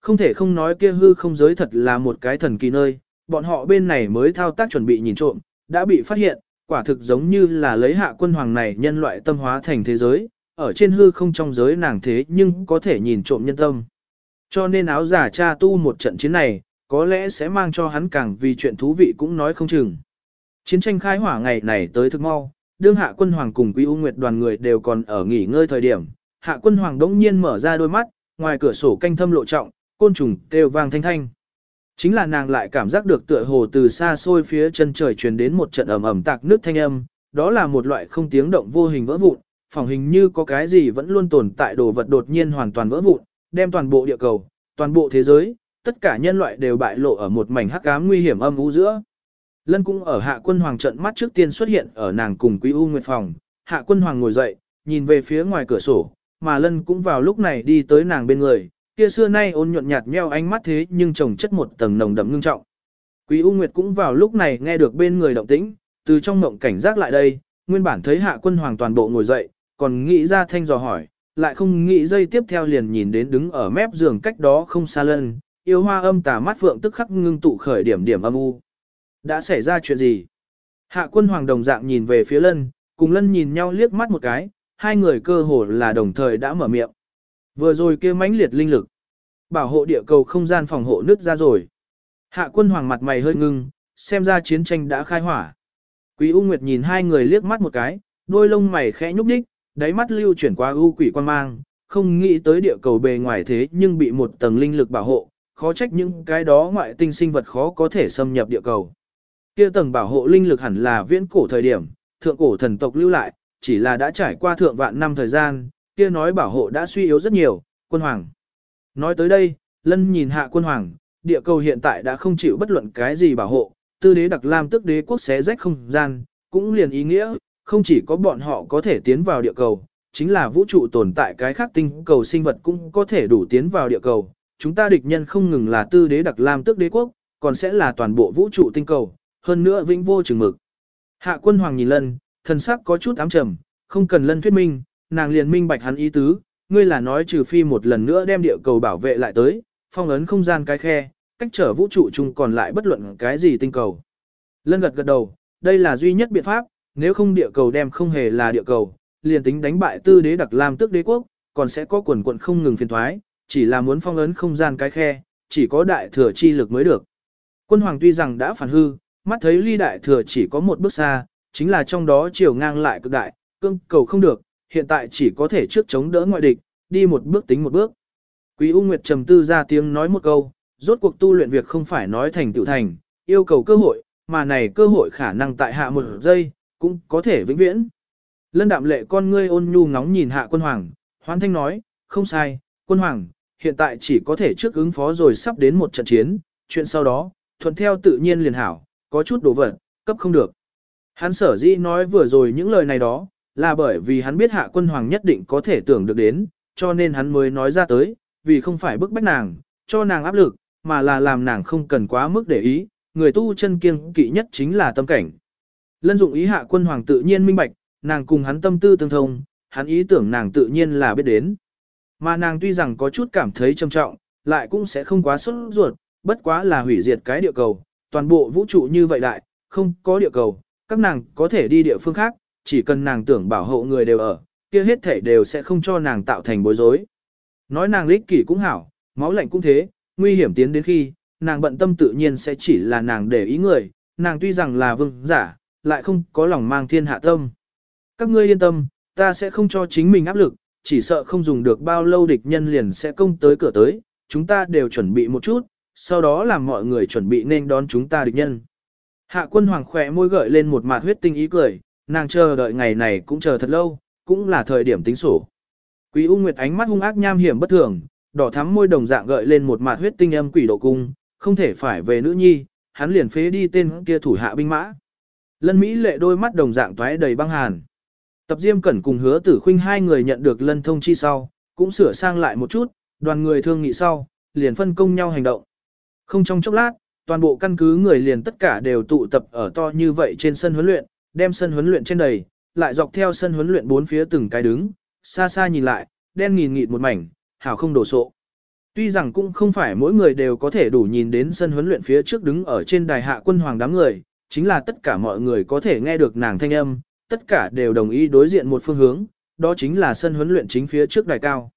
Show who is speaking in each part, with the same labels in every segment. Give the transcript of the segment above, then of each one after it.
Speaker 1: Không thể không nói kia hư không giới thật là một cái thần kỳ nơi, bọn họ bên này mới thao tác chuẩn bị nhìn trộm, đã bị phát hiện, quả thực giống như là lấy hạ quân hoàng này nhân loại tâm hóa thành thế giới, ở trên hư không trong giới nàng thế nhưng có thể nhìn trộm nhân tâm. Cho nên áo giả cha tu một trận chiến này, có lẽ sẽ mang cho hắn càng vì chuyện thú vị cũng nói không chừng. Chiến tranh khai hỏa ngày này tới thực mau, đương hạ quân hoàng cùng quý u nguyệt đoàn người đều còn ở nghỉ ngơi thời điểm, hạ quân hoàng đống nhiên mở ra đôi mắt, ngoài cửa sổ canh thâm lộ trọng, côn trùng kêu vang thanh thanh. Chính là nàng lại cảm giác được tựa hồ từ xa xôi phía chân trời truyền đến một trận ầm ầm tạc nước thanh âm, đó là một loại không tiếng động vô hình vỡ vụn, phỏng hình như có cái gì vẫn luôn tồn tại đồ vật đột nhiên hoàn toàn vỡ vụn, đem toàn bộ địa cầu, toàn bộ thế giới, tất cả nhân loại đều bại lộ ở một mảnh hắc ám nguy hiểm âm u giữa. Lân cũng ở hạ quân hoàng trận mắt trước tiên xuất hiện ở nàng cùng quý u nguyệt phòng, hạ quân hoàng ngồi dậy, nhìn về phía ngoài cửa sổ, mà lân cũng vào lúc này đi tới nàng bên người, kia xưa nay ôn nhuận nhạt nheo ánh mắt thế nhưng trồng chất một tầng nồng đậm ngưng trọng. Quý U Nguyệt cũng vào lúc này nghe được bên người động tĩnh, từ trong mộng cảnh giác lại đây, nguyên bản thấy hạ quân hoàng toàn bộ ngồi dậy, còn nghĩ ra thanh dò hỏi, lại không nghĩ dây tiếp theo liền nhìn đến đứng ở mép giường cách đó không xa lân, yêu hoa âm tà mắt phượng tức khắc ngưng tụ khởi điểm điểm âm u. Đã xảy ra chuyện gì? Hạ quân hoàng đồng dạng nhìn về phía lân, cùng lân nhìn nhau liếc mắt một cái, hai người cơ hồ là đồng thời đã mở miệng. Vừa rồi kia mãnh liệt linh lực. Bảo hộ địa cầu không gian phòng hộ nước ra rồi. Hạ quân hoàng mặt mày hơi ngưng, xem ra chiến tranh đã khai hỏa. Quý U Nguyệt nhìn hai người liếc mắt một cái, đôi lông mày khẽ nhúc nhích đáy mắt lưu chuyển qua u quỷ quan mang, không nghĩ tới địa cầu bề ngoài thế nhưng bị một tầng linh lực bảo hộ, khó trách những cái đó ngoại tinh sinh vật khó có thể xâm nhập địa cầu. Kia tầng bảo hộ linh lực hẳn là viễn cổ thời điểm, thượng cổ thần tộc lưu lại, chỉ là đã trải qua thượng vạn năm thời gian, kia nói bảo hộ đã suy yếu rất nhiều, quân hoàng. Nói tới đây, lân nhìn hạ quân hoàng, địa cầu hiện tại đã không chịu bất luận cái gì bảo hộ, tư đế đặc lam tức đế quốc xé rách không gian, cũng liền ý nghĩa, không chỉ có bọn họ có thể tiến vào địa cầu, chính là vũ trụ tồn tại cái khác tinh cầu sinh vật cũng có thể đủ tiến vào địa cầu. Chúng ta địch nhân không ngừng là tư đế đặc lam tức đế quốc, còn sẽ là toàn bộ vũ trụ tinh cầu, hơn nữa vĩnh vô chừng mực. Hạ quân hoàng nhìn lân, thần sắc có chút ám trầm, không cần lân thuyết minh, nàng liền minh bạch hắn ý tứ, ngươi là nói trừ phi một lần nữa đem địa cầu bảo vệ lại tới, phong ấn không gian cái khe, cách trở vũ trụ chung còn lại bất luận cái gì tinh cầu. Lân gật gật đầu, đây là duy nhất biện pháp, nếu không địa cầu đem không hề là địa cầu, liền tính đánh bại tư đế đặc lam tức đế quốc, còn sẽ có quần quận không ngừng phiền thoái, chỉ là muốn phong ấn không gian cái khe, chỉ có đại thừa chi lực mới được. Quân hoàng tuy rằng đã phản hư, mắt thấy ly đại thừa chỉ có một bước xa, chính là trong đó chiều ngang lại cực đại, cương cầu không được, hiện tại chỉ có thể trước chống đỡ ngoại địch, đi một bước tính một bước. Quý U Nguyệt trầm tư ra tiếng nói một câu, rốt cuộc tu luyện việc không phải nói thành tựu thành, yêu cầu cơ hội, mà này cơ hội khả năng tại hạ một giây, cũng có thể vĩnh viễn. Lân đạm lệ con ngươi ôn nhu ngóng nhìn hạ quân hoàng, hoan thanh nói, không sai, quân hoàng, hiện tại chỉ có thể trước ứng phó rồi sắp đến một trận chiến, chuyện sau đó, thuận theo tự nhiên liền hảo, có chút đồ vật, cấp không được. Hắn sở dĩ nói vừa rồi những lời này đó, là bởi vì hắn biết hạ quân hoàng nhất định có thể tưởng được đến, cho nên hắn mới nói ra tới, vì không phải bức bách nàng, cho nàng áp lực, mà là làm nàng không cần quá mức để ý, người tu chân kiêng kỵ nhất chính là tâm cảnh. Lân dụng ý hạ quân hoàng tự nhiên minh bạch, nàng cùng hắn tâm tư tương thông, hắn ý tưởng nàng tự nhiên là biết đến. Mà nàng tuy rằng có chút cảm thấy trầm trọng, lại cũng sẽ không quá sốt ruột, bất quá là hủy diệt cái địa cầu, toàn bộ vũ trụ như vậy đại, không có địa cầu, các nàng có thể đi địa phương khác, chỉ cần nàng tưởng bảo hộ người đều ở, kia hết thể đều sẽ không cho nàng tạo thành bối rối. Nói nàng lích kỷ cũng hảo, máu lạnh cũng thế, nguy hiểm tiến đến khi, nàng bận tâm tự nhiên sẽ chỉ là nàng để ý người, nàng tuy rằng là vương giả, lại không có lòng mang thiên hạ tâm. Các ngươi yên tâm, ta sẽ không cho chính mình áp lực, chỉ sợ không dùng được bao lâu địch nhân liền sẽ công tới cửa tới, chúng ta đều chuẩn bị một chút, sau đó làm mọi người chuẩn bị nên đón chúng ta địch nhân. Hạ quân hoàng khỏe môi gợi lên một mạt huyết tinh ý cười, nàng chờ đợi ngày này cũng chờ thật lâu, cũng là thời điểm tính sổ. Quý U Nguyệt ánh mắt hung ác nham hiểm bất thường, đỏ thắm môi đồng dạng gợi lên một mạt huyết tinh âm quỷ độ cung, không thể phải về nữ nhi, hắn liền phế đi tên kia thủ hạ binh mã. Lân Mỹ lệ đôi mắt đồng dạng toái đầy băng hàn. Tập Diêm Cẩn cùng hứa tử khuynh hai người nhận được lân thông chi sau, cũng sửa sang lại một chút, đoàn người thương nghị sau, liền phân công nhau hành động. Không trong chốc lát, toàn bộ căn cứ người liền tất cả đều tụ tập ở to như vậy trên sân huấn luyện, đem sân huấn luyện trên đầy, lại dọc theo sân huấn luyện bốn phía từng cái đứng, xa xa nhìn lại, đen nghìn nghịt một mảnh, hảo không đổ sộ. Tuy rằng cũng không phải mỗi người đều có thể đủ nhìn đến sân huấn luyện phía trước đứng ở trên đài hạ quân hoàng đám người, chính là tất cả mọi người có thể nghe được nàng thanh âm, tất cả đều đồng ý đối diện một phương hướng, đó chính là sân huấn luyện chính phía trước đài cao.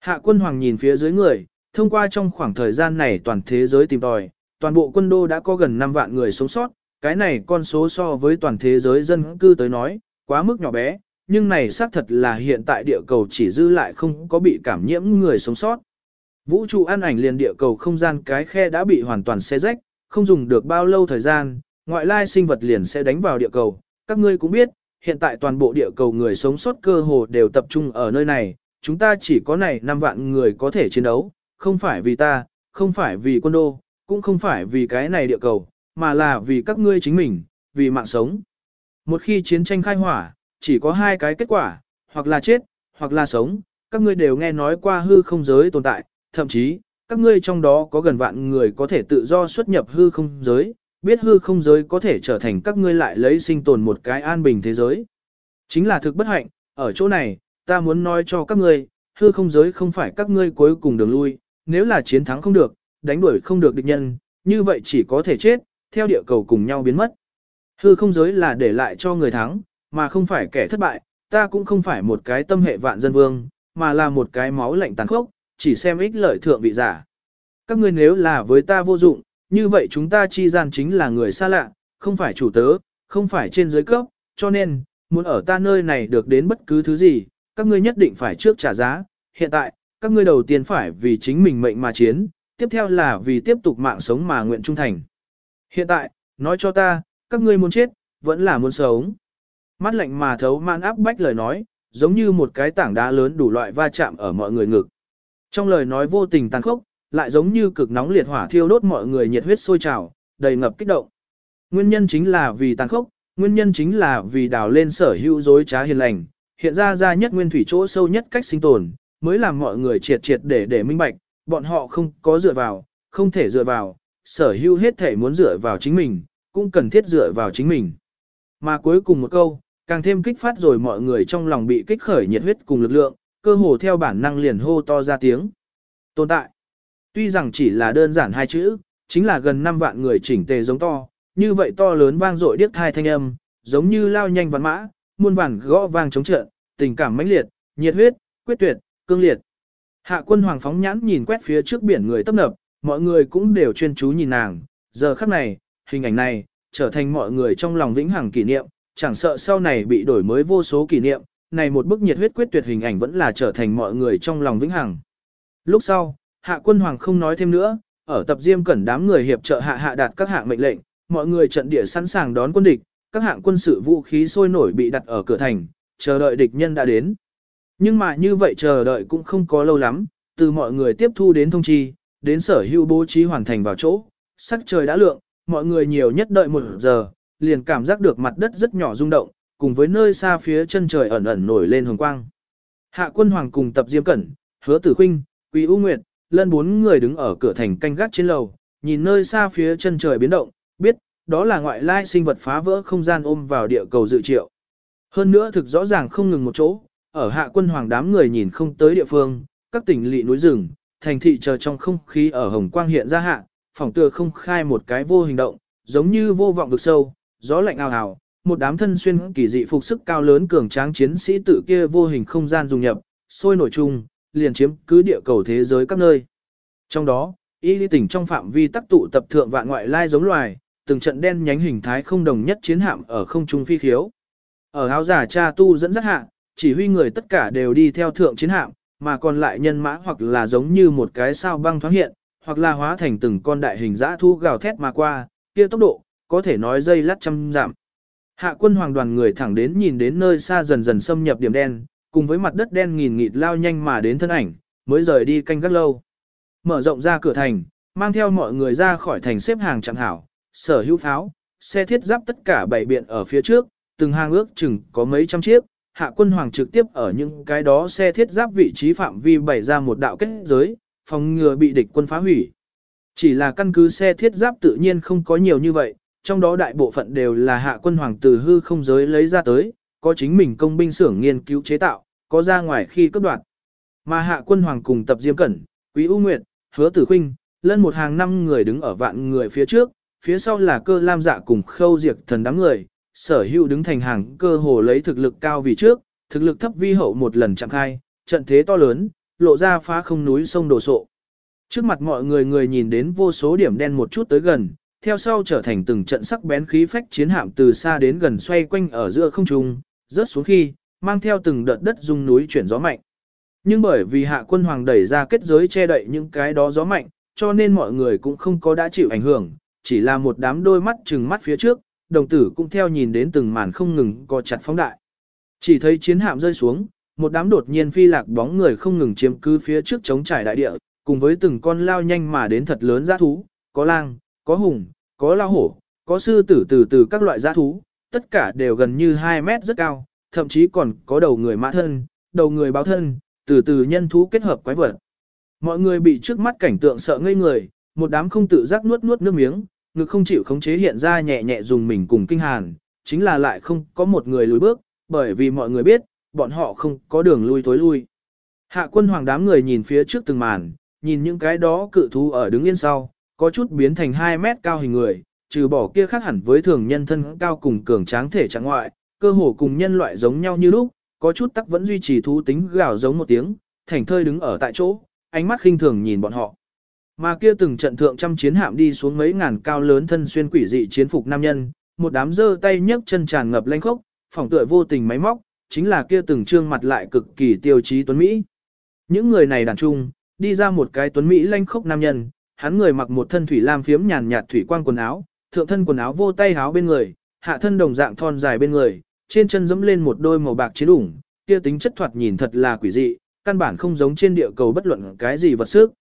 Speaker 1: Hạ quân hoàng nhìn phía dưới người, thông qua trong khoảng thời gian này toàn thế giới tìm tòi, toàn bộ quân đô đã có gần 5 vạn người sống sót, cái này con số so với toàn thế giới dân cư tới nói, quá mức nhỏ bé, nhưng này xác thật là hiện tại địa cầu chỉ dư lại không có bị cảm nhiễm người sống sót. Vũ trụ an ảnh liền địa cầu không gian cái khe đã bị hoàn toàn xé rách, không dùng được bao lâu thời gian, ngoại lai sinh vật liền sẽ đánh vào địa cầu. Các ngươi cũng biết, hiện tại toàn bộ địa cầu người sống sót cơ hồ đều tập trung ở nơi này, chúng ta chỉ có này 5 vạn người có thể chiến đấu, không phải vì ta, không phải vì quân đô, cũng không phải vì cái này địa cầu, mà là vì các ngươi chính mình, vì mạng sống. Một khi chiến tranh khai hỏa, chỉ có hai cái kết quả, hoặc là chết, hoặc là sống, các ngươi đều nghe nói qua hư không giới tồn tại, thậm chí, các ngươi trong đó có gần vạn người có thể tự do xuất nhập hư không giới, biết hư không giới có thể trở thành các ngươi lại lấy sinh tồn một cái an bình thế giới. Chính là thực bất hạnh, ở chỗ này, ta muốn nói cho các ngươi, hư không giới không phải các ngươi cuối cùng đường lui, nếu là chiến thắng không được, đánh đuổi không được địch nhân, như vậy chỉ có thể chết, theo địa cầu cùng nhau biến mất. Hư không giới là để lại cho người thắng, mà không phải kẻ thất bại, ta cũng không phải một cái tâm hệ vạn dân vương, mà là một cái máu lạnh tàn khốc, chỉ xem ích lợi thượng vị giả. Các ngươi nếu là với ta vô dụng, như vậy chúng ta chi gian chính là người xa lạ, không phải chủ tớ, không phải trên giới cấp, cho nên, muốn ở ta nơi này được đến bất cứ thứ gì, các ngươi nhất định phải trước trả giá. Hiện tại, các ngươi đầu tiên phải vì chính mình mệnh mà chiến, tiếp theo là vì tiếp tục mạng sống mà nguyện trung thành. Hiện tại, nói cho ta, các ngươi muốn chết, vẫn là muốn sống. Mắt lạnh mà thấu man áp bách lời nói, giống như một cái tảng đá lớn đủ loại va chạm ở mọi người ngực. Trong lời nói vô tình tàn khốc, lại giống như cực nóng liệt hỏa thiêu đốt mọi người nhiệt huyết sôi trào, đầy ngập kích động. Nguyên nhân chính là vì tàn khốc, nguyên nhân chính là vì đào lên sở hữu dối trá hiền lành, hiện ra ra nhất nguyên thủy chỗ sâu nhất cách sinh tồn, mới làm mọi người triệt triệt để để minh bạch, bọn họ không có dựa vào, không thể dựa vào, sở hữu hết thể muốn dựa vào chính mình, cũng cần thiết dựa vào chính mình. Mà cuối cùng một câu, càng thêm kích phát rồi mọi người trong lòng bị kích khởi nhiệt huyết cùng lực lượng, cơ hồ theo bản năng liền hô to ra tiếng. Tồn tại. Tuy rằng chỉ là đơn giản hai chữ, chính là gần 5 vạn người chỉnh tề giống to, như vậy to lớn vang dội điếc thai thanh âm, giống như lao nhanh văn mã, muôn vàn gõ vang chống trận, tình cảm mãnh liệt, nhiệt huyết, quyết tuyệt, cương liệt. Hạ quân hoàng phóng nhãn nhìn quét phía trước biển người tấp nập, mọi người cũng đều chuyên chú nhìn nàng, giờ khắc này, hình ảnh này, trở thành mọi người trong lòng vĩnh hằng kỷ niệm, chẳng sợ sau này bị đổi mới vô số kỷ niệm, này một bức nhiệt huyết quyết tuyệt hình ảnh vẫn là trở thành mọi người trong lòng vĩnh hằng. Lúc sau, hạ quân hoàng không nói thêm nữa, ở tập diêm cẩn đám người hiệp trợ hạ hạ đạt các hạng mệnh lệnh, mọi người trận địa sẵn sàng đón quân địch, các hạng quân sự vũ khí sôi nổi bị đặt ở cửa thành, chờ đợi địch nhân đã đến. Nhưng mà như vậy chờ đợi cũng không có lâu lắm, từ mọi người tiếp thu đến thông chi, đến sở hữu bố trí hoàn thành vào chỗ, sắc trời đã lượng, mọi người nhiều nhất đợi một giờ, liền cảm giác được mặt đất rất nhỏ rung động, cùng với nơi xa phía chân trời ẩn ẩn nổi lên hồng quang. Hạ quân hoàng cùng tập diêm cẩn, hứa tử khinh, quý u nguyệt, lân bốn người đứng ở cửa thành canh gác trên lầu, nhìn nơi xa phía chân trời biến động, biết, đó là ngoại lai sinh vật phá vỡ không gian ôm vào địa cầu dự triệu. Hơn nữa thực rõ ràng không ngừng một chỗ, ở hạ quân hoàng đám người nhìn không tới địa phương, các tỉnh lỵ núi rừng, thành thị chờ trong không khí ở hồng quang hiện ra hạ, phòng tựa không khai một cái vô hình động, giống như vô vọng vực sâu, gió lạnh ào ào, một đám thân xuyên kỳ dị phục sức cao lớn cường tráng chiến sĩ tự kia vô hình không gian dùng nhập, sôi nổi chung, liền chiếm cứ địa cầu thế giới các nơi. Trong đó, y tỉnh trong phạm vi tác tụ tập thượng vạn ngoại lai giống loài, từng trận đen nhánh hình thái không đồng nhất chiến hạm ở không trung phi khiếu. Ở áo giả cha tu dẫn dắt hạ, chỉ huy người tất cả đều đi theo thượng chiến hạm, mà còn lại nhân mã hoặc là giống như một cái sao băng thoáng hiện, hoặc là hóa thành từng con đại hình dã thu gào thét mà qua, kia tốc độ, có thể nói dây lát trăm giảm. Hạ quân hoàng đoàn người thẳng đến nhìn đến nơi xa dần dần xâm nhập điểm đen, cùng với mặt đất đen nghìn nghịt lao nhanh mà đến thân ảnh, mới rời đi canh gác lâu. Mở rộng ra cửa thành, mang theo mọi người ra khỏi thành xếp hàng chẳng hảo, sở hữu pháo, xe thiết giáp tất cả bảy biện ở phía trước, từng hàng ước chừng có mấy trăm chiếc, hạ quân hoàng trực tiếp ở những cái đó xe thiết giáp vị trí phạm vi bày ra một đạo kết giới, phòng ngừa bị địch quân phá hủy. Chỉ là căn cứ xe thiết giáp tự nhiên không có nhiều như vậy, trong đó đại bộ phận đều là hạ quân hoàng từ hư không giới lấy ra tới, có chính mình công binh xưởng nghiên cứu chế tạo, có ra ngoài khi cấp đoạn. Mà hạ quân hoàng cùng tập diêm cẩn, quý ưu Nguyệt, hứa tử khinh, lân một hàng năm người đứng ở vạn người phía trước, phía sau là cơ lam dạ cùng khâu diệt thần đám người, sở hữu đứng thành hàng cơ hồ lấy thực lực cao vì trước, thực lực thấp vi hậu một lần chạm khai, trận thế to lớn, lộ ra phá không núi sông đồ sộ. Trước mặt mọi người người nhìn đến vô số điểm đen một chút tới gần, theo sau trở thành từng trận sắc bén khí phách chiến hạm từ xa đến gần xoay quanh ở giữa không trung, rớt xuống khi, mang theo từng đợt đất rung núi chuyển gió mạnh. Nhưng bởi vì hạ quân hoàng đẩy ra kết giới che đậy những cái đó gió mạnh, cho nên mọi người cũng không có đã chịu ảnh hưởng, chỉ là một đám đôi mắt trừng mắt phía trước, đồng tử cũng theo nhìn đến từng màn không ngừng co chặt phóng đại. Chỉ thấy chiến hạm rơi xuống, một đám đột nhiên phi lạc bóng người không ngừng chiếm cứ phía trước chống trải đại địa, cùng với từng con lao nhanh mà đến thật lớn giã thú, có lang, có hùng, có lao hổ, có sư tử từ từ các loại giã thú, tất cả đều gần như 2 mét rất cao, thậm chí còn có đầu người mã thân, đầu người báo thân, từ từ nhân thú kết hợp quái vật. Mọi người bị trước mắt cảnh tượng sợ ngây người, một đám không tự giác nuốt nuốt nước miếng, ngực không chịu khống chế hiện ra nhẹ nhẹ dùng mình cùng kinh hàn, chính là lại không có một người lùi bước, bởi vì mọi người biết, bọn họ không có đường lui tối lui. Hạ quân hoàng đám người nhìn phía trước từng màn, nhìn những cái đó cự thú ở đứng yên sau, có chút biến thành 2 mét cao hình người, trừ bỏ kia khác hẳn với thường nhân thân cao cùng cường tráng thể trạng ngoại, cơ hồ cùng nhân loại giống nhau như lúc, có chút tắc vẫn duy trì thú tính gào giống một tiếng, thành thơi đứng ở tại chỗ, ánh mắt khinh thường nhìn bọn họ. Mà kia từng trận thượng trăm chiến hạm đi xuống mấy ngàn cao lớn thân xuyên quỷ dị chiến phục nam nhân, một đám dơ tay nhấc chân tràn ngập lanh khốc, phỏng tựa vô tình máy móc, chính là kia từng trương mặt lại cực kỳ tiêu chí tuấn Mỹ. Những người này đàn trung, đi ra một cái tuấn Mỹ lanh khốc nam nhân, hắn người mặc một thân thủy lam phiếm nhàn nhạt thủy quang quần áo, thượng thân quần áo vô tay áo bên người, hạ thân đồng dạng thon dài bên người, trên chân dẫm lên một đôi màu bạc chiến ủng, kia tính chất thoạt nhìn thật là quỷ dị, căn bản không giống trên địa cầu bất luận cái gì vật sức.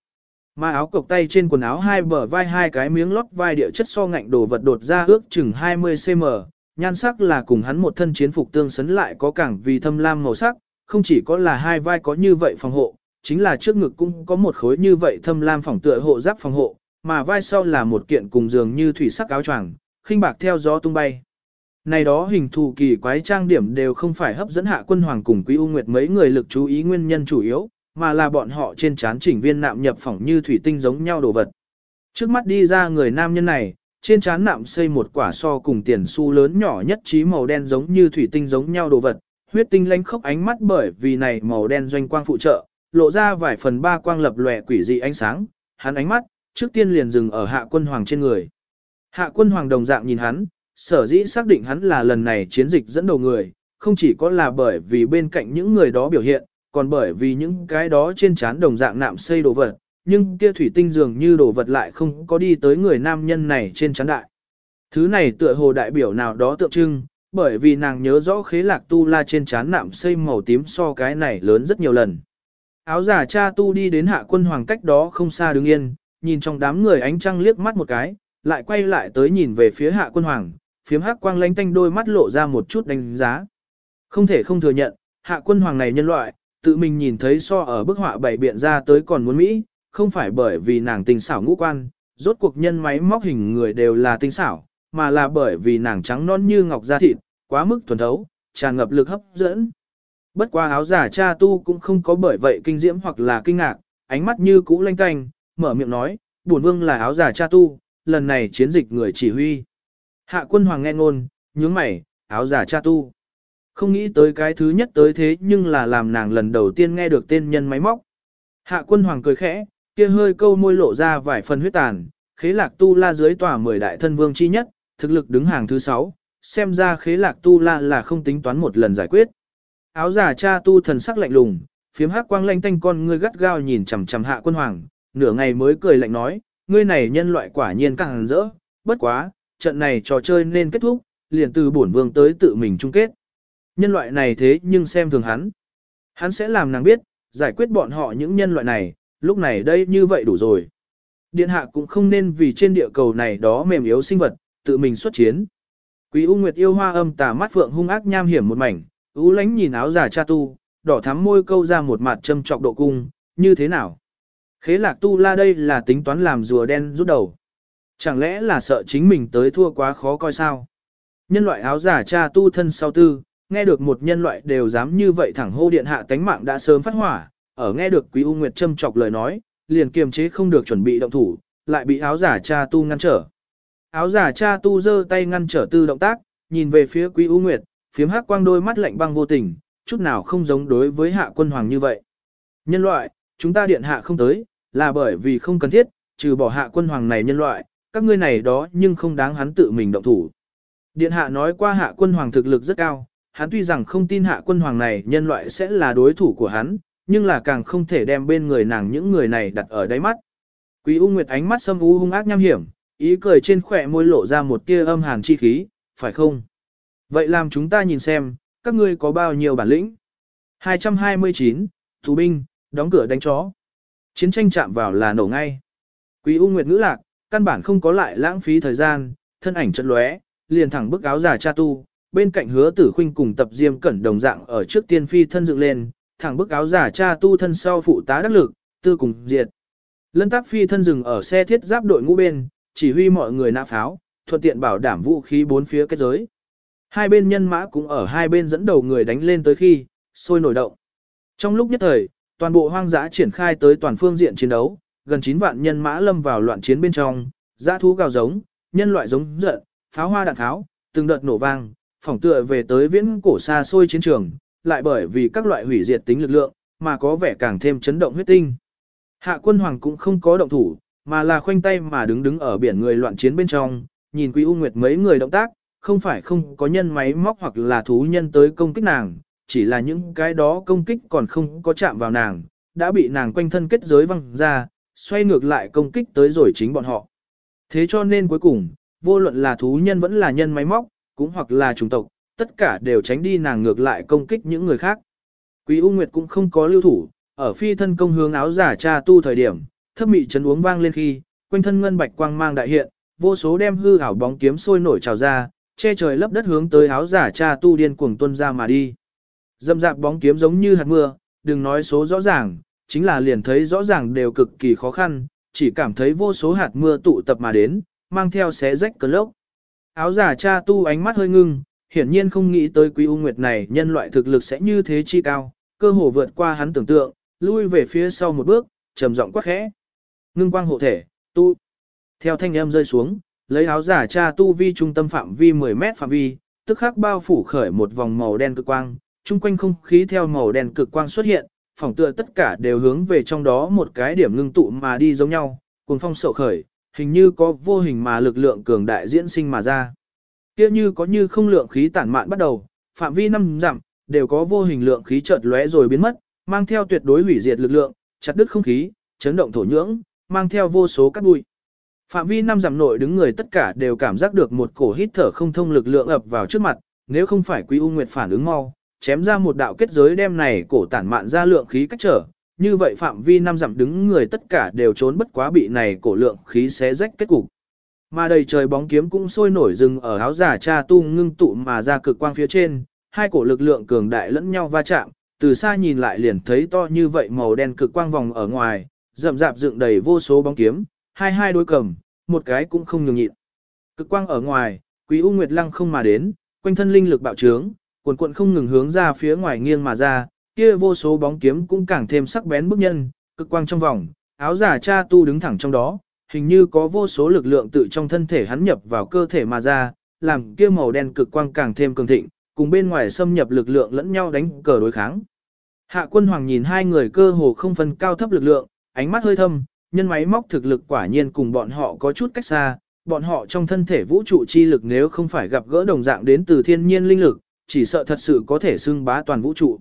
Speaker 1: Mà áo cộc tay trên quần áo hai bờ vai hai cái miếng lót vai địa chất so ngạnh đồ vật đột ra ước chừng 20cm, nhan sắc là cùng hắn một thân chiến phục tương sấn lại có cảng vì thâm lam màu sắc, không chỉ có là hai vai có như vậy phòng hộ, chính là trước ngực cũng có một khối như vậy thâm lam phòng tựa hộ giáp phòng hộ, mà vai sau là một kiện cùng giường như thủy sắc áo choàng, khinh bạc theo gió tung bay. Này đó hình thù kỳ quái trang điểm đều không phải hấp dẫn hạ quân hoàng cùng quý u nguyệt mấy người lực chú ý nguyên nhân chủ yếu, mà là bọn họ trên trán chỉnh viên nạm nhập phỏng như thủy tinh giống nhau đồ vật. Trước mắt đi ra người nam nhân này, trên trán nạm xây một quả so cùng tiền xu lớn nhỏ nhất trí màu đen giống như thủy tinh giống nhau đồ vật, huyết tinh lánh khốc ánh mắt bởi vì này màu đen doanh quang phụ trợ, lộ ra vài phần ba quang lập lòe quỷ dị ánh sáng, hắn ánh mắt, trước tiên liền dừng ở hạ quân hoàng trên người. Hạ quân hoàng đồng dạng nhìn hắn, sở dĩ xác định hắn là lần này chiến dịch dẫn đầu người, không chỉ có là bởi vì bên cạnh những người đó biểu hiện, còn bởi vì những cái đó trên trán đồng dạng nạm xây đồ vật, nhưng kia thủy tinh dường như đồ vật lại không có đi tới người nam nhân này trên trán đại. Thứ này tựa hồ đại biểu nào đó tượng trưng, bởi vì nàng nhớ rõ khế lạc tu la trên trán nạm xây màu tím so cái này lớn rất nhiều lần. Áo giả cha tu đi đến hạ quân hoàng cách đó không xa đứng yên, nhìn trong đám người ánh trăng liếc mắt một cái, lại quay lại tới nhìn về phía hạ quân hoàng, phiếm hắc quang lánh tanh đôi mắt lộ ra một chút đánh giá. Không thể không thừa nhận, hạ quân hoàng này nhân loại, tự mình nhìn thấy so ở bức họa bảy biện ra tới còn muốn Mỹ, không phải bởi vì nàng tình xảo ngũ quan, rốt cuộc nhân máy móc hình người đều là tinh xảo, mà là bởi vì nàng trắng non như ngọc da thịt, quá mức thuần thấu, tràn ngập lực hấp dẫn. Bất qua áo giả cha tu cũng không có bởi vậy kinh diễm hoặc là kinh ngạc, ánh mắt như cũ lanh tanh, mở miệng nói, bổn vương là áo giả cha tu, lần này chiến dịch người chỉ huy. Hạ quân hoàng nghe ngôn, nhướng mày, áo giả cha tu. Không nghĩ tới cái thứ nhất tới thế nhưng là làm nàng lần đầu tiên nghe được tên nhân máy móc. Hạ quân hoàng cười khẽ, kia hơi câu môi lộ ra vài phần huyết tàn, khế lạc tu la dưới tòa mười đại thân vương chi nhất, thực lực đứng hàng thứ sáu, xem ra khế lạc tu la là không tính toán một lần giải quyết. Áo giả cha tu thần sắc lạnh lùng, phiếm hắc quang lanh tanh con ngươi gắt gao nhìn chằm chằm hạ quân hoàng, nửa ngày mới cười lạnh nói, ngươi này nhân loại quả nhiên càng rỡ, bất quá, trận này trò chơi nên kết thúc, liền từ bổn vương tới tự mình chung kết. Nhân loại này thế nhưng xem thường hắn. Hắn sẽ làm nàng biết, giải quyết bọn họ những nhân loại này, lúc này đây như vậy đủ rồi. Điện hạ cũng không nên vì trên địa cầu này đó mềm yếu sinh vật, tự mình xuất chiến. Quý U Nguyệt yêu hoa âm tà mắt phượng hung ác nham hiểm một mảnh, U lánh nhìn áo giả cha tu, đỏ thắm môi câu ra một mặt châm trọc độ cung, như thế nào? Khế lạc tu la đây là tính toán làm rùa đen rút đầu. Chẳng lẽ là sợ chính mình tới thua quá khó coi sao? Nhân loại áo giả cha tu thân sau tư, nghe được một nhân loại đều dám như vậy thẳng hô điện hạ tánh mạng đã sớm phát hỏa, ở nghe được Quý U Nguyệt châm chọc lời nói, liền kiềm chế không được chuẩn bị động thủ, lại bị áo giả cha tu ngăn trở. Áo giả cha tu giơ tay ngăn trở tư động tác, nhìn về phía Quý U Nguyệt, phiếm hắc quang đôi mắt lạnh băng vô tình, chút nào không giống đối với hạ quân hoàng như vậy. Nhân loại, chúng ta điện hạ không tới, là bởi vì không cần thiết, trừ bỏ hạ quân hoàng này nhân loại, các ngươi này đó nhưng không đáng hắn tự mình động thủ. Điện hạ nói qua hạ quân hoàng thực lực rất cao, hắn tuy rằng không tin hạ quân hoàng này nhân loại sẽ là đối thủ của hắn, nhưng là càng không thể đem bên người nàng những người này đặt ở đáy mắt. Quý U Nguyệt ánh mắt xâm u hung ác nham hiểm, ý cười trên khỏe môi lộ ra một tia âm hàn chi khí, phải không? Vậy làm chúng ta nhìn xem, các ngươi có bao nhiêu bản lĩnh? 229, thủ binh, đóng cửa đánh chó. Chiến tranh chạm vào là nổ ngay. Quý U Nguyệt ngữ lạc, căn bản không có lại lãng phí thời gian, thân ảnh chợt lóe, liền thẳng bức áo giả cha tu, bên cạnh hứa tử khuynh cùng tập diêm cẩn đồng dạng ở trước tiên phi thân dựng lên, thẳng bức áo giả cha tu thân sau phụ tá đắc lực, tư cùng diệt. Lân tác phi thân dừng ở xe thiết giáp đội ngũ bên, chỉ huy mọi người nã pháo, thuận tiện bảo đảm vũ khí bốn phía kết giới. Hai bên nhân mã cũng ở hai bên dẫn đầu người đánh lên tới khi, sôi nổi động. Trong lúc nhất thời, toàn bộ hoang dã triển khai tới toàn phương diện chiến đấu, gần 9 vạn nhân mã lâm vào loạn chiến bên trong, dã thú gào giống, nhân loại giống giận, pháo hoa đạn tháo, từng đợt nổ vang, phỏng tựa về tới viễn cổ xa xôi chiến trường, lại bởi vì các loại hủy diệt tính lực lượng, mà có vẻ càng thêm chấn động huyết tinh. Hạ quân hoàng cũng không có động thủ, mà là khoanh tay mà đứng đứng ở biển người loạn chiến bên trong, nhìn Quý U Nguyệt mấy người động tác, không phải không có nhân máy móc hoặc là thú nhân tới công kích nàng, chỉ là những cái đó công kích còn không có chạm vào nàng, đã bị nàng quanh thân kết giới văng ra, xoay ngược lại công kích tới rồi chính bọn họ. Thế cho nên cuối cùng, vô luận là thú nhân vẫn là nhân máy móc, cũng hoặc là chủng tộc, tất cả đều tránh đi nàng ngược lại công kích những người khác. Quý U Nguyệt cũng không có lưu thủ, ở phi thân công hướng áo giả cha tu thời điểm, thấp mị chấn uống vang lên khi, quanh thân ngân bạch quang mang đại hiện, vô số đem hư ảo bóng kiếm sôi nổi trào ra, che trời lấp đất hướng tới áo giả cha tu điên cuồng tuân ra mà đi. Dâm dạp bóng kiếm giống như hạt mưa, đừng nói số rõ ràng, chính là liền thấy rõ ràng đều cực kỳ khó khăn, chỉ cảm thấy vô số hạt mưa tụ tập mà đến, mang theo xé rách cơn lốc. Áo giả cha tu ánh mắt hơi ngưng, hiển nhiên không nghĩ tới quý u nguyệt này nhân loại thực lực sẽ như thế chi cao, cơ hồ vượt qua hắn tưởng tượng, lui về phía sau một bước, trầm giọng quát khẽ. Ngưng quang hộ thể, tu. Theo thanh âm rơi xuống, lấy áo giả cha tu vi trung tâm phạm vi 10 mét phạm vi, tức khắc bao phủ khởi một vòng màu đen cực quang, chung quanh không khí theo màu đen cực quang xuất hiện, phỏng tựa tất cả đều hướng về trong đó một cái điểm ngưng tụ mà đi giống nhau, cuồng phong sậu khởi, hình như có vô hình mà lực lượng cường đại diễn sinh mà ra. Kia như có như không lượng khí tản mạn bắt đầu, phạm vi năm dặm, đều có vô hình lượng khí chợt lóe rồi biến mất, mang theo tuyệt đối hủy diệt lực lượng, chặt đứt không khí, chấn động thổ nhưỡng, mang theo vô số cát bụi. Phạm vi năm dặm nội đứng người tất cả đều cảm giác được một cổ hít thở không thông lực lượng ập vào trước mặt, nếu không phải Quý U Nguyệt phản ứng mau, chém ra một đạo kết giới đem này cổ tản mạn ra lượng khí cách trở, như vậy phạm vi năm dặm đứng người tất cả đều trốn bất quá bị này cổ lượng khí xé rách kết cục. Mà đầy trời bóng kiếm cũng sôi nổi rừng ở áo giả cha tu ngưng tụ mà ra cực quang phía trên, hai cổ lực lượng cường đại lẫn nhau va chạm, từ xa nhìn lại liền thấy to như vậy màu đen cực quang vòng ở ngoài, rậm rạp dựng đầy vô số bóng kiếm, hai hai đối cầm, một cái cũng không nhường nhịn. Cực quang ở ngoài, Quý U Nguyệt Lăng không mà đến, quanh thân linh lực bạo trướng, cuộn cuộn không ngừng hướng ra phía ngoài nghiêng mà ra, kia vô số bóng kiếm cũng càng thêm sắc bén bức nhân, cực quang trong vòng, áo giả cha tu đứng thẳng trong đó, hình như có vô số lực lượng tự trong thân thể hắn nhập vào cơ thể mà ra, làm kia màu đen cực quang càng thêm cường thịnh, cùng bên ngoài xâm nhập lực lượng lẫn nhau đánh cờ đối kháng. Hạ quân hoàng nhìn hai người cơ hồ không phân cao thấp lực lượng, ánh mắt hơi thâm, nhân máy móc thực lực quả nhiên cùng bọn họ có chút cách xa, bọn họ trong thân thể vũ trụ chi lực nếu không phải gặp gỡ đồng dạng đến từ thiên nhiên linh lực, chỉ sợ thật sự có thể xưng bá toàn vũ trụ.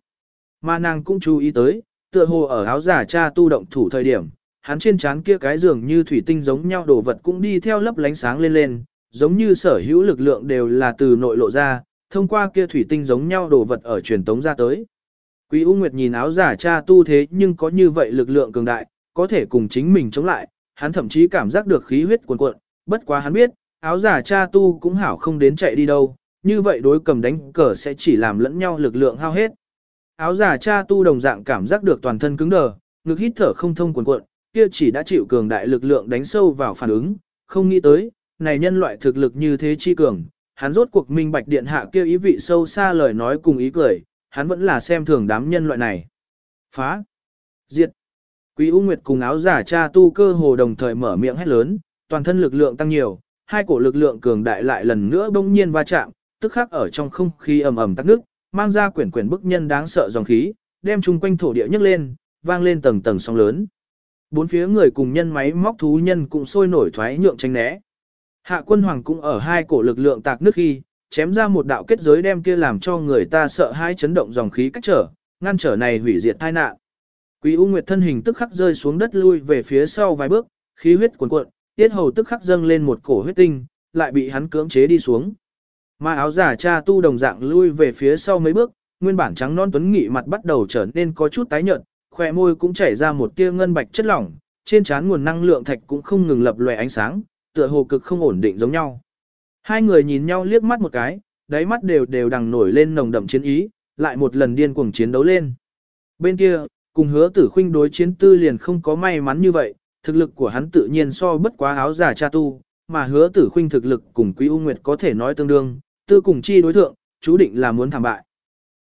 Speaker 1: Mà nàng cũng chú ý tới, tựa hồ ở áo giả cha tu động thủ thời điểm, hắn trên trán kia cái giường như thủy tinh giống nhau đồ vật cũng đi theo lấp lánh sáng lên lên, giống như sở hữu lực lượng đều là từ nội lộ ra, thông qua kia thủy tinh giống nhau đồ vật ở truyền tống ra tới. Quý U Nguyệt nhìn áo giả cha tu thế nhưng có như vậy lực lượng cường đại, có thể cùng chính mình chống lại, hắn thậm chí cảm giác được khí huyết cuồn cuộn, bất quá hắn biết, áo giả cha tu cũng hảo không đến chạy đi đâu, như vậy đối cầm đánh cờ sẽ chỉ làm lẫn nhau lực lượng hao hết. Áo giả cha tu đồng dạng cảm giác được toàn thân cứng đờ, ngực hít thở không thông cuồn cuộn, kia chỉ đã chịu cường đại lực lượng đánh sâu vào phản ứng, không nghĩ tới, này nhân loại thực lực như thế chi cường, hắn rốt cuộc minh bạch điện hạ kia ý vị sâu xa lời nói cùng ý cười, hắn vẫn là xem thường đám nhân loại này. Phá! Diệt! Quý U Nguyệt cùng áo giả cha tu cơ hồ đồng thời mở miệng hét lớn, toàn thân lực lượng tăng nhiều, hai cổ lực lượng cường đại lại lần nữa bỗng nhiên va chạm, tức khắc ở trong không khí ầm ầm tắc nước, mang ra quyển quyển bức nhân đáng sợ dòng khí, đem chung quanh thổ địa nhấc lên, vang lên tầng tầng sóng lớn. Bốn phía người cùng nhân máy móc thú nhân cũng sôi nổi thoái nhượng tranh né. Hạ quân hoàng cũng ở hai cổ lực lượng tạc nước khi, chém ra một đạo kết giới đem kia làm cho người ta sợ hai chấn động dòng khí cách trở, ngăn trở này hủy diệt tai nạn. Quý U Nguyệt thân hình tức khắc rơi xuống đất lui về phía sau vài bước, khí huyết cuồn cuộn, tiết hầu tức khắc dâng lên một cổ huyết tinh, lại bị hắn cưỡng chế đi xuống. Mà áo giả cha tu đồng dạng lui về phía sau mấy bước, nguyên bản trắng non tuấn nghị mặt bắt đầu trở nên có chút tái nhợt, khỏe môi cũng chảy ra một tia ngân bạch chất lỏng, trên trán nguồn năng lượng thạch cũng không ngừng lập lòe ánh sáng, tựa hồ cực không ổn định giống nhau. Hai người nhìn nhau liếc mắt một cái, đáy mắt đều đều đằng nổi lên nồng đậm chiến ý, lại một lần điên cuồng chiến đấu lên. Bên kia, cùng hứa tử khuynh đối chiến tư liền không có may mắn như vậy, thực lực của hắn tự nhiên so bất quá áo giả cha tu, mà hứa tử khuynh thực lực cùng quý u nguyệt có thể nói tương đương, tư cùng chi đối thượng, chú định là muốn thảm bại.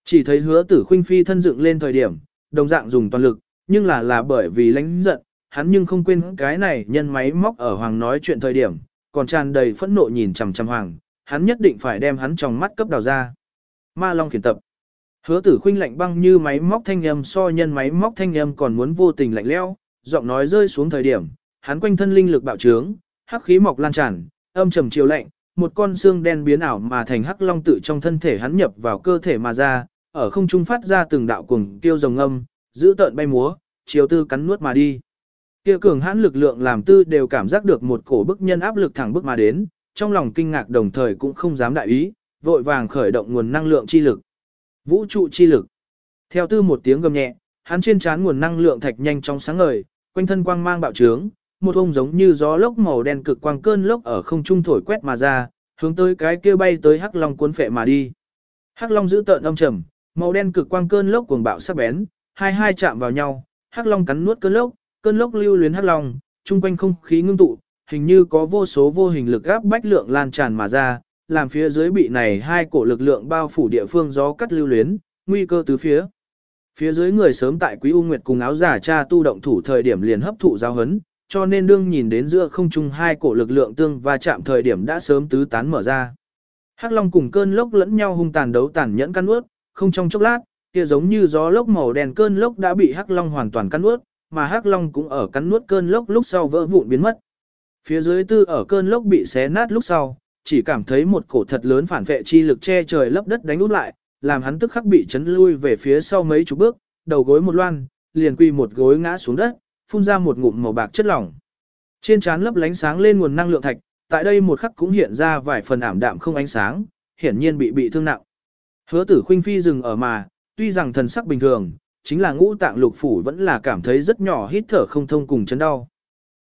Speaker 1: Chỉ thấy hứa tử khuynh phi thân dựng lên thời điểm, đồng dạng dùng toàn lực, nhưng là là bởi vì lãnh giận, hắn nhưng không quên cái này nhân máy móc ở hoàng nói chuyện thời điểm, còn tràn đầy phẫn nộ nhìn chằm chằm hoàng, hắn nhất định phải đem hắn trong mắt cấp đào ra. Ma Long khiển tập. Hứa tử khuynh lạnh băng như máy móc thanh âm so nhân máy móc thanh âm còn muốn vô tình lạnh lẽo, giọng nói rơi xuống thời điểm, hắn quanh thân linh lực bạo trướng, hắc khí mọc lan tràn, âm trầm chiều lạnh, một con xương đen biến ảo mà thành hắc long tự trong thân thể hắn nhập vào cơ thể mà ra, ở không trung phát ra từng đạo cuồng tiêu rồng âm, giữ tợn bay múa, chiều tư cắn nuốt mà đi. Kia cường hãn lực lượng làm tư đều cảm giác được một cổ bức nhân áp lực thẳng bước mà đến, trong lòng kinh ngạc đồng thời cũng không dám đại ý, vội vàng khởi động nguồn năng lượng chi lực. Vũ trụ chi lực. Theo tư một tiếng gầm nhẹ, hắn trên trán nguồn năng lượng thạch nhanh trong sáng ngời, quanh thân quang mang bạo trướng, một ông giống như gió lốc màu đen cực quang cơn lốc ở không trung thổi quét mà ra, hướng tới cái kia bay tới hắc long cuốn phệ mà đi. Hắc long giữ tợn âm trầm, màu đen cực quang cơn lốc cuồng bạo sắc bén, hai hai chạm vào nhau, hắc long cắn nuốt cơn lốc, cơn lốc lưu luyến hắc long, trung quanh không khí ngưng tụ, hình như có vô số vô hình lực áp bách lượng lan tràn mà ra, làm phía dưới bị này hai cổ lực lượng bao phủ địa phương gió cắt lưu luyến, nguy cơ tứ phía. Phía dưới người sớm tại Quý U Nguyệt cùng áo giả cha tu động thủ thời điểm liền hấp thụ giáo hấn, cho nên đương nhìn đến giữa không trung hai cổ lực lượng tương va chạm thời điểm đã sớm tứ tán mở ra. Hắc Long cùng cơn lốc lẫn nhau hung tàn đấu tàn nhẫn căn ướt, không trong chốc lát, kia giống như gió lốc màu đen cơn lốc đã bị Hắc Long hoàn toàn cắn nuốt, mà Hắc Long cũng ở cắn nuốt cơn lốc lúc sau vỡ vụn biến mất. Phía dưới tư ở cơn lốc bị xé nát lúc sau, chỉ cảm thấy một cổ thật lớn phản vệ chi lực che trời lấp đất đánh út lại, làm hắn tức khắc bị chấn lui về phía sau mấy chục bước, đầu gối một loan, liền quy một gối ngã xuống đất, phun ra một ngụm màu bạc chất lỏng. Trên trán lấp lánh sáng lên nguồn năng lượng thạch, tại đây một khắc cũng hiện ra vài phần ảm đạm không ánh sáng, hiển nhiên bị bị thương nặng. Hứa tử khuynh phi dừng ở mà, tuy rằng thần sắc bình thường, chính là ngũ tạng lục phủ vẫn là cảm thấy rất nhỏ hít thở không thông cùng chấn đau.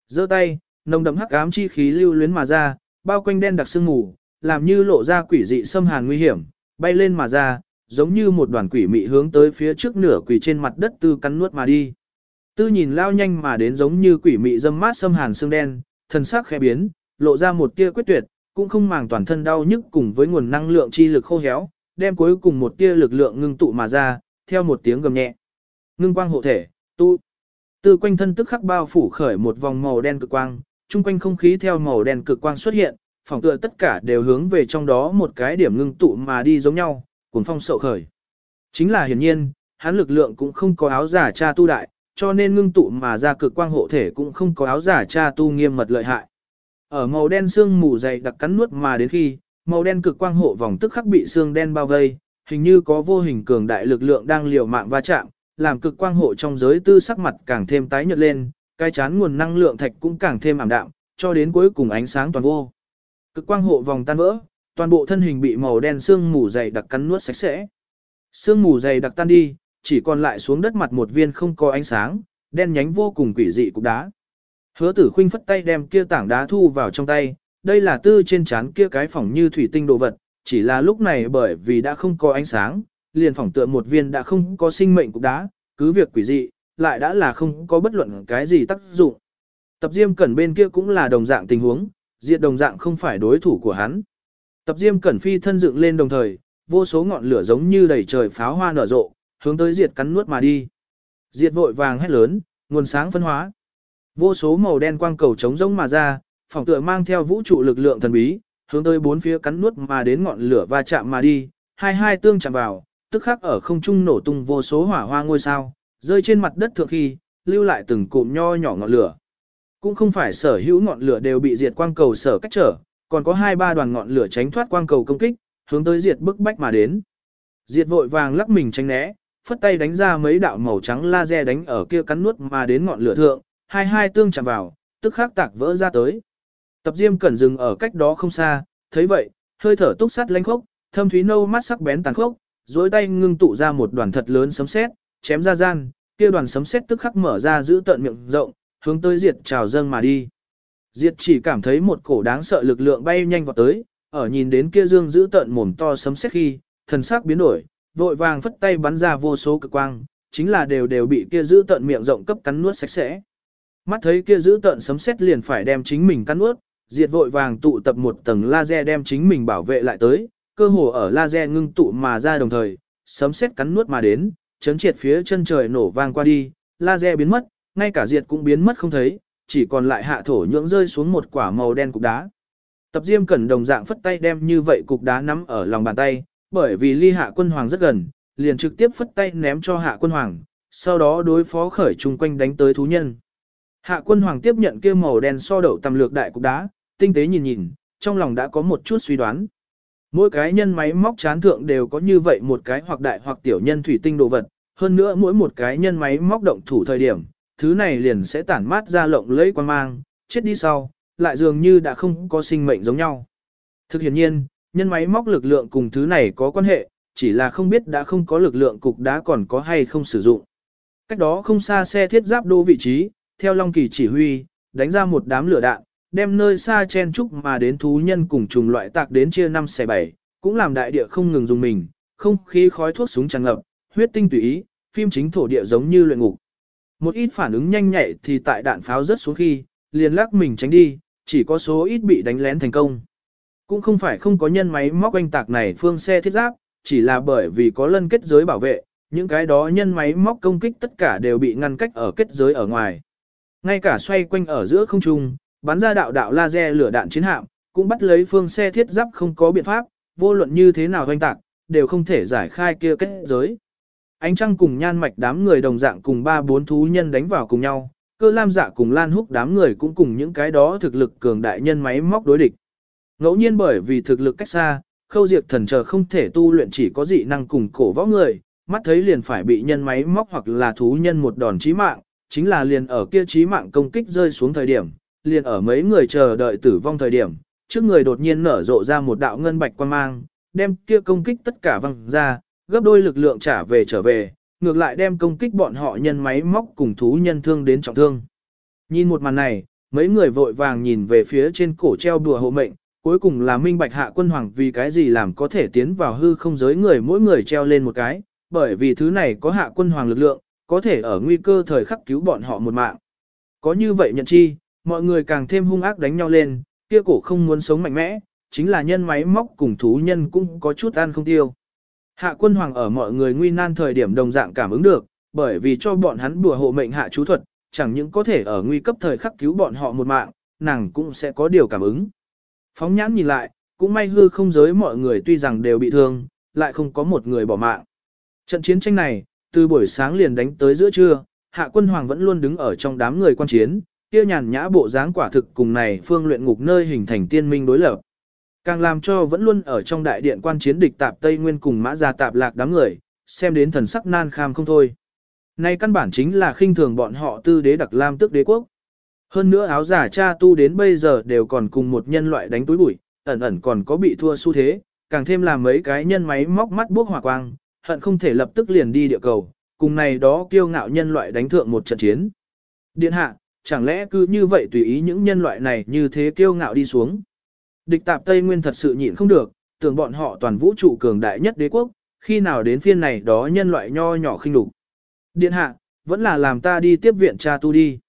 Speaker 1: giơ tay, nồng đậm hắc ám chi khí lưu luyến mà ra, bao quanh đen đặc sương mù, làm như lộ ra quỷ dị xâm hàn nguy hiểm, bay lên mà ra, giống như một đoàn quỷ mị hướng tới phía trước nửa quỷ trên mặt đất tư cắn nuốt mà đi. Tư nhìn lao nhanh mà đến giống như quỷ mị dâm mát xâm hàn xương đen, thần sắc khẽ biến, lộ ra một tia quyết tuyệt, cũng không màng toàn thân đau nhức cùng với nguồn năng lượng chi lực khô héo, đem cuối cùng một tia lực lượng ngưng tụ mà ra, theo một tiếng gầm nhẹ. Ngưng quang hộ thể, tu. Từ quanh thân tức khắc bao phủ khởi một vòng màu đen cực quang, chung quanh không khí theo màu đen cực quang xuất hiện, phòng tựa tất cả đều hướng về trong đó một cái điểm ngưng tụ mà đi giống nhau, cuồng phong sậu khởi. Chính là hiển nhiên, hắn lực lượng cũng không có áo giả cha tu đại, cho nên ngưng tụ mà ra cực quang hộ thể cũng không có áo giả cha tu nghiêm mật lợi hại. Ở màu đen xương mù dày đặc cắn nuốt mà đến khi, màu đen cực quang hộ vòng tức khắc bị xương đen bao vây, hình như có vô hình cường đại lực lượng đang liều mạng va chạm, làm cực quang hộ trong giới tư sắc mặt càng thêm tái nhợt lên, cái chán nguồn năng lượng thạch cũng càng thêm ảm đạm, cho đến cuối cùng ánh sáng toàn vô. Cực quang hộ vòng tan vỡ, toàn bộ thân hình bị màu đen xương mù dày đặc cắn nuốt sạch sẽ. xương mù dày đặc tan đi, chỉ còn lại xuống đất mặt một viên không có ánh sáng, đen nhánh vô cùng quỷ dị cục đá. Hứa tử khinh phất tay đem kia tảng đá thu vào trong tay, đây là tư trên chán kia cái phỏng như thủy tinh đồ vật, chỉ là lúc này bởi vì đã không có ánh sáng, liền phỏng tựa một viên đã không có sinh mệnh cục đá, cứ việc quỷ dị, lại đã là không có bất luận cái gì tác dụng. Tập diêm cẩn bên kia cũng là đồng dạng tình huống, diệt đồng dạng không phải đối thủ của hắn. Tập diêm cẩn phi thân dựng lên đồng thời, vô số ngọn lửa giống như đầy trời pháo hoa nở rộ, hướng tới diệt cắn nuốt mà đi. Diệt vội vàng hét lớn, Nguồn sáng phân hóa. Vô số màu đen quang cầu trống rỗng mà ra, phòng tựa mang theo vũ trụ lực lượng thần bí, hướng tới bốn phía cắn nuốt mà đến ngọn lửa va chạm mà đi, hai hai tương chạm vào, tức khắc ở không trung nổ tung vô số hỏa hoa ngôi sao, rơi trên mặt đất thượng khi, lưu lại từng cụm nho nhỏ ngọn lửa. Cũng không phải sở hữu ngọn lửa đều bị diệt quang cầu sở cách trở, còn có hai ba đoàn ngọn lửa tránh thoát quang cầu công kích, hướng tới diệt bức bách mà đến. Diệt vội vàng lắc mình tránh né, phất tay đánh ra mấy đạo màu trắng laser đánh ở kia cắn nuốt mà đến ngọn lửa thượng, hai hai tương chạm vào, tức khắc tạc vỡ ra tới. Tập Diêm cẩn dừng ở cách đó không xa, thấy vậy, hơi thở túc sắt lanh khốc, thâm thúy nâu mắt sắc bén tàn khốc, dối tay ngưng tụ ra một đoàn thật lớn sấm sét, chém ra gian, kia đoàn sấm sét tức khắc mở ra giữ tận miệng rộng, hướng tới Diệt trào dâng mà đi. Diệt chỉ cảm thấy một cổ đáng sợ lực lượng bay nhanh vào tới, ở nhìn đến kia dương giữ tận mồm to sấm sét khi, thần sắc biến đổi, vội vàng phất tay bắn ra vô số cực quang, chính là đều đều bị kia giữ tận miệng rộng cấp cắn nuốt sạch sẽ. Mắt thấy kia giữ tận sấm sét liền phải đem chính mình cắn nuốt, diệt vội vàng tụ tập một tầng laser đem chính mình bảo vệ lại tới, cơ hồ ở laser ngưng tụ mà ra đồng thời, sấm sét cắn nuốt mà đến, chấn triệt phía chân trời nổ vang qua đi, laser biến mất, ngay cả diệt cũng biến mất không thấy, chỉ còn lại hạ thổ nhưỡng rơi xuống một quả màu đen cục đá. Tập Diêm Cẩn đồng dạng phất tay đem như vậy cục đá nắm ở lòng bàn tay, bởi vì ly hạ quân hoàng rất gần, liền trực tiếp phất tay ném cho hạ quân hoàng, sau đó đối phó khởi chung quanh đánh tới thú nhân. Hạ quân hoàng tiếp nhận kia màu đen so đậu tầm lược đại cục đá, tinh tế nhìn nhìn, trong lòng đã có một chút suy đoán. Mỗi cái nhân máy móc chán thượng đều có như vậy một cái hoặc đại hoặc tiểu nhân thủy tinh đồ vật, hơn nữa mỗi một cái nhân máy móc động thủ thời điểm, thứ này liền sẽ tản mát ra lộng lẫy quan mang, chết đi sau, lại dường như đã không có sinh mệnh giống nhau. Thực hiện nhiên, nhân máy móc lực lượng cùng thứ này có quan hệ, chỉ là không biết đã không có lực lượng cục đá còn có hay không sử dụng. Cách đó không xa xe thiết giáp đô vị trí, theo Long Kỳ chỉ huy, đánh ra một đám lửa đạn, đem nơi xa chen trúc mà đến thú nhân cùng trùng loại tạc đến chia năm xe bảy, cũng làm đại địa không ngừng dùng mình, không khí khói thuốc súng tràn ngập, huyết tinh tùy ý, phim chính thổ địa giống như luyện ngục. Một ít phản ứng nhanh nhạy thì tại đạn pháo rớt xuống khi, liền lắc mình tránh đi, chỉ có số ít bị đánh lén thành công. Cũng không phải không có nhân máy móc oanh tạc này phương xe thiết giáp, chỉ là bởi vì có lân kết giới bảo vệ, những cái đó nhân máy móc công kích tất cả đều bị ngăn cách ở kết giới ở ngoài. Ngay cả xoay quanh ở giữa không trung, bắn ra đạo đạo laser lửa đạn chiến hạm, cũng bắt lấy phương xe thiết giáp không có biện pháp, vô luận như thế nào hoành tạc, đều không thể giải khai kia kết giới. Ánh trăng cùng nhan mạch đám người đồng dạng cùng ba bốn thú nhân đánh vào cùng nhau, cơ lam dạ cùng lan húc đám người cũng cùng những cái đó thực lực cường đại nhân máy móc đối địch. Ngẫu nhiên bởi vì thực lực cách xa, khâu diệt thần chờ không thể tu luyện chỉ có dị năng cùng cổ võ người, mắt thấy liền phải bị nhân máy móc hoặc là thú nhân một đòn chí mạng, chính là liền ở kia chí mạng công kích rơi xuống thời điểm, liền ở mấy người chờ đợi tử vong thời điểm, trước người đột nhiên nở rộ ra một đạo ngân bạch quan mang, đem kia công kích tất cả văng ra, gấp đôi lực lượng trả về trở về, ngược lại đem công kích bọn họ nhân máy móc cùng thú nhân thương đến trọng thương. Nhìn một màn này, mấy người vội vàng nhìn về phía trên cổ treo đùa hộ mệnh, cuối cùng là minh bạch hạ quân hoàng vì cái gì làm có thể tiến vào hư không giới người mỗi người treo lên một cái, bởi vì thứ này có hạ quân hoàng lực lượng, có thể ở nguy cơ thời khắc cứu bọn họ một mạng. Có như vậy nhận chi, mọi người càng thêm hung ác đánh nhau lên, kia cổ không muốn sống mạnh mẽ, chính là nhân máy móc cùng thú nhân cũng có chút ăn không tiêu. Hạ quân hoàng ở mọi người nguy nan thời điểm đồng dạng cảm ứng được, bởi vì cho bọn hắn bùa hộ mệnh hạ chú thuật, chẳng những có thể ở nguy cấp thời khắc cứu bọn họ một mạng, nàng cũng sẽ có điều cảm ứng. Phóng nhãn nhìn lại, cũng may hư không giới mọi người tuy rằng đều bị thương, lại không có một người bỏ mạng. Trận chiến tranh này, từ buổi sáng liền đánh tới giữa trưa, hạ quân hoàng vẫn luôn đứng ở trong đám người quan chiến, kia nhàn nhã bộ dáng quả thực cùng này phương luyện ngục nơi hình thành tiên minh đối lập. Càng làm cho vẫn luôn ở trong đại điện quan chiến địch tạp Tây Nguyên cùng mã gia tạp lạc đám người, xem đến thần sắc nan kham không thôi. Nay căn bản chính là khinh thường bọn họ tư đế đặc lam tức đế quốc. Hơn nữa áo giả cha tu đến bây giờ đều còn cùng một nhân loại đánh túi bụi, ẩn ẩn còn có bị thua xu thế, càng thêm là mấy cái nhân máy móc mắt bước hỏa quang, hận không thể lập tức liền đi địa cầu, cùng này đó kiêu ngạo nhân loại đánh thượng một trận chiến. Điện hạ, chẳng lẽ cứ như vậy tùy ý những nhân loại này như thế kiêu ngạo đi xuống. Địch tạp Tây Nguyên thật sự nhịn không được, tưởng bọn họ toàn vũ trụ cường đại nhất đế quốc, khi nào đến phiên này đó nhân loại nho nhỏ khinh đục. Điện hạ, vẫn là làm ta đi tiếp viện cha tu đi.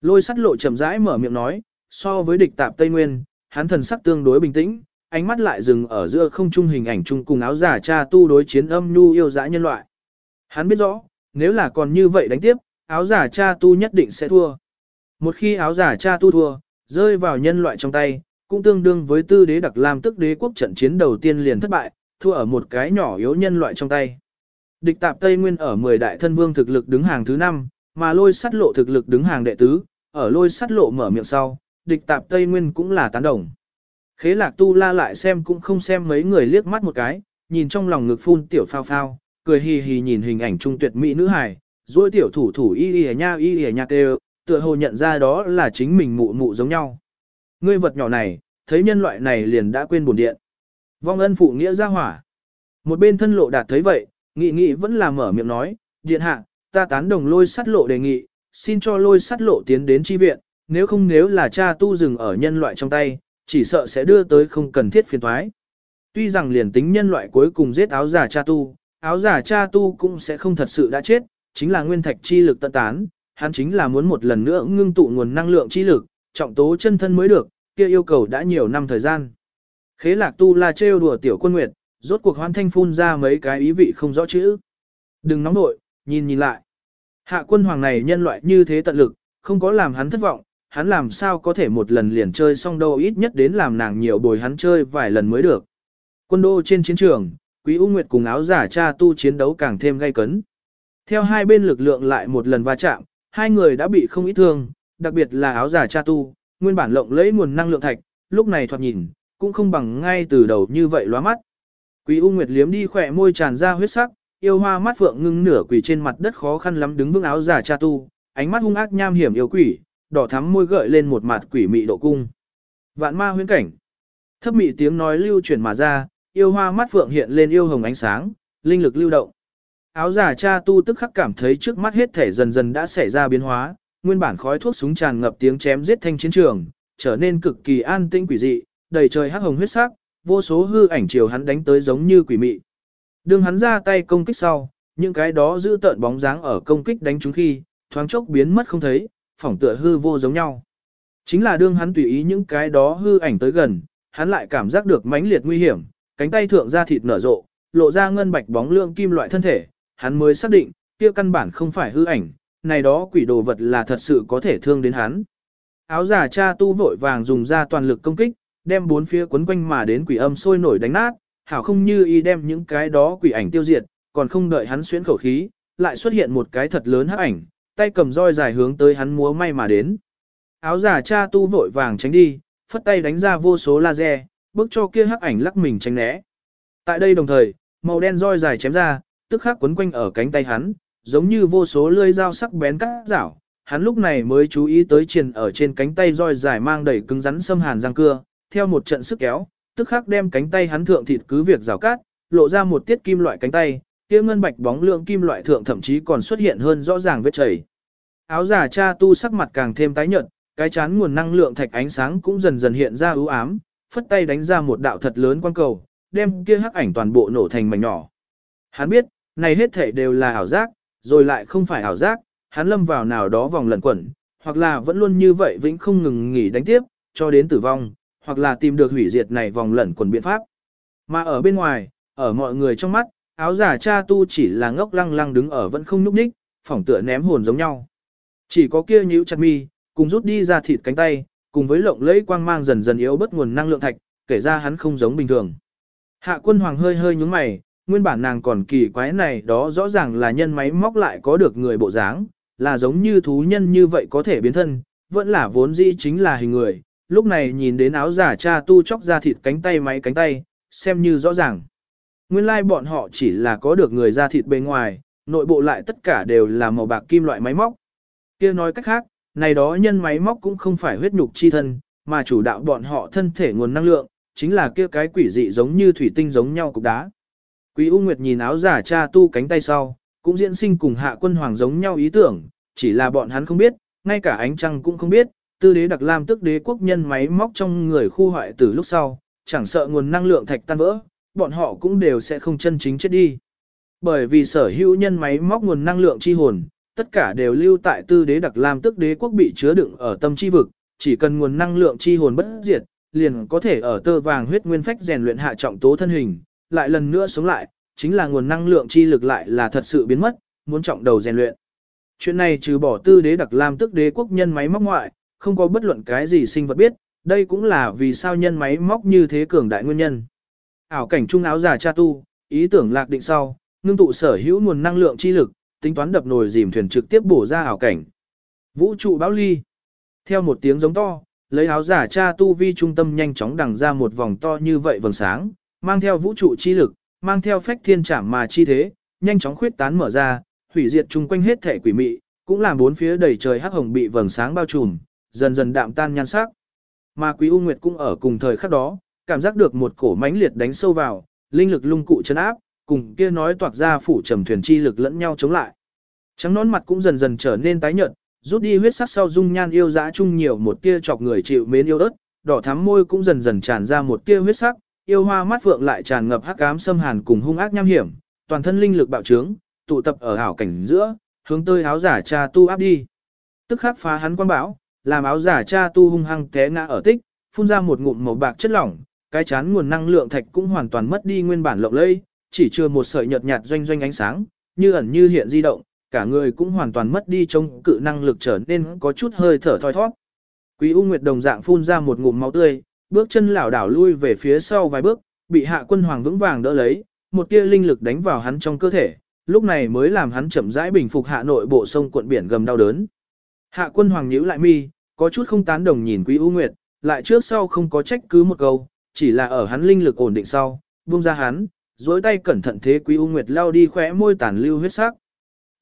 Speaker 1: Lôi sắt lộ chậm rãi mở miệng nói, so với địch tạp Tây Nguyên, hắn thần sắc tương đối bình tĩnh, ánh mắt lại dừng ở giữa không trung hình ảnh chung cùng áo giả cha tu đối chiến âm nhu yêu dã nhân loại. Hắn biết rõ, nếu là còn như vậy đánh tiếp, áo giả cha tu nhất định sẽ thua. Một khi áo giả cha tu thua, rơi vào nhân loại trong tay, cũng tương đương với tư đế đặc làm tức đế quốc trận chiến đầu tiên liền thất bại, thua ở một cái nhỏ yếu nhân loại trong tay. Địch tạp Tây Nguyên ở 10 đại thân vương thực lực đứng hàng thứ 5, mà lôi sắt lộ thực lực đứng hàng đệ tứ, ở lôi sắt lộ mở miệng sau, địch tạp Tây Nguyên cũng là tán đồng. Khế lạc tu la lại xem cũng không xem mấy người liếc mắt một cái, nhìn trong lòng ngực phun tiểu phao phao, cười hì hì nhìn hình ảnh trung tuyệt mỹ nữ hài, duỗi tiểu thủ thủ y y nha y y nha tê tựa hồ nhận ra đó là chính mình mụ mụ giống nhau. Ngươi vật nhỏ này, thấy nhân loại này liền đã quên buồn điện. Vong ân phụ nghĩa ra hỏa. Một bên thân lộ đạt thấy vậy, nghị nghị vẫn là mở miệng nói, điện hạ, ta tán đồng lôi sắt lộ đề nghị, xin cho lôi sắt lộ tiến đến chi viện, nếu không nếu là cha tu dừng ở nhân loại trong tay, chỉ sợ sẽ đưa tới không cần thiết phiền thoái. Tuy rằng liền tính nhân loại cuối cùng giết áo giả cha tu, áo giả cha tu cũng sẽ không thật sự đã chết, chính là nguyên thạch chi lực tận tán, hắn chính là muốn một lần nữa ngưng tụ nguồn năng lượng chi lực, trọng tố chân thân mới được, kia yêu cầu đã nhiều năm thời gian. Khế lạc tu la trêu đùa tiểu quân nguyệt, rốt cuộc hoan thanh phun ra mấy cái ý vị không rõ chữ. Đừng nóng nội, nhìn nhìn lại. Hạ quân hoàng này nhân loại như thế tận lực, không có làm hắn thất vọng, hắn làm sao có thể một lần liền chơi xong đâu ít nhất đến làm nàng nhiều bồi hắn chơi vài lần mới được. Quân đô trên chiến trường, Quý U Nguyệt cùng áo giả cha tu chiến đấu càng thêm gay cấn. Theo hai bên lực lượng lại một lần va chạm, hai người đã bị không ít thương, đặc biệt là áo giả cha tu, nguyên bản lộng lấy nguồn năng lượng thạch, lúc này thoạt nhìn, cũng không bằng ngay từ đầu như vậy lóa mắt. Quý U Nguyệt liếm đi khỏe môi tràn ra huyết sắc, yêu hoa mắt phượng ngưng nửa quỳ trên mặt đất khó khăn lắm đứng vững áo giả cha tu, ánh mắt hung ác nham hiểm yêu quỷ, đỏ thắm môi gợi lên một mặt quỷ mị độ cung. Vạn ma huyễn cảnh. Thấp mị tiếng nói lưu chuyển mà ra, yêu hoa mắt phượng hiện lên yêu hồng ánh sáng, linh lực lưu động. Áo giả cha tu tức khắc cảm thấy trước mắt hết thể dần dần đã xảy ra biến hóa, nguyên bản khói thuốc súng tràn ngập tiếng chém giết thanh chiến trường, trở nên cực kỳ an tĩnh quỷ dị, đầy trời hắc hồng huyết sắc, vô số hư ảnh chiều hắn đánh tới giống như quỷ mị. Đương hắn ra tay công kích sau, những cái đó giữ tợn bóng dáng ở công kích đánh chúng khi, thoáng chốc biến mất không thấy, phỏng tựa hư vô giống nhau. Chính là đương hắn tùy ý những cái đó hư ảnh tới gần, hắn lại cảm giác được mãnh liệt nguy hiểm, cánh tay thượng ra thịt nở rộ, lộ ra ngân bạch bóng lượng kim loại thân thể, hắn mới xác định, kia căn bản không phải hư ảnh, này đó quỷ đồ vật là thật sự có thể thương đến hắn. Áo giả cha tu vội vàng dùng ra toàn lực công kích, đem bốn phía quấn quanh mà đến quỷ âm sôi nổi đánh nát, hảo không như y đem những cái đó quỷ ảnh tiêu diệt, còn không đợi hắn xuyến khẩu khí, lại xuất hiện một cái thật lớn hắc ảnh, tay cầm roi dài hướng tới hắn múa may mà đến. Áo giả cha tu vội vàng tránh đi, phất tay đánh ra vô số laser, bước cho kia hắc ảnh lắc mình tránh né. Tại đây đồng thời, màu đen roi dài chém ra, tức khắc quấn quanh ở cánh tay hắn, giống như vô số lưỡi dao sắc bén cắt rảo. Hắn lúc này mới chú ý tới triền ở trên cánh tay roi dài mang đầy cứng rắn xâm hàn răng cưa, theo một trận sức kéo, tức khắc đem cánh tay hắn thượng thịt cứ việc rào cát, lộ ra một tiết kim loại cánh tay, kia ngân bạch bóng lượng kim loại thượng thậm chí còn xuất hiện hơn rõ ràng vết chảy. Áo giả cha tu sắc mặt càng thêm tái nhợt, cái chán nguồn năng lượng thạch ánh sáng cũng dần dần hiện ra ưu ám, phất tay đánh ra một đạo thật lớn quang cầu, đem kia hắc ảnh toàn bộ nổ thành mảnh nhỏ. Hắn biết, này hết thể đều là ảo giác, rồi lại không phải ảo giác, hắn lâm vào nào đó vòng lẩn quẩn, hoặc là vẫn luôn như vậy vĩnh không ngừng nghỉ đánh tiếp, cho đến tử vong, hoặc là tìm được hủy diệt này vòng lẩn quẩn biện pháp. Mà ở bên ngoài, ở mọi người trong mắt, áo giả cha tu chỉ là ngốc lăng lăng đứng ở vẫn không nhúc nhích, phỏng tựa ném hồn giống nhau. Chỉ có kia nhíu chặt mi, cùng rút đi ra thịt cánh tay, cùng với lộng lẫy quang mang dần dần yếu bất nguồn năng lượng thạch, kể ra hắn không giống bình thường. Hạ quân hoàng hơi hơi nhúng mày, nguyên bản nàng còn kỳ quái này đó rõ ràng là nhân máy móc lại có được người bộ dáng, là giống như thú nhân như vậy có thể biến thân, vẫn là vốn dĩ chính là hình người. Lúc này nhìn đến áo giả cha tu chóc ra thịt cánh tay máy cánh tay, xem như rõ ràng. Nguyên lai like bọn họ chỉ là có được người ra thịt bên ngoài, nội bộ lại tất cả đều là màu bạc kim loại máy móc. kia nói cách khác, này đó nhân máy móc cũng không phải huyết nhục chi thân, mà chủ đạo bọn họ thân thể nguồn năng lượng, chính là kia cái quỷ dị giống như thủy tinh giống nhau cục đá. Quý U Nguyệt nhìn áo giả cha tu cánh tay sau, cũng diễn sinh cùng hạ quân hoàng giống nhau ý tưởng, chỉ là bọn hắn không biết, ngay cả ánh trăng cũng không biết, tư đế đặc lam tức đế quốc nhân máy móc trong người khu hoại từ lúc sau, chẳng sợ nguồn năng lượng thạch tan vỡ, bọn họ cũng đều sẽ không chân chính chết đi. Bởi vì sở hữu nhân máy móc nguồn năng lượng chi hồn, tất cả đều lưu tại tư đế đặc lam tức đế quốc bị chứa đựng ở tâm chi vực, chỉ cần nguồn năng lượng chi hồn bất diệt, liền có thể ở tơ vàng huyết nguyên phách rèn luyện hạ trọng tố thân hình, lại lần nữa sống lại, chính là nguồn năng lượng chi lực lại là thật sự biến mất, muốn trọng đầu rèn luyện. Chuyện này trừ bỏ tư đế đặc lam tức đế quốc nhân máy móc ngoại, không có bất luận cái gì sinh vật biết, đây cũng là vì sao nhân máy móc như thế cường đại nguyên nhân. Ảo cảnh trung áo giả cha tu, ý tưởng lạc định sau, ngưng tụ sở hữu nguồn năng lượng chi lực, tính toán đập nồi dìm thuyền trực tiếp bổ ra ảo cảnh. Vũ trụ báo ly. Theo một tiếng giống to, lấy áo giả cha tu vi trung tâm nhanh chóng đằng ra một vòng to như vậy vầng sáng, mang theo vũ trụ chi lực, mang theo phách thiên trảm mà chi thế, nhanh chóng khuyết tán mở ra, hủy diệt chung quanh hết thể quỷ mị, cũng làm bốn phía đầy trời hắc hồng bị vầng sáng bao trùm, dần dần đạm tan nhan sắc. Mà Quý U Nguyệt cũng ở cùng thời khắc đó, cảm giác được một cổ mãnh liệt đánh sâu vào, linh lực lung cụ chân áp, cùng kia nói toạc ra phủ trầm thuyền chi lực lẫn nhau chống lại. Trắng nón mặt cũng dần dần trở nên tái nhợt, rút đi huyết sắc sau dung nhan yêu dã chung nhiều một tia chọc người chịu mến yêu ớt, đỏ thắm môi cũng dần dần tràn ra một tia huyết sắc, yêu hoa mắt phượng lại tràn ngập hắc ám xâm hàn cùng hung ác nham hiểm, toàn thân linh lực bạo trướng, tụ tập ở hảo cảnh giữa, hướng tới áo giả cha tu áp đi. Tức khắc phá hắn quan bão, làm áo giả cha tu hung hăng té ngã ở tích, phun ra một ngụm màu bạc chất lỏng, cái chán nguồn năng lượng thạch cũng hoàn toàn mất đi nguyên bản lộng lẫy, chỉ chưa một sợi nhợt nhạt doanh doanh ánh sáng, như ẩn như hiện di động, cả người cũng hoàn toàn mất đi chống cự năng lực trở nên có chút hơi thở thoi thoát. Quý U Nguyệt đồng dạng phun ra một ngụm máu tươi, bước chân lảo đảo lui về phía sau vài bước, bị Hạ Quân Hoàng vững vàng đỡ lấy, một tia linh lực đánh vào hắn trong cơ thể, lúc này mới làm hắn chậm rãi bình phục hạ nội bộ sông cuộn biển gầm đau đớn. Hạ Quân Hoàng nhíu lại mi, có chút không tán đồng nhìn Quý U Nguyệt, lại trước sau không có trách cứ một câu, chỉ là ở hắn linh lực ổn định sau, buông ra hắn, dối tay cẩn thận thế Quý U Nguyệt lao đi khóe môi tàn lưu huyết sắc.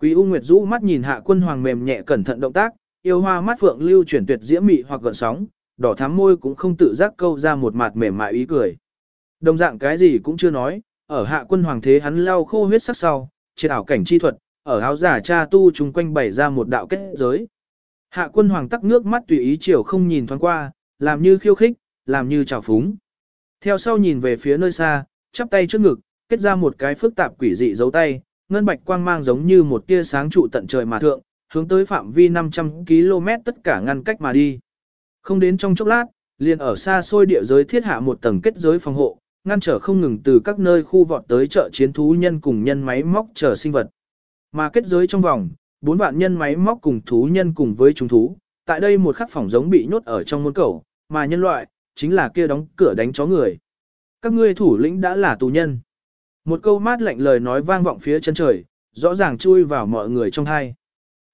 Speaker 1: Quý U Nguyệt rũ mắt nhìn Hạ Quân Hoàng mềm nhẹ cẩn thận động tác, yêu hoa mắt phượng lưu chuyển tuyệt diễm mị hoặc gợn sóng, đỏ thắm môi cũng không tự giác câu ra một mặt mềm mại ý cười. Đồng dạng cái gì cũng chưa nói, ở Hạ Quân Hoàng thế hắn lau khô huyết sắc sau, trên ảo cảnh chi thuật, ở áo giả cha tu chung quanh bày ra một đạo kết giới. Hạ Quân Hoàng tắc nước mắt tùy ý chiều không nhìn thoáng qua, làm như khiêu khích, làm như trào phúng. Theo sau nhìn về phía nơi xa, chắp tay trước ngực, kết ra một cái phức tạp quỷ dị dấu tay, ngân bạch quang mang giống như một tia sáng trụ tận trời mà thượng, hướng tới phạm vi 500 km tất cả ngăn cách mà đi. Không đến trong chốc lát, liền ở xa xôi địa giới thiết hạ một tầng kết giới phòng hộ, ngăn trở không ngừng từ các nơi khu vọt tới chợ chiến thú nhân cùng nhân máy móc chờ sinh vật. Mà kết giới trong vòng, bốn vạn nhân máy móc cùng thú nhân cùng với chúng thú, tại đây một khắc phòng giống bị nhốt ở trong môn cầu, mà nhân loại, chính là kia đóng cửa đánh chó người. Các ngươi thủ lĩnh đã là tù nhân. Một câu mát lạnh lời nói vang vọng phía chân trời, rõ ràng chui vào mọi người trong hai.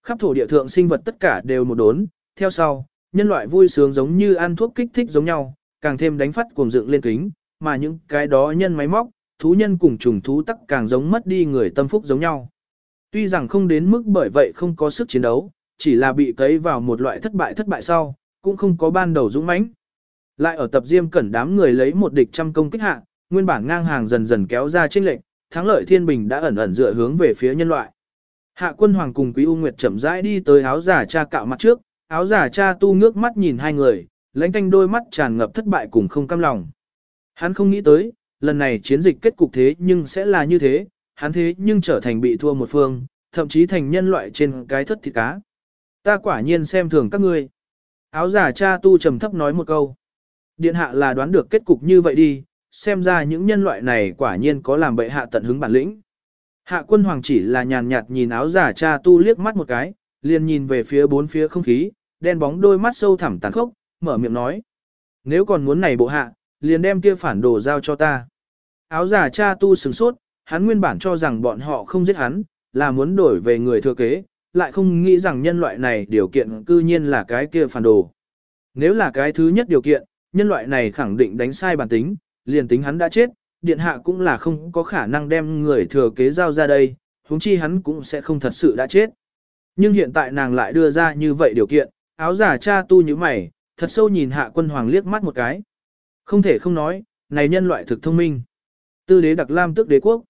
Speaker 1: Khắp thổ địa thượng sinh vật tất cả đều một đốn, theo sau, nhân loại vui sướng giống như ăn thuốc kích thích giống nhau, càng thêm đánh phát cuồng dựng lên kính, mà những cái đó nhân máy móc, thú nhân cùng trùng thú tắc càng giống mất đi người tâm phúc giống nhau. Tuy rằng không đến mức bởi vậy không có sức chiến đấu, chỉ là bị cấy vào một loại thất bại thất bại sau, cũng không có ban đầu dũng mãnh. Lại ở tập diêm cẩn đám người lấy một địch trăm công kích hạ, nguyên bản ngang hàng dần dần kéo ra chênh lệnh, thắng lợi thiên bình đã ẩn ẩn dựa hướng về phía nhân loại. Hạ quân hoàng cùng Quý U Nguyệt chậm rãi đi tới áo giả cha cạo mặt trước, áo giả cha tu ngước mắt nhìn hai người, lãnh canh đôi mắt tràn ngập thất bại cùng không cam lòng. Hắn không nghĩ tới, lần này chiến dịch kết cục thế nhưng sẽ là như thế, hắn thế nhưng trở thành bị thua một phương, thậm chí thành nhân loại trên cái thất thịt cá. Ta quả nhiên xem thường các ngươi. Áo giả cha tu trầm thấp nói một câu. Điện hạ là đoán được kết cục như vậy đi, xem ra những nhân loại này quả nhiên có làm bệ hạ tận hứng bản lĩnh. Hạ quân hoàng chỉ là nhàn nhạt nhìn áo giả cha tu liếc mắt một cái, liền nhìn về phía bốn phía không khí, đen bóng đôi mắt sâu thẳm tàn khốc, mở miệng nói. Nếu còn muốn này bộ hạ, liền đem kia phản đồ giao cho ta. Áo giả cha tu sừng sốt, hắn nguyên bản cho rằng bọn họ không giết hắn, là muốn đổi về người thừa kế, lại không nghĩ rằng nhân loại này điều kiện cư nhiên là cái kia phản đồ. Nếu là cái thứ nhất điều kiện, nhân loại này khẳng định đánh sai bản tính, liền tính hắn đã chết, điện hạ cũng là không có khả năng đem người thừa kế giao ra đây, huống chi hắn cũng sẽ không thật sự đã chết. Nhưng hiện tại nàng lại đưa ra như vậy điều kiện, áo giả cha tu như mày, thật sâu nhìn hạ quân hoàng liếc mắt một cái. Không thể không nói, này nhân loại thực thông minh. Tư đế đặc lam tức đế quốc.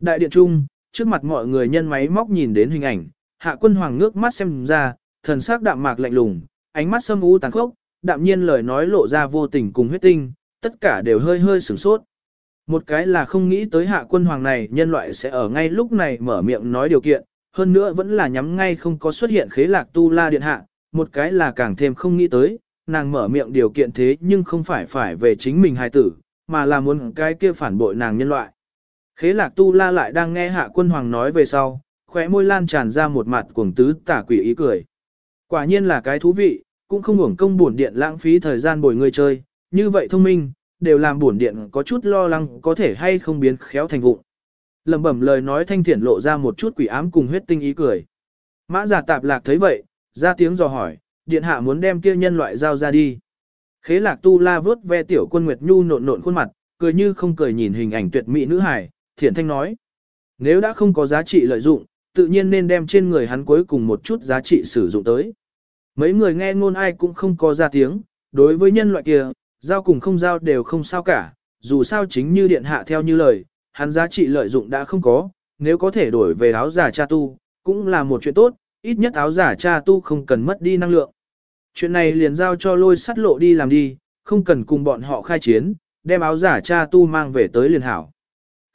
Speaker 1: Đại điện trung, trước mặt mọi người nhân máy móc nhìn đến hình ảnh, hạ quân hoàng ngước mắt xem ra, thần sắc đạm mạc lạnh lùng, ánh mắt sâm u tàn khốc, đạm nhiên lời nói lộ ra vô tình cùng huyết tinh, tất cả đều hơi hơi sửng sốt. Một cái là không nghĩ tới hạ quân hoàng này nhân loại sẽ ở ngay lúc này mở miệng nói điều kiện, hơn nữa vẫn là nhắm ngay không có xuất hiện khế lạc tu la điện hạ, một cái là càng thêm không nghĩ tới, nàng mở miệng điều kiện thế nhưng không phải phải về chính mình hài tử, mà là muốn cái kia phản bội nàng nhân loại. Khế lạc tu la lại đang nghe hạ quân hoàng nói về sau, khóe môi lan tràn ra một mặt cuồng tứ tả quỷ ý cười. Quả nhiên là cái thú vị, cũng không hưởng công buồn điện lãng phí thời gian bồi người chơi, như vậy thông minh, đều làm buồn điện có chút lo lắng có thể hay không biến khéo thành vụng. Lầm bẩm lời nói thanh thiện lộ ra một chút quỷ ám cùng huyết tinh ý cười. Mã giả tạp lạc thấy vậy, ra tiếng dò hỏi, điện hạ muốn đem kia nhân loại giao ra đi. Khế lạc tu la vớt ve tiểu quân Nguyệt Nhu nộn nộn khuôn mặt, cười như không cười nhìn hình ảnh tuyệt mỹ nữ hải, thiện thanh nói. Nếu đã không có giá trị lợi dụng, tự nhiên nên đem trên người hắn cuối cùng một chút giá trị sử dụng tới. Mấy người nghe ngôn ai cũng không có ra tiếng, đối với nhân loại kia, giao cùng không giao đều không sao cả, dù sao chính như điện hạ theo như lời, hắn giá trị lợi dụng đã không có, nếu có thể đổi về áo giả cha tu, cũng là một chuyện tốt, ít nhất áo giả cha tu không cần mất đi năng lượng. Chuyện này liền giao cho lôi sắt lộ đi làm đi, không cần cùng bọn họ khai chiến, đem áo giả cha tu mang về tới liền hảo.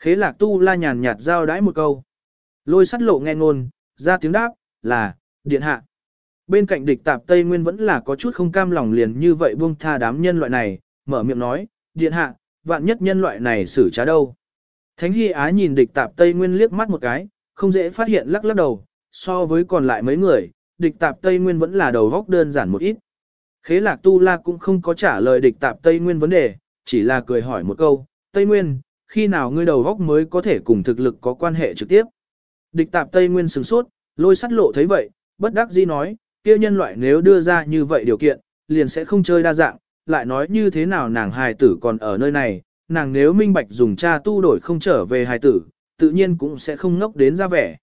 Speaker 1: Khế lạc tu la nhàn nhạt giao đãi một câu. Lôi sắt lộ nghe ngôn, ra tiếng đáp, là, điện hạ. Bên cạnh địch tạp Tây Nguyên vẫn là có chút không cam lòng liền như vậy buông tha đám nhân loại này, mở miệng nói, điện hạ, vạn nhất nhân loại này xử trá đâu. Thánh Hy Á nhìn địch tạp Tây Nguyên liếc mắt một cái, không dễ phát hiện lắc lắc đầu, so với còn lại mấy người, địch tạp Tây Nguyên vẫn là đầu góc đơn giản một ít. Khế lạc tu la cũng không có trả lời địch tạp Tây Nguyên vấn đề, chỉ là cười hỏi một câu, Tây Nguyên, khi nào ngươi đầu góc mới có thể cùng thực lực có quan hệ trực tiếp. Địch tạp Tây Nguyên sửng sốt, lôi sắt lộ thấy vậy, bất đắc dĩ nói, kia nhân loại nếu đưa ra như vậy điều kiện, liền sẽ không chơi đa dạng, lại nói như thế nào nàng hài tử còn ở nơi này, nàng nếu minh bạch dùng cha tu đổi không trở về hài tử, tự nhiên cũng sẽ không ngốc đến ra vẻ.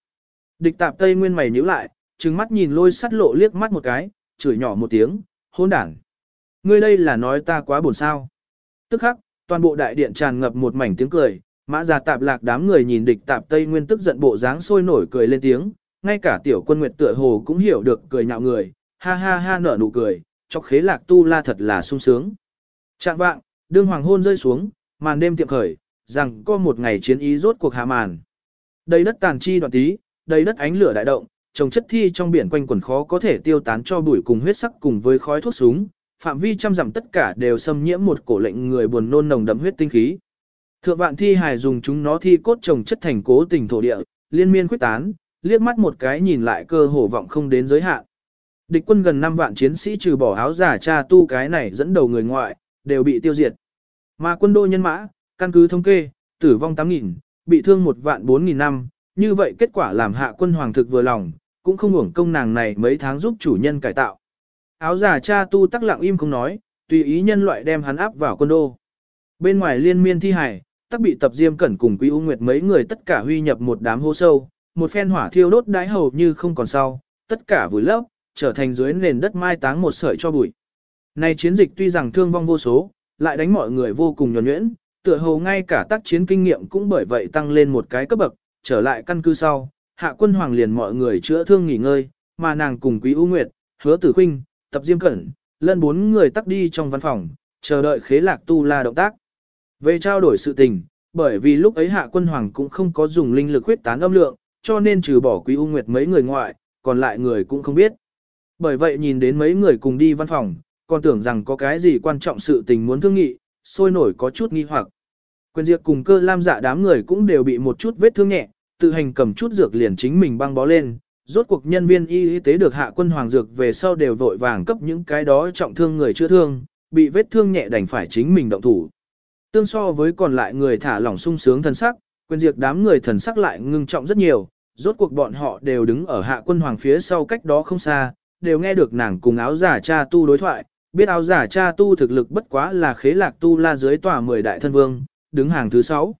Speaker 1: Địch tạp Tây Nguyên mày nhíu lại, trừng mắt nhìn lôi sắt lộ liếc mắt một cái, chửi nhỏ một tiếng, hôn đảng. Ngươi đây là nói ta quá buồn sao. Tức khắc, toàn bộ đại điện tràn ngập một mảnh tiếng cười, mã già tạp lạc đám người nhìn địch tạp Tây Nguyên tức giận bộ dáng sôi nổi cười lên tiếng, ngay cả tiểu quân nguyệt tựa hồ cũng hiểu được cười nhạo người, ha ha ha nở nụ cười, chọc khế lạc tu la thật là sung sướng. Trạng vạng, đương hoàng hôn rơi xuống, màn đêm tiệm khởi, rằng có một ngày chiến ý rốt cuộc hạ màn. Đầy đất tàn chi đoạn tí, đầy đất ánh lửa đại động, trồng chất thi trong biển quanh quần khó có thể tiêu tán cho bụi cùng huyết sắc cùng với khói thuốc súng, phạm vi trăm dặm tất cả đều xâm nhiễm một cổ lệnh người buồn nôn nồng đậm huyết tinh khí. Thượng vạn thi hài dùng chúng nó thi cốt trồng chất thành cố tình thổ địa, liên miên quyết tán, liếc mắt một cái nhìn lại cơ hồ vọng không đến giới hạn. Địch quân gần 5 vạn chiến sĩ trừ bỏ áo giả cha tu cái này dẫn đầu người ngoại, đều bị tiêu diệt. Mà quân đô nhân mã, căn cứ thống kê, tử vong 8.000, bị thương một vạn 4.000 năm, như vậy kết quả làm hạ quân hoàng thực vừa lòng, cũng không hưởng công nàng này mấy tháng giúp chủ nhân cải tạo. Áo giả cha tu tắc lặng im không nói, tùy ý nhân loại đem hắn áp vào quân đô. Bên ngoài liên miên thi hải, tắc bị tập diêm cẩn cùng quý u nguyệt mấy người tất cả huy nhập một đám hô sâu, một phen hỏa thiêu đốt đái hầu như không còn sau, tất cả vùi lấp, trở thành dưới nền đất mai táng một sợi cho bụi. Này chiến dịch tuy rằng thương vong vô số, lại đánh mọi người vô cùng nhuần nhuyễn, tựa hồ ngay cả tác chiến kinh nghiệm cũng bởi vậy tăng lên một cái cấp bậc, trở lại căn cứ sau, hạ quân hoàng liền mọi người chữa thương nghỉ ngơi, mà nàng cùng quý U Nguyệt, hứa tử khinh, tập diêm cẩn, lân bốn người tắt đi trong văn phòng, chờ đợi khế lạc tu la động tác. Về trao đổi sự tình, bởi vì lúc ấy hạ quân hoàng cũng không có dùng linh lực huyết tán âm lượng, cho nên trừ bỏ quý U Nguyệt mấy người ngoại, còn lại người cũng không biết. Bởi vậy nhìn đến mấy người cùng đi văn phòng, còn tưởng rằng có cái gì quan trọng sự tình muốn thương nghị, sôi nổi có chút nghi hoặc. Quyền diệt cùng cơ lam dạ đám người cũng đều bị một chút vết thương nhẹ, tự hành cầm chút dược liền chính mình băng bó lên. Rốt cuộc nhân viên y tế được hạ quân hoàng dược về sau đều vội vàng cấp những cái đó trọng thương người chữa thương, bị vết thương nhẹ đành phải chính mình động thủ. Tương so với còn lại người thả lỏng sung sướng thần sắc, quyền diệt đám người thần sắc lại ngưng trọng rất nhiều, rốt cuộc bọn họ đều đứng ở hạ quân hoàng phía sau cách đó không xa, đều nghe được nàng cùng áo giả cha tu đối thoại, biết áo giả cha tu thực lực bất quá là khế lạc tu la dưới tòa 10 đại thân vương, đứng hàng thứ 6.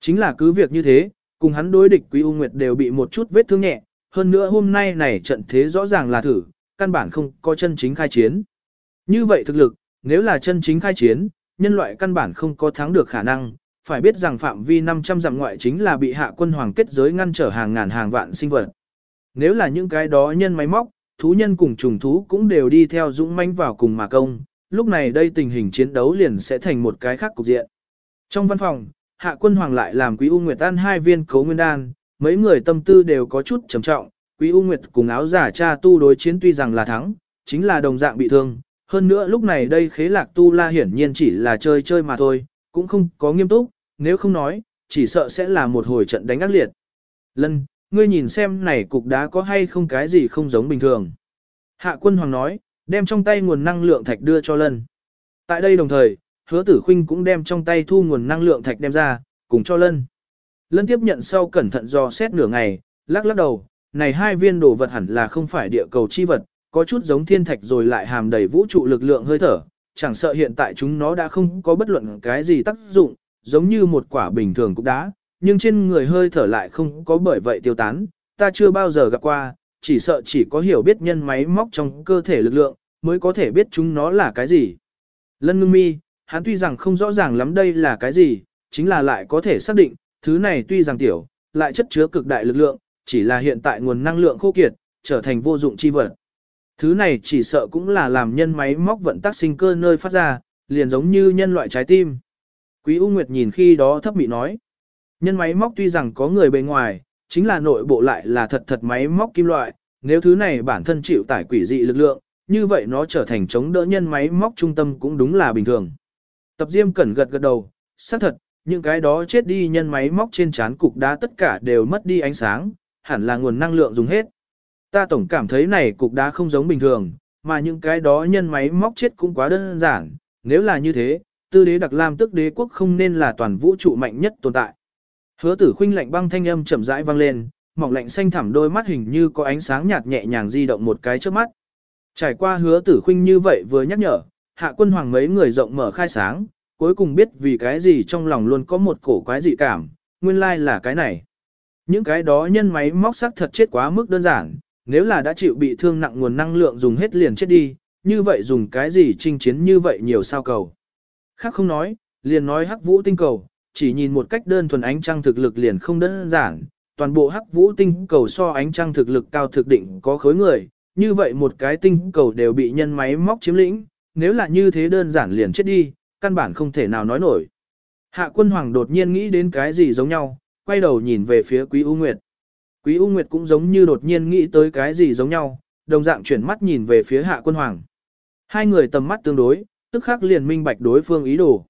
Speaker 1: Chính là cứ việc như thế, cùng hắn đối địch Quý U Nguyệt đều bị một chút vết thương nhẹ, hơn nữa hôm nay này trận thế rõ ràng là thử, căn bản không có chân chính khai chiến. Như vậy thực lực, nếu là chân chính khai chiến, nhân loại căn bản không có thắng được khả năng, phải biết rằng phạm vi 500 dặm ngoại chính là bị hạ quân hoàng kết giới ngăn trở hàng ngàn hàng vạn sinh vật. Nếu là những cái đó nhân máy móc, thú nhân cùng trùng thú cũng đều đi theo dũng manh vào cùng mà công, lúc này đây tình hình chiến đấu liền sẽ thành một cái khác cục diện. Trong văn phòng, hạ quân hoàng lại làm quý U Nguyệt an hai viên cấu nguyên đan, mấy người tâm tư đều có chút trầm trọng, quý U Nguyệt cùng áo giả cha tu đối chiến tuy rằng là thắng, chính là đồng dạng bị thương. Hơn nữa lúc này đây khế lạc tu la hiển nhiên chỉ là chơi chơi mà thôi, cũng không có nghiêm túc, nếu không nói, chỉ sợ sẽ là một hồi trận đánh ác liệt. Lân, ngươi nhìn xem này cục đá có hay không cái gì không giống bình thường. Hạ quân hoàng nói, đem trong tay nguồn năng lượng thạch đưa cho lân. Tại đây đồng thời, hứa tử Khinh cũng đem trong tay thu nguồn năng lượng thạch đem ra, cùng cho lân. Lân tiếp nhận sau cẩn thận do xét nửa ngày, lắc lắc đầu, này hai viên đồ vật hẳn là không phải địa cầu chi vật, có chút giống thiên thạch rồi lại hàm đầy vũ trụ lực lượng hơi thở, chẳng sợ hiện tại chúng nó đã không có bất luận cái gì tác dụng, giống như một quả bình thường cũng đã, nhưng trên người hơi thở lại không có bởi vậy tiêu tán, ta chưa bao giờ gặp qua, chỉ sợ chỉ có hiểu biết nhân máy móc trong cơ thể lực lượng, mới có thể biết chúng nó là cái gì. Lân ngưng mi, hắn tuy rằng không rõ ràng lắm đây là cái gì, chính là lại có thể xác định, thứ này tuy rằng tiểu, lại chất chứa cực đại lực lượng, chỉ là hiện tại nguồn năng lượng khô kiệt, trở thành vô dụng chi vật. Thứ này chỉ sợ cũng là làm nhân máy móc vận tác sinh cơ nơi phát ra, liền giống như nhân loại trái tim. Quý U Nguyệt nhìn khi đó thấp mị nói. Nhân máy móc tuy rằng có người bề ngoài, chính là nội bộ lại là thật thật máy móc kim loại, nếu thứ này bản thân chịu tải quỷ dị lực lượng, như vậy nó trở thành chống đỡ nhân máy móc trung tâm cũng đúng là bình thường. Tập Diêm cẩn gật gật đầu, xác thật, những cái đó chết đi nhân máy móc trên chán cục đá tất cả đều mất đi ánh sáng, hẳn là nguồn năng lượng dùng hết. Ta tổng cảm thấy này cục đá không giống bình thường, mà những cái đó nhân máy móc chết cũng quá đơn giản, nếu là như thế, tư đế đặc lam tức đế quốc không nên là toàn vũ trụ mạnh nhất tồn tại. Hứa tử khuynh lạnh băng thanh âm chậm rãi vang lên, mỏng lạnh xanh thẳm đôi mắt hình như có ánh sáng nhạt nhẹ nhàng di động một cái trước mắt. Trải qua hứa tử khuynh như vậy vừa nhắc nhở, hạ quân hoàng mấy người rộng mở khai sáng, cuối cùng biết vì cái gì trong lòng luôn có một cổ quái dị cảm, nguyên lai like là cái này. Những cái đó nhân máy móc sắc thật chết quá mức đơn giản, nếu là đã chịu bị thương nặng nguồn năng lượng dùng hết liền chết đi, như vậy dùng cái gì chinh chiến như vậy nhiều sao cầu. Khác không nói, liền nói hắc vũ tinh cầu, chỉ nhìn một cách đơn thuần ánh trăng thực lực liền không đơn giản, toàn bộ hắc vũ tinh cầu so ánh trăng thực lực cao thực định có khối người, như vậy một cái tinh cầu đều bị nhân máy móc chiếm lĩnh, nếu là như thế đơn giản liền chết đi, căn bản không thể nào nói nổi. Hạ quân hoàng đột nhiên nghĩ đến cái gì giống nhau, quay đầu nhìn về phía quý U Nguyệt. Quý U Nguyệt cũng giống như đột nhiên nghĩ tới cái gì giống nhau, đồng dạng chuyển mắt nhìn về phía hạ quân hoàng. Hai người tầm mắt tương đối, tức khắc liền minh bạch đối phương ý đồ.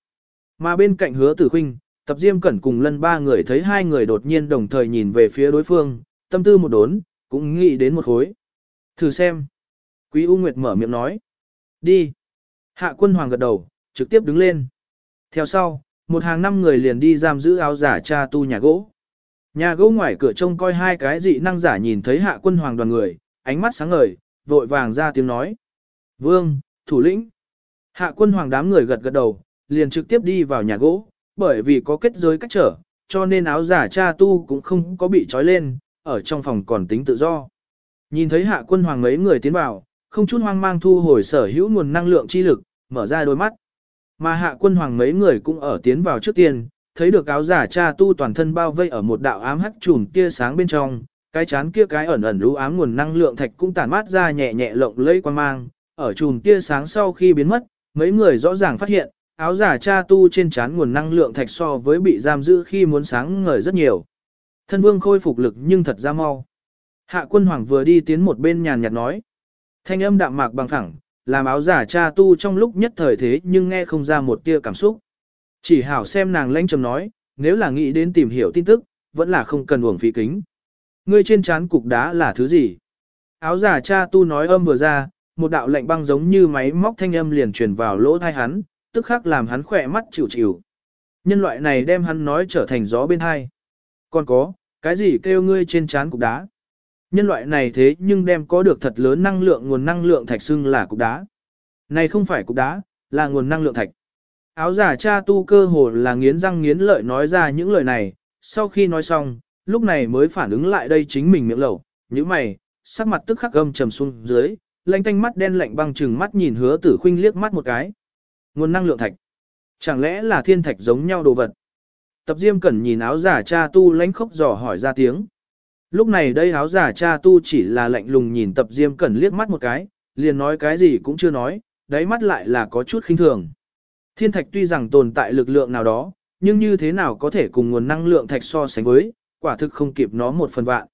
Speaker 1: Mà bên cạnh hứa tử khinh, tập diêm cẩn cùng lân ba người thấy hai người đột nhiên đồng thời nhìn về phía đối phương, tâm tư một đốn, cũng nghĩ đến một khối. Thử xem. Quý U Nguyệt mở miệng nói. Đi. Hạ quân hoàng gật đầu, trực tiếp đứng lên. Theo sau, một hàng năm người liền đi giam giữ áo giả cha tu nhà gỗ. Nhà gỗ ngoài cửa trông coi hai cái dị năng giả nhìn thấy hạ quân hoàng đoàn người, ánh mắt sáng ngời, vội vàng ra tiếng nói. Vương, thủ lĩnh. Hạ quân hoàng đám người gật gật đầu, liền trực tiếp đi vào nhà gỗ, bởi vì có kết giới cách trở, cho nên áo giả cha tu cũng không có bị trói lên, ở trong phòng còn tính tự do. Nhìn thấy hạ quân hoàng mấy người tiến vào, không chút hoang mang thu hồi sở hữu nguồn năng lượng chi lực, mở ra đôi mắt. Mà hạ quân hoàng mấy người cũng ở tiến vào trước tiên, thấy được áo giả cha tu toàn thân bao vây ở một đạo ám hắc trùm tia sáng bên trong, cái chán kia cái ẩn ẩn lũ ám nguồn năng lượng thạch cũng tản mát ra nhẹ nhẹ lộng lẫy quan mang, ở trùm tia sáng sau khi biến mất, mấy người rõ ràng phát hiện, áo giả cha tu trên chán nguồn năng lượng thạch so với bị giam giữ khi muốn sáng ngời rất nhiều. Thân vương khôi phục lực nhưng thật ra mau. Hạ quân hoàng vừa đi tiến một bên nhàn nhạt nói. Thanh âm đạm mạc bằng thẳng, làm áo giả cha tu trong lúc nhất thời thế nhưng nghe không ra một tia cảm xúc. Chỉ hảo xem nàng lãnh trầm nói, nếu là nghĩ đến tìm hiểu tin tức, vẫn là không cần uổng phí kính. Ngươi trên trán cục đá là thứ gì? Áo giả cha tu nói âm vừa ra, một đạo lệnh băng giống như máy móc thanh âm liền truyền vào lỗ thai hắn, tức khắc làm hắn khỏe mắt chịu chịu. Nhân loại này đem hắn nói trở thành gió bên hai. Còn có, cái gì kêu ngươi trên trán cục đá? Nhân loại này thế nhưng đem có được thật lớn năng lượng nguồn năng lượng thạch xưng là cục đá. Này không phải cục đá, là nguồn năng lượng thạch. Áo giả cha tu cơ hồ là nghiến răng nghiến lợi nói ra những lời này, sau khi nói xong, lúc này mới phản ứng lại đây chính mình miệng lẩu, như mày, sắc mặt tức khắc gâm trầm xuống dưới, lạnh tanh mắt đen lạnh băng chừng mắt nhìn hứa tử khuynh liếc mắt một cái. Nguồn năng lượng thạch. Chẳng lẽ là thiên thạch giống nhau đồ vật? Tập Diêm Cẩn nhìn áo giả cha tu lánh khốc dò hỏi ra tiếng. Lúc này đây áo giả cha tu chỉ là lạnh lùng nhìn tập Diêm Cẩn liếc mắt một cái, liền nói cái gì cũng chưa nói, đáy mắt lại là có chút khinh thường. Thiên thạch tuy rằng tồn tại lực lượng nào đó, nhưng như thế nào có thể cùng nguồn năng lượng thạch so sánh với, quả thực không kịp nó một phần vạn.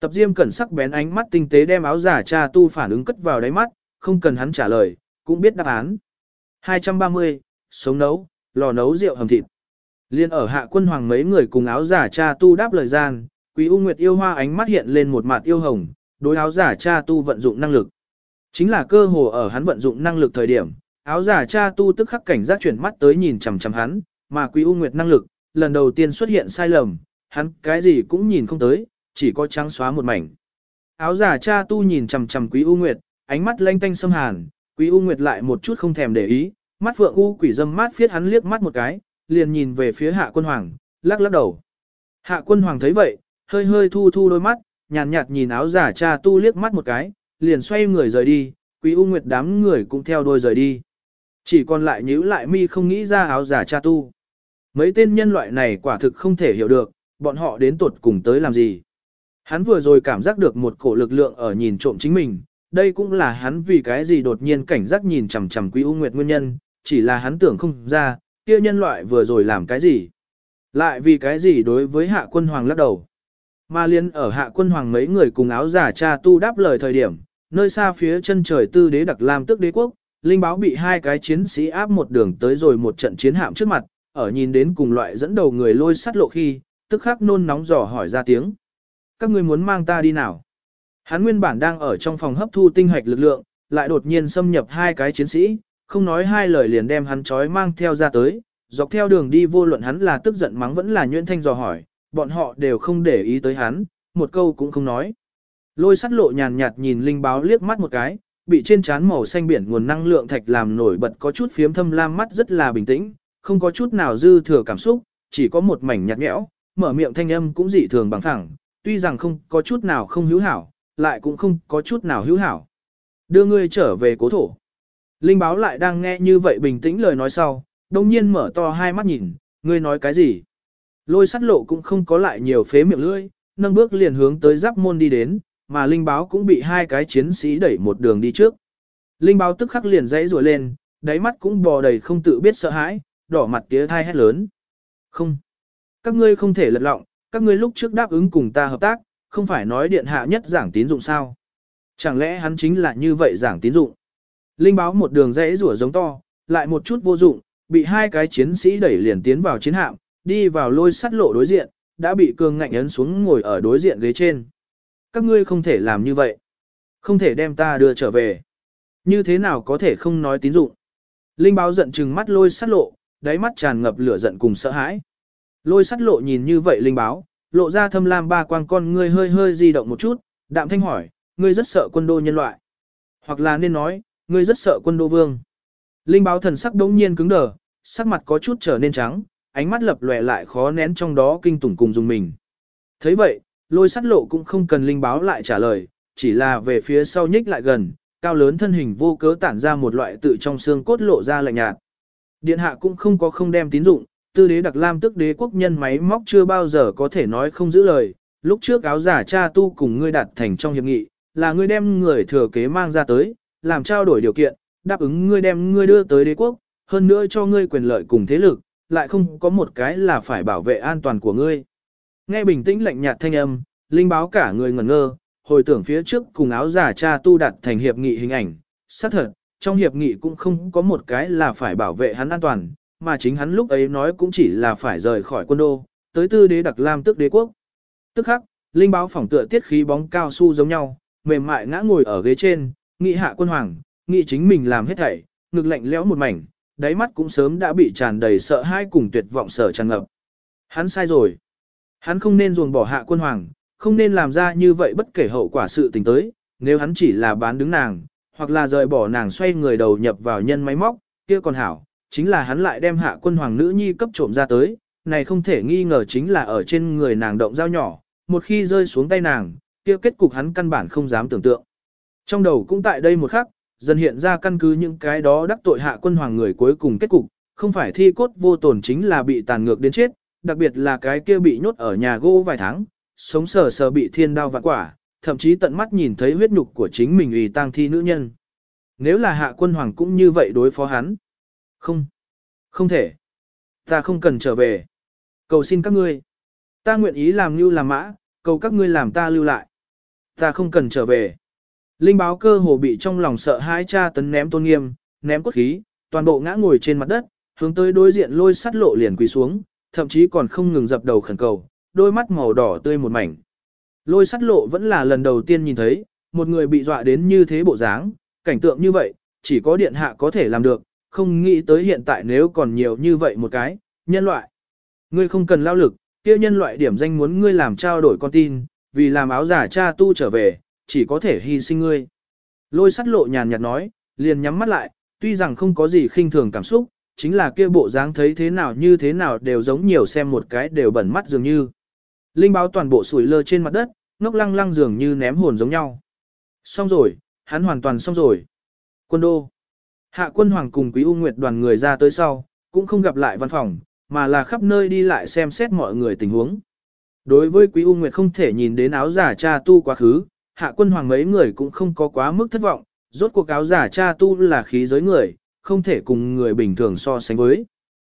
Speaker 1: Tập Diêm cẩn sắc bén ánh mắt tinh tế đem áo giả cha tu phản ứng cất vào đáy mắt, không cần hắn trả lời, cũng biết đáp án. 230, sống nấu, lò nấu rượu hầm thịt. Liên ở hạ quân hoàng mấy người cùng áo giả cha tu đáp lời gian, Quý U Nguyệt yêu hoa ánh mắt hiện lên một mặt yêu hồng, đối áo giả cha tu vận dụng năng lực. Chính là cơ hồ ở hắn vận dụng năng lực thời điểm, áo giả cha tu tức khắc cảnh giác chuyển mắt tới nhìn chằm chằm hắn, mà Quý U Nguyệt năng lực, lần đầu tiên xuất hiện sai lầm, hắn cái gì cũng nhìn không tới, chỉ có trắng xóa một mảnh. Áo giả cha tu nhìn chằm chằm Quý U Nguyệt, ánh mắt lanh tanh xâm hàn, Quý U Nguyệt lại một chút không thèm để ý, mắt phượng u quỷ dâm mát phiết hắn liếc mắt một cái, liền nhìn về phía Hạ Quân Hoàng, lắc lắc đầu. Hạ Quân Hoàng thấy vậy, hơi hơi thu thu đôi mắt, nhàn nhạt, nhạt nhìn áo giả cha tu liếc mắt một cái, liền xoay người rời đi, Quý U Nguyệt đám người cũng theo đôi rời đi. Chỉ còn lại nhíu lại mi không nghĩ ra áo giả cha tu. Mấy tên nhân loại này quả thực không thể hiểu được, bọn họ đến tuột cùng tới làm gì. Hắn vừa rồi cảm giác được một cổ lực lượng ở nhìn trộm chính mình, đây cũng là hắn vì cái gì đột nhiên cảnh giác nhìn chằm chằm Quý U Nguyệt nguyên nhân, chỉ là hắn tưởng không ra, kia nhân loại vừa rồi làm cái gì. Lại vì cái gì đối với hạ quân hoàng lắc đầu. Mà liên ở hạ quân hoàng mấy người cùng áo giả cha tu đáp lời thời điểm, nơi xa phía chân trời tư đế đặc lam tức đế quốc, linh báo bị hai cái chiến sĩ áp một đường tới rồi một trận chiến hạm trước mặt, ở nhìn đến cùng loại dẫn đầu người lôi sắt lộ khi, tức khắc nôn nóng dò hỏi ra tiếng. Các ngươi muốn mang ta đi nào? Hắn nguyên bản đang ở trong phòng hấp thu tinh hạch lực lượng, lại đột nhiên xâm nhập hai cái chiến sĩ, không nói hai lời liền đem hắn trói mang theo ra tới, dọc theo đường đi vô luận hắn là tức giận mắng vẫn là nhuyễn thanh dò hỏi, bọn họ đều không để ý tới hắn, một câu cũng không nói. Lôi sắt lộ nhàn nhạt nhìn linh báo liếc mắt một cái, bị trên trán màu xanh biển nguồn năng lượng thạch làm nổi bật có chút phiếm thâm lam mắt rất là bình tĩnh, không có chút nào dư thừa cảm xúc, chỉ có một mảnh nhạt nhẽo, mở miệng thanh âm cũng dị thường bằng phẳng, tuy rằng không có chút nào không hữu hảo, lại cũng không có chút nào hữu hảo. Đưa ngươi trở về cố thổ. Linh báo lại đang nghe như vậy bình tĩnh lời nói sau, đồng nhiên mở to hai mắt nhìn, ngươi nói cái gì? Lôi sắt lộ cũng không có lại nhiều phế miệng lưỡi, nâng bước liền hướng tới giáp môn đi đến, mà linh báo cũng bị hai cái chiến sĩ đẩy một đường đi trước. Linh báo tức khắc liền dãy rùa lên, đáy mắt cũng bò đầy không tự biết sợ hãi, đỏ mặt tía thai hét lớn. Không, các ngươi không thể lật lọng, các ngươi lúc trước đáp ứng cùng ta hợp tác, không phải nói điện hạ nhất giảng tín dụng sao. Chẳng lẽ hắn chính là như vậy giảng tín dụng? Linh báo một đường dãy rủa giống to, lại một chút vô dụng, bị hai cái chiến sĩ đẩy liền tiến vào chiến hạm, đi vào lôi sắt lộ đối diện, đã bị cường ngạnh ấn xuống ngồi ở đối diện ghế trên. Các ngươi không thể làm như vậy. Không thể đem ta đưa trở về. Như thế nào có thể không nói tín dụng? Linh báo giận chừng mắt lôi sắt lộ, đáy mắt tràn ngập lửa giận cùng sợ hãi. Lôi sắt lộ nhìn như vậy linh báo, lộ ra thâm lam ba quang con ngươi hơi hơi di động một chút, đạm thanh hỏi, ngươi rất sợ quân đô nhân loại. Hoặc là nên nói, ngươi rất sợ quân đô vương. Linh báo thần sắc đống nhiên cứng đờ, sắc mặt có chút trở nên trắng, ánh mắt lập lòe lại khó nén trong đó kinh tủng cùng dùng mình. thấy vậy, lôi sắt lộ cũng không cần linh báo lại trả lời, chỉ là về phía sau nhích lại gần, cao lớn thân hình vô cớ tản ra một loại tự trong xương cốt lộ ra lạnh nhạt. Điện hạ cũng không có không đem tín dụng, tư đế đặc lam tức đế quốc nhân máy móc chưa bao giờ có thể nói không giữ lời. Lúc trước áo giả cha tu cùng ngươi đặt thành trong hiệp nghị, là ngươi đem người thừa kế mang ra tới, làm trao đổi điều kiện, đáp ứng ngươi đem ngươi đưa tới đế quốc, hơn nữa cho ngươi quyền lợi cùng thế lực, lại không có một cái là phải bảo vệ an toàn của ngươi. Nghe bình tĩnh lạnh nhạt thanh âm, linh báo cả người ngẩn ngơ, hồi tưởng phía trước cùng áo giả cha tu đặt thành hiệp nghị hình ảnh, xác thật, trong hiệp nghị cũng không có một cái là phải bảo vệ hắn an toàn, mà chính hắn lúc ấy nói cũng chỉ là phải rời khỏi quân đô, tới tư đế đặc lam tức đế quốc. Tức khắc, linh báo phỏng tựa tiết khí bóng cao su giống nhau, mềm mại ngã ngồi ở ghế trên, nghị hạ quân hoàng, nghị chính mình làm hết thảy, ngực lạnh lẽo một mảnh, đáy mắt cũng sớm đã bị tràn đầy sợ hãi cùng tuyệt vọng sở tràn ngập. Hắn sai rồi. Hắn không nên ruồng bỏ hạ quân hoàng, không nên làm ra như vậy bất kể hậu quả sự tình tới, nếu hắn chỉ là bán đứng nàng, hoặc là rời bỏ nàng xoay người đầu nhập vào nhân máy móc, kia còn hảo, chính là hắn lại đem hạ quân hoàng nữ nhi cấp trộm ra tới, này không thể nghi ngờ chính là ở trên người nàng động dao nhỏ, một khi rơi xuống tay nàng, kia kết cục hắn căn bản không dám tưởng tượng. Trong đầu cũng tại đây một khắc, dần hiện ra căn cứ những cái đó đắc tội hạ quân hoàng người cuối cùng kết cục, không phải thi cốt vô tổn chính là bị tàn ngược đến chết, đặc biệt là cái kia bị nhốt ở nhà gỗ vài tháng, sống sờ sờ bị thiên đao vạn quả, thậm chí tận mắt nhìn thấy huyết nhục của chính mình ủy tang thi nữ nhân. Nếu là hạ quân hoàng cũng như vậy đối phó hắn. Không, không thể. Ta không cần trở về. Cầu xin các ngươi. Ta nguyện ý làm như làm mã, cầu các ngươi làm ta lưu lại. Ta không cần trở về. Linh báo cơ hồ bị trong lòng sợ hãi cha tấn ném tôn nghiêm, ném cốt khí, toàn bộ ngã ngồi trên mặt đất, hướng tới đối diện lôi sắt lộ liền quỳ xuống, thậm chí còn không ngừng dập đầu khẩn cầu, đôi mắt màu đỏ tươi một mảnh. Lôi sắt lộ vẫn là lần đầu tiên nhìn thấy, một người bị dọa đến như thế bộ dáng, cảnh tượng như vậy, chỉ có điện hạ có thể làm được, không nghĩ tới hiện tại nếu còn nhiều như vậy một cái, nhân loại. Ngươi không cần lao lực, kia nhân loại điểm danh muốn ngươi làm trao đổi con tin, vì làm áo giả cha tu trở về, chỉ có thể hy sinh ngươi. Lôi sắt lộ nhàn nhạt nói, liền nhắm mắt lại, tuy rằng không có gì khinh thường cảm xúc, chính là kia bộ dáng thấy thế nào như thế nào đều giống nhiều xem một cái đều bẩn mắt dường như. Linh báo toàn bộ sủi lơ trên mặt đất, ngốc lăng lăng dường như ném hồn giống nhau. Xong rồi, hắn hoàn toàn xong rồi. Quân đô. Hạ quân hoàng cùng quý U Nguyệt đoàn người ra tới sau, cũng không gặp lại văn phòng, mà là khắp nơi đi lại xem xét mọi người tình huống. Đối với quý U Nguyệt không thể nhìn đến áo giả cha tu quá khứ, hạ quân hoàng mấy người cũng không có quá mức thất vọng, rốt cuộc áo giả cha tu là khí giới người, không thể cùng người bình thường so sánh với.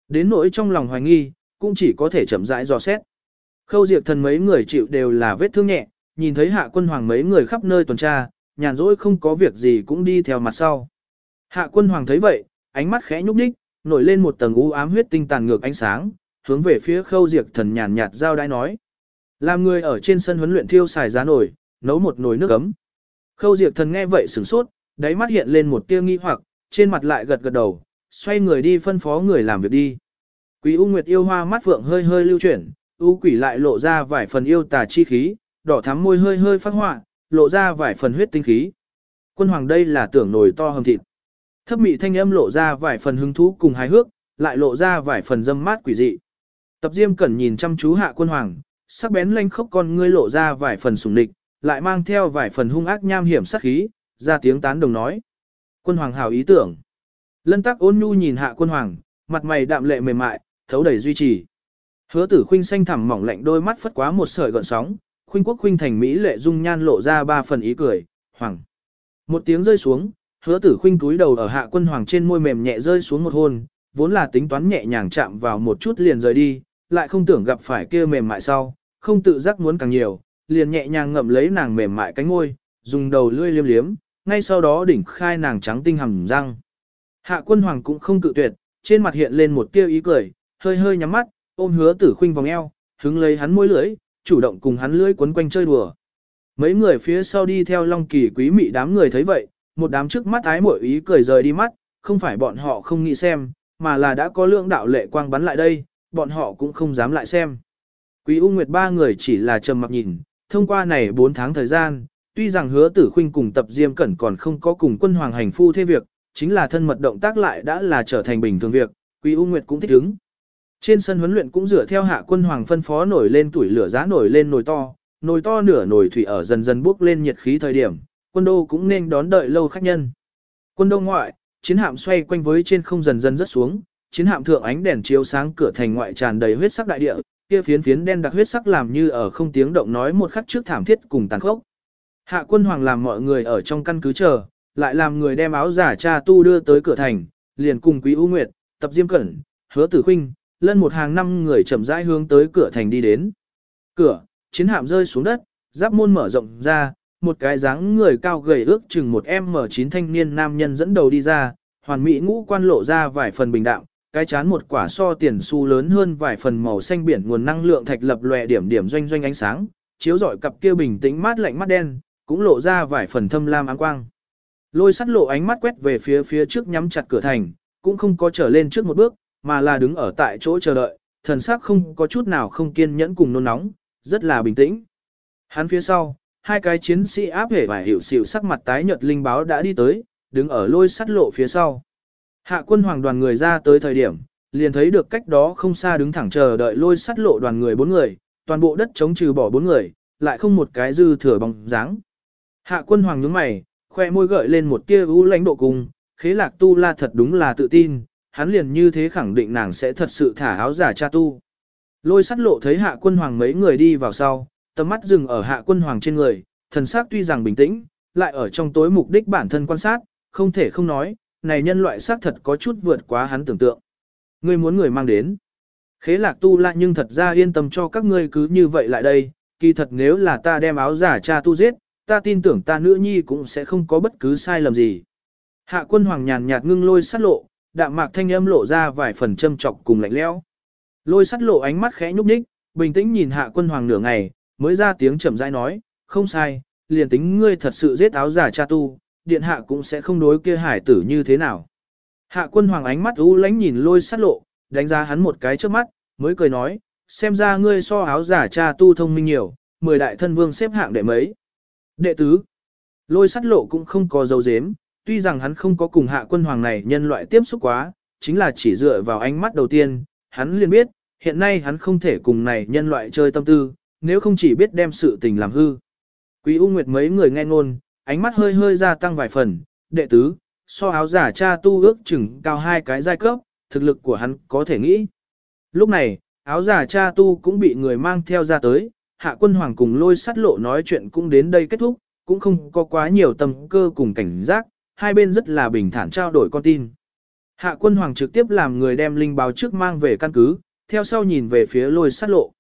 Speaker 1: Đến nỗi trong lòng hoài nghi, cũng chỉ có thể chậm rãi dò xét. Khâu diệt thần mấy người chịu đều là vết thương nhẹ, nhìn thấy hạ quân hoàng mấy người khắp nơi tuần tra, nhàn rỗi không có việc gì cũng đi theo mặt sau. Hạ quân hoàng thấy vậy, ánh mắt khẽ nhúc nhích, nổi lên một tầng u ám huyết tinh tàn ngược ánh sáng, hướng về phía khâu diệt thần nhàn nhạt giao đai nói. Làm người ở trên sân huấn luyện thiêu xài giá nổi, nấu một nồi nước ấm. Khâu diệt thần nghe vậy sửng sốt, đáy mắt hiện lên một tia nghi hoặc, trên mặt lại gật gật đầu, xoay người đi phân phó người làm việc đi. Quý U Nguyệt yêu hoa mắt phượng hơi hơi lưu chuyển, U quỷ lại lộ ra vài phần yêu tà chi khí, đỏ thắm môi hơi hơi phát họa, lộ ra vài phần huyết tinh khí. Quân hoàng đây là tưởng nồi to hầm thịt. Thấp mị thanh âm lộ ra vài phần hứng thú cùng hài hước, lại lộ ra vài phần dâm mát quỷ dị. Tập Diêm Cẩn nhìn chăm chú hạ quân hoàng, sắc bén lanh khốc con ngươi lộ ra vài phần sùng địch, lại mang theo vài phần hung ác nham hiểm sát khí, ra tiếng tán đồng nói. Quân hoàng hào ý tưởng. Lân tắc ôn nhu nhìn hạ quân hoàng, mặt mày đạm lệ mềm mại, thấu đầy duy trì. Hứa tử khuynh xanh thẳm mỏng lạnh đôi mắt phất quá một sợi gợn sóng, khuynh quốc khuynh thành mỹ lệ dung nhan lộ ra ba phần ý cười, hoàng. Một tiếng rơi xuống, hứa tử khuynh túi đầu ở hạ quân hoàng trên môi mềm nhẹ rơi xuống một hôn, vốn là tính toán nhẹ nhàng chạm vào một chút liền rời đi, lại không tưởng gặp phải kia mềm mại sau, không tự giác muốn càng nhiều, liền nhẹ nhàng ngậm lấy nàng mềm mại cánh ngôi, dùng đầu lưỡi liếm liếm, ngay sau đó đỉnh khai nàng trắng tinh hầm răng. Hạ quân hoàng cũng không cự tuyệt, trên mặt hiện lên một tia ý cười, hơi hơi nhắm mắt, ôm hứa tử khuynh vòng eo, hứng lấy hắn môi lưỡi, chủ động cùng hắn lưỡi quấn quanh chơi đùa. Mấy người phía sau đi theo Long Kỳ quý mị đám người thấy vậy, một đám trước mắt ái mội ý cười rời đi mắt, không phải bọn họ không nghĩ xem, mà là đã có lượng đạo lệ quang bắn lại đây, bọn họ cũng không dám lại xem. Quý U Nguyệt ba người chỉ là trầm mặc nhìn, thông qua này 4 tháng thời gian, tuy rằng hứa tử khuynh cùng tập diêm cẩn còn không có cùng quân hoàng hành phu thế việc, chính là thân mật động tác lại đã là trở thành bình thường việc, Quý U Nguyệt cũng thích ứng. Trên sân huấn luyện cũng dựa theo hạ quân hoàng phân phó nổi lên tuổi lửa giá nổi lên nồi to, nồi to nửa nồi thủy ở dần dần bốc lên nhiệt khí thời điểm, quân đô cũng nên đón đợi lâu khách nhân. Quân đô ngoại, chiến hạm xoay quanh với trên không dần dần rất xuống, chiến hạm thượng ánh đèn chiếu sáng cửa thành ngoại tràn đầy huyết sắc đại địa, kia phiến phiến đen đặc huyết sắc làm như ở không tiếng động nói một khắc trước thảm thiết cùng tàn khốc. Hạ quân hoàng làm mọi người ở trong căn cứ chờ, lại làm người đem áo giả cha tu đưa tới cửa thành, liền cùng quý ưu Nguyệt, tập diêm cẩn, hứa tử khinh, lân một hàng năm người chậm rãi hướng tới cửa thành đi đến. Cửa, chiến hạm rơi xuống đất, giáp môn mở rộng ra, một cái dáng người cao gầy ước chừng một M9 thanh niên nam nhân dẫn đầu đi ra, hoàn mỹ ngũ quan lộ ra vài phần bình đạm, cái chán một quả so tiền xu lớn hơn vài phần màu xanh biển nguồn năng lượng thạch lập lòe điểm điểm doanh doanh ánh sáng, chiếu rọi cặp kia bình tĩnh mát lạnh mắt đen, cũng lộ ra vài phần thâm lam áng quang. Lôi sắt lộ ánh mắt quét về phía phía trước nhắm chặt cửa thành, cũng không có trở lên trước một bước, mà là đứng ở tại chỗ chờ đợi, thần sắc không có chút nào không kiên nhẫn cùng nôn nóng, rất là bình tĩnh. Hắn phía sau, hai cái chiến sĩ áp hể và hiểu xỉu sắc mặt tái nhợt linh báo đã đi tới, đứng ở lôi sắt lộ phía sau. Hạ quân hoàng đoàn người ra tới thời điểm, liền thấy được cách đó không xa đứng thẳng chờ đợi lôi sắt lộ đoàn người bốn người, toàn bộ đất chống trừ bỏ bốn người, lại không một cái dư thừa bóng dáng. Hạ quân hoàng nhướng mày, khoe môi gợi lên một tia u lãnh độ cùng, khế lạc tu la thật đúng là tự tin, hắn liền như thế khẳng định nàng sẽ thật sự thả áo giả cha tu. Lôi sắt lộ thấy hạ quân hoàng mấy người đi vào sau, tầm mắt dừng ở hạ quân hoàng trên người, thần sắc tuy rằng bình tĩnh, lại ở trong tối mục đích bản thân quan sát, không thể không nói, này nhân loại xác thật có chút vượt quá hắn tưởng tượng. Ngươi muốn người mang đến. Khế lạc tu la nhưng thật ra yên tâm cho các ngươi cứ như vậy lại đây, kỳ thật nếu là ta đem áo giả cha tu giết, ta tin tưởng ta nữ nhi cũng sẽ không có bất cứ sai lầm gì. Hạ quân hoàng nhàn nhạt ngưng lôi sát lộ, đạm mạc thanh âm lộ ra vài phần châm trọc cùng lạnh lẽo. Lôi sắt lộ ánh mắt khẽ nhúc nhích, bình tĩnh nhìn hạ quân hoàng nửa ngày, mới ra tiếng chậm rãi nói, không sai, liền tính ngươi thật sự giết áo giả cha tu, điện hạ cũng sẽ không đối kia hải tử như thế nào. Hạ quân hoàng ánh mắt u lánh nhìn lôi sát lộ, đánh giá hắn một cái trước mắt, mới cười nói, xem ra ngươi so áo giả cha tu thông minh nhiều, mười đại thân vương xếp hạng đệ mấy. Đệ tứ, lôi sát lộ cũng không có dấu dếm, tuy rằng hắn không có cùng hạ quân hoàng này nhân loại tiếp xúc quá, chính là chỉ dựa vào ánh mắt đầu tiên, hắn liền biết, hiện nay hắn không thể cùng này nhân loại chơi tâm tư, nếu không chỉ biết đem sự tình làm hư. Quý U Nguyệt mấy người nghe ngôn, ánh mắt hơi hơi gia tăng vài phần, đệ tứ, so áo giả cha tu ước chừng cao hai cái giai cấp, thực lực của hắn có thể nghĩ. Lúc này, áo giả cha tu cũng bị người mang theo ra tới, hạ quân hoàng cùng lôi sắt lộ nói chuyện cũng đến đây kết thúc, cũng không có quá nhiều tâm cơ cùng cảnh giác, hai bên rất là bình thản trao đổi con tin. Hạ quân hoàng trực tiếp làm người đem linh báo trước mang về căn cứ, theo sau nhìn về phía lôi sắt lộ.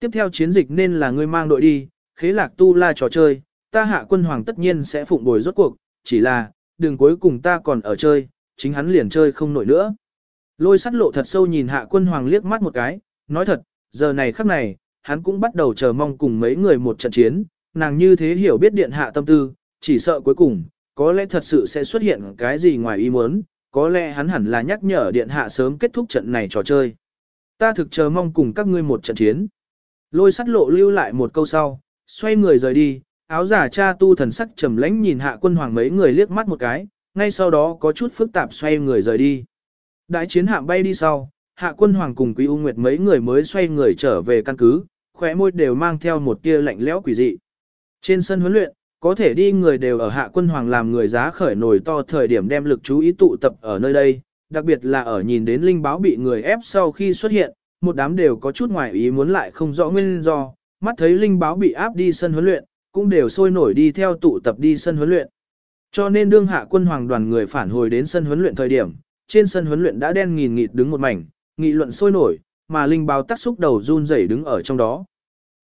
Speaker 1: Tiếp theo chiến dịch nên là người mang đội đi, khế lạc tu la trò chơi, ta hạ quân hoàng tất nhiên sẽ phụng bồi rốt cuộc, chỉ là, đường cuối cùng ta còn ở chơi, chính hắn liền chơi không nổi nữa. Lôi sắt lộ thật sâu nhìn hạ quân hoàng liếc mắt một cái, nói thật, giờ này khắc này, hắn cũng bắt đầu chờ mong cùng mấy người một trận chiến, nàng như thế hiểu biết điện hạ tâm tư, chỉ sợ cuối cùng, có lẽ thật sự sẽ xuất hiện cái gì ngoài ý muốn, có lẽ hắn hẳn là nhắc nhở điện hạ sớm kết thúc trận này trò chơi. Ta thực chờ mong cùng các ngươi một trận chiến. Lôi sắt lộ lưu lại một câu sau, xoay người rời đi, áo giả cha tu thần sắc trầm lãnh nhìn hạ quân hoàng mấy người liếc mắt một cái, ngay sau đó có chút phức tạp xoay người rời đi. Đại chiến hạm bay đi sau, hạ quân hoàng cùng quý u nguyệt mấy người mới xoay người trở về căn cứ, khóe môi đều mang theo một tia lạnh lẽo quỷ dị. Trên sân huấn luyện, có thể đi người đều ở hạ quân hoàng làm người giá khởi nổi to thời điểm đem lực chú ý tụ tập ở nơi đây, đặc biệt là ở nhìn đến linh báo bị người ép sau khi xuất hiện, một đám đều có chút ngoài ý muốn lại không rõ nguyên do, mắt thấy linh báo bị áp đi sân huấn luyện, cũng đều sôi nổi đi theo tụ tập đi sân huấn luyện. Cho nên đương hạ quân hoàng đoàn người phản hồi đến sân huấn luyện thời điểm, trên sân huấn luyện đã đen nghìn nghịt đứng một mảnh, nghị luận sôi nổi, mà linh báo tắc xúc đầu run rẩy đứng ở trong đó.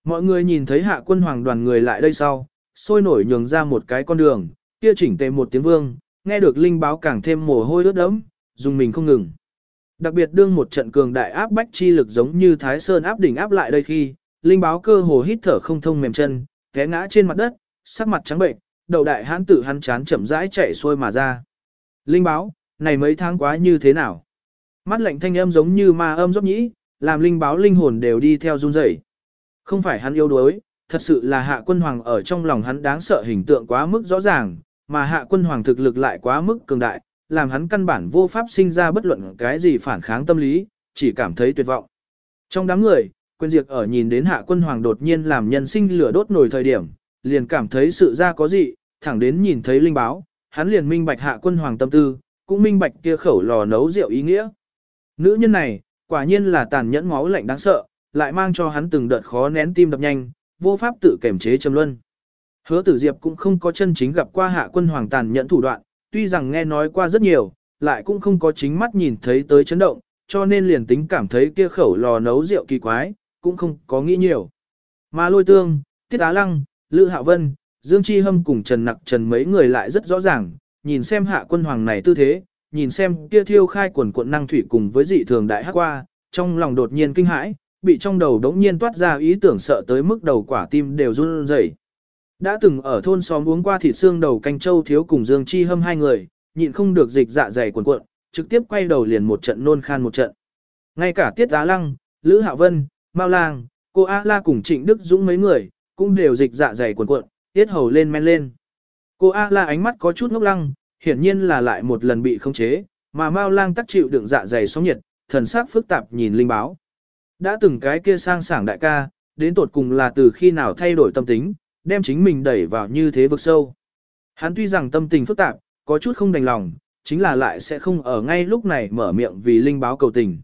Speaker 1: Mọi người nhìn thấy hạ quân hoàng đoàn người lại đây sau, sôi nổi nhường ra một cái con đường, kia chỉnh tề một tiếng vương, nghe được linh báo càng thêm mồ hôi ướt đẫm, dùng mình không ngừng. Đặc biệt đương một trận cường đại áp bách chi lực giống như Thái Sơn áp đỉnh áp lại đây khi, linh báo cơ hồ hít thở không thông mềm chân, té ngã trên mặt đất, sắc mặt trắng bệnh, đầu đại hãn tử hắn chán chậm rãi chạy xuôi mà ra. Linh báo, này mấy tháng quá như thế nào? Mắt lạnh thanh âm giống như ma âm dốc nhĩ, làm linh báo linh hồn đều đi theo run rẩy. Không phải hắn yếu đuối, thật sự là hạ quân hoàng ở trong lòng hắn đáng sợ hình tượng quá mức rõ ràng, mà hạ quân hoàng thực lực lại quá mức cường đại, làm hắn căn bản vô pháp sinh ra bất luận cái gì phản kháng tâm lý, chỉ cảm thấy tuyệt vọng. Trong đám người, Quyền diệt ở nhìn đến hạ quân hoàng đột nhiên làm nhân sinh lửa đốt nổi thời điểm, liền cảm thấy sự ra có gì, thẳng đến nhìn thấy linh báo, hắn liền minh bạch hạ quân hoàng tâm tư, cũng minh bạch kia khẩu lò nấu rượu ý nghĩa. Nữ nhân này, quả nhiên là tàn nhẫn máu lạnh đáng sợ, lại mang cho hắn từng đợt khó nén tim đập nhanh, vô pháp tự kiểm chế trầm luân. Hứa tử diệp cũng không có chân chính gặp qua hạ quân hoàng tàn nhẫn thủ đoạn, tuy rằng nghe nói qua rất nhiều, lại cũng không có chính mắt nhìn thấy tới chấn động, cho nên liền tính cảm thấy kia khẩu lò nấu rượu kỳ quái, cũng không có nghĩ nhiều. Mà lôi tương, tiết á lăng, lữ hạ vân, dương chi hâm cùng trần nặc trần mấy người lại rất rõ ràng, nhìn xem hạ quân hoàng này tư thế, nhìn xem kia thiêu khai quần cuộn năng thủy cùng với dị thường đại hắc qua, trong lòng đột nhiên kinh hãi, bị trong đầu đống nhiên toát ra ý tưởng sợ tới mức đầu quả tim đều run rẩy. Đã từng ở thôn xóm uống qua thịt xương đầu canh châu thiếu cùng Dương Chi Hâm hai người, nhịn không được dịch dạ dày cuộn cuộn, trực tiếp quay đầu liền một trận nôn khan một trận. Ngay cả Tiết Á Lăng, Lữ Hạ Vân, Mao Lang, cô A La cùng Trịnh Đức Dũng mấy người, cũng đều dịch dạ dày cuộn cuộn, tiết hầu lên men lên. Cô A La ánh mắt có chút ngốc lăng, hiển nhiên là lại một lần bị khống chế, mà Mao Lang tắc chịu đựng dạ dày sóng nhiệt, thần sắc phức tạp nhìn linh báo. Đã từng cái kia sang sảng đại ca, đến tột cùng là từ khi nào thay đổi tâm tính, đem chính mình đẩy vào như thế vực sâu. Hắn tuy rằng tâm tình phức tạp, có chút không đành lòng, chính là lại sẽ không ở ngay lúc này mở miệng vì linh báo cầu tình.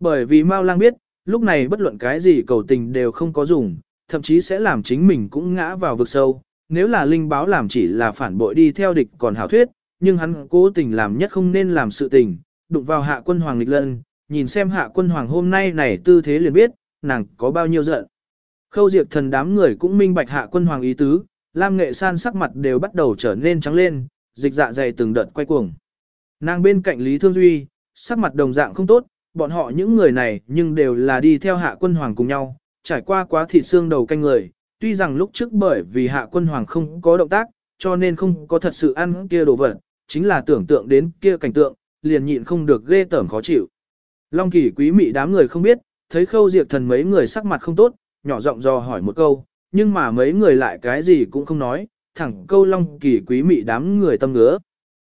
Speaker 1: Bởi vì Mao Lang biết, lúc này bất luận cái gì cầu tình đều không có dùng, thậm chí sẽ làm chính mình cũng ngã vào vực sâu. Nếu là linh báo làm chỉ là phản bội đi theo địch còn hảo thuyết, nhưng hắn cố tình làm nhất không nên làm sự tình, đụng vào hạ quân hoàng lịch lân, nhìn xem hạ quân hoàng hôm nay này tư thế liền biết, nàng có bao nhiêu giận. Khâu diệt thần đám người cũng minh bạch hạ quân hoàng ý tứ, Lam Nghệ San sắc mặt đều bắt đầu trở nên trắng lên, dịch dạ dày từng đợt quay cuồng. Nàng bên cạnh Lý Thương Duy, sắc mặt đồng dạng không tốt, bọn họ những người này nhưng đều là đi theo hạ quân hoàng cùng nhau, trải qua quá thịt xương đầu canh người, tuy rằng lúc trước bởi vì hạ quân hoàng không có động tác, cho nên không có thật sự ăn kia đồ vật, chính là tưởng tượng đến kia cảnh tượng, liền nhịn không được ghê tởm khó chịu. Long kỳ quý mị đám người không biết, thấy khâu diệt thần mấy người sắc mặt không tốt, nhỏ giọng dò hỏi một câu, nhưng mà mấy người lại cái gì cũng không nói, thẳng câu long kỳ quý mị đám người tâm ngứa.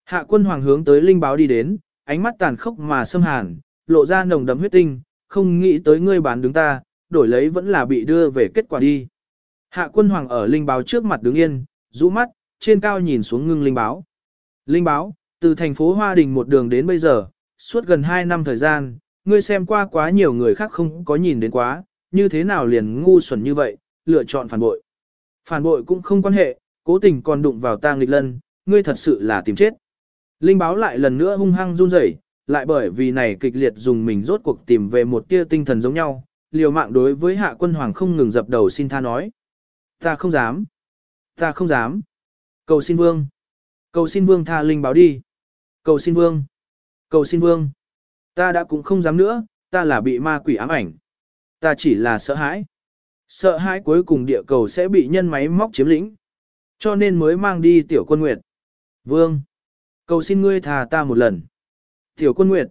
Speaker 1: Hạ quân hoàng hướng tới linh báo đi đến, ánh mắt tàn khốc mà xâm hàn, lộ ra nồng đậm huyết tinh, không nghĩ tới ngươi bán đứng ta, đổi lấy vẫn là bị đưa về kết quả đi. Hạ quân hoàng ở linh báo trước mặt đứng yên, rũ mắt, trên cao nhìn xuống ngưng linh báo. Linh báo, từ thành phố Hoa Đình một đường đến bây giờ, suốt gần 2 năm thời gian, ngươi xem qua quá nhiều người khác không có nhìn đến quá, như thế nào liền ngu xuẩn như vậy, lựa chọn phản bội. Phản bội cũng không quan hệ, cố tình còn đụng vào ta nghịch lân, ngươi thật sự là tìm chết. Linh báo lại lần nữa hung hăng run rẩy, lại bởi vì này kịch liệt dùng mình rốt cuộc tìm về một tia tinh thần giống nhau, liều mạng đối với hạ quân hoàng không ngừng dập đầu xin tha nói. Ta không dám. Ta không dám. Cầu xin vương. Cầu xin vương tha linh báo đi. Cầu xin vương. Cầu xin vương. Ta đã cũng không dám nữa, ta là bị ma quỷ ám ảnh. Ta chỉ là sợ hãi. Sợ hãi cuối cùng địa cầu sẽ bị nhân máy móc chiếm lĩnh. Cho nên mới mang đi tiểu quân nguyệt. Vương. Cầu xin ngươi thà ta một lần. Tiểu quân nguyệt.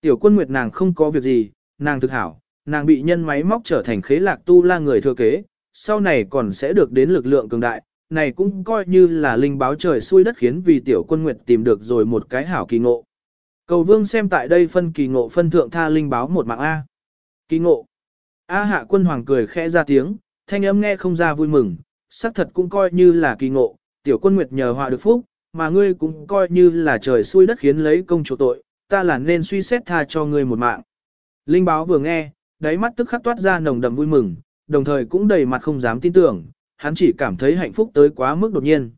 Speaker 1: Tiểu quân nguyệt nàng không có việc gì, nàng thực hảo, nàng bị nhân máy móc trở thành khế lạc tu la người thừa kế, sau này còn sẽ được đến lực lượng cường đại, này cũng coi như là linh báo trời xuôi đất khiến vì tiểu quân nguyệt tìm được rồi một cái hảo kỳ ngộ. Cầu vương xem tại đây phân kỳ ngộ phân thượng tha linh báo một mạng A. Kỳ ngộ. A hạ quân hoàng cười khẽ ra tiếng, thanh âm nghe không ra vui mừng, xác thật cũng coi như là kỳ ngộ, tiểu quân nguyệt nhờ họa được phúc, mà ngươi cũng coi như là trời xuôi đất khiến lấy công chỗ tội, ta là nên suy xét tha cho ngươi một mạng. Linh báo vừa nghe, đáy mắt tức khắc toát ra nồng đậm vui mừng, đồng thời cũng đầy mặt không dám tin tưởng, hắn chỉ cảm thấy hạnh phúc tới quá mức đột nhiên.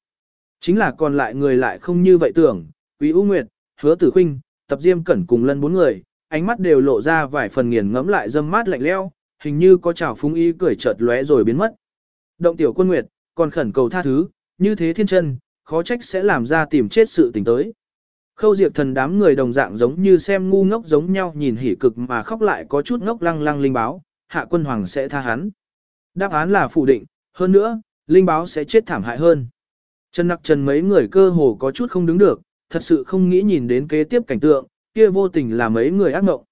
Speaker 1: Chính là còn lại người lại không như vậy tưởng, Quý U Nguyệt, Hứa Tử Khuynh, Tập Diêm Cẩn cùng lân bốn người, ánh mắt đều lộ ra vài phần nghiền ngẫm lại dâm mát lạnh leo, hình như có trào phúng ý cười chợt lóe rồi biến mất. Động tiểu quân nguyệt, còn khẩn cầu tha thứ, như thế thiên chân, khó trách sẽ làm ra tìm chết sự tình tới. Khâu diệt thần đám người đồng dạng giống như xem ngu ngốc giống nhau nhìn hỉ cực mà khóc lại có chút ngốc lăng lăng linh báo, hạ quân hoàng sẽ tha hắn. Đáp án là phủ định, hơn nữa, linh báo sẽ chết thảm hại hơn. Trần nặc trần mấy người cơ hồ có chút không đứng được, thật sự không nghĩ nhìn đến kế tiếp cảnh tượng, kia vô tình là mấy người ác mộng.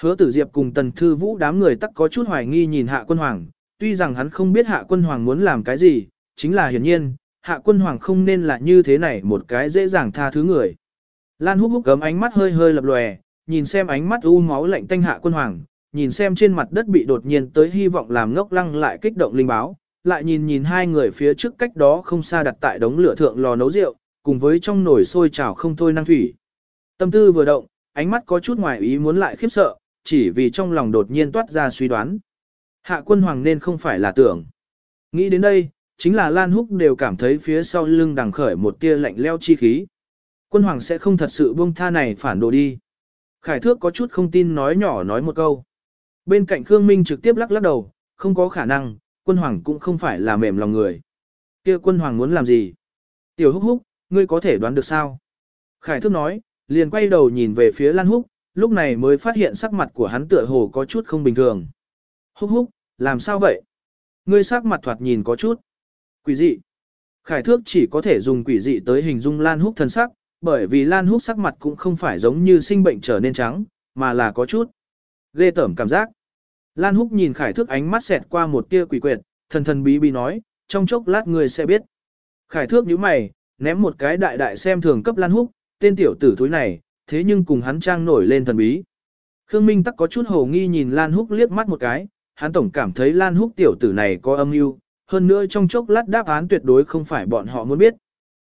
Speaker 1: Hứa tử diệp cùng tần thư vũ đám người tắc có chút hoài nghi nhìn hạ quân hoàng, tuy rằng hắn không biết hạ quân hoàng muốn làm cái gì, chính là hiển nhiên, hạ quân hoàng không nên là như thế này một cái dễ dàng tha thứ người. Lan húc húc cấm ánh mắt hơi hơi lập lòe, nhìn xem ánh mắt u máu lạnh tanh hạ quân hoàng, nhìn xem trên mặt đất bị đột nhiên tới hy vọng làm ngốc lăng lại kích động linh báo, lại nhìn nhìn hai người phía trước cách đó không xa đặt tại đống lửa thượng lò nấu rượu, cùng với trong nồi sôi trào không thôi năng thủy. Tâm tư vừa động, ánh mắt có chút ngoài ý muốn lại khiếp sợ, chỉ vì trong lòng đột nhiên toát ra suy đoán. Hạ quân hoàng nên không phải là tưởng. Nghĩ đến đây, chính là Lan Húc đều cảm thấy phía sau lưng đằng khởi một tia lạnh leo chi khí. Quân hoàng sẽ không thật sự buông tha này phản đồ đi. Khải thước có chút không tin nói nhỏ nói một câu. Bên cạnh Khương Minh trực tiếp lắc lắc đầu, không có khả năng, quân hoàng cũng không phải là mềm lòng người. kia quân hoàng muốn làm gì? Tiểu húc húc, ngươi có thể đoán được sao? Khải thước nói, liền quay đầu nhìn về phía Lan Húc, lúc này mới phát hiện sắc mặt của hắn tựa hồ có chút không bình thường. Húc húc, làm sao vậy? Ngươi sắc mặt thoạt nhìn có chút quỷ dị. Khải thước chỉ có thể dùng quỷ dị tới hình dung Lan Húc thân sắc, bởi vì Lan Húc sắc mặt cũng không phải giống như sinh bệnh trở nên trắng, mà là có chút ghê tởm cảm giác. Lan Húc nhìn Khải thước ánh mắt xẹt qua một tia quỷ quyệt, thần thần bí bí nói, trong chốc lát người sẽ biết. Khải thước nhíu mày, ném một cái đại đại xem thường cấp Lan Húc, tên tiểu tử thối này, thế nhưng cùng hắn trang nổi lên thần bí. Khương Minh tắc có chút hồ nghi nhìn Lan Húc liếc mắt một cái, hắn tổng cảm thấy Lan Húc tiểu tử này có âm mưu, hơn nữa trong chốc lát đáp án tuyệt đối không phải bọn họ muốn biết.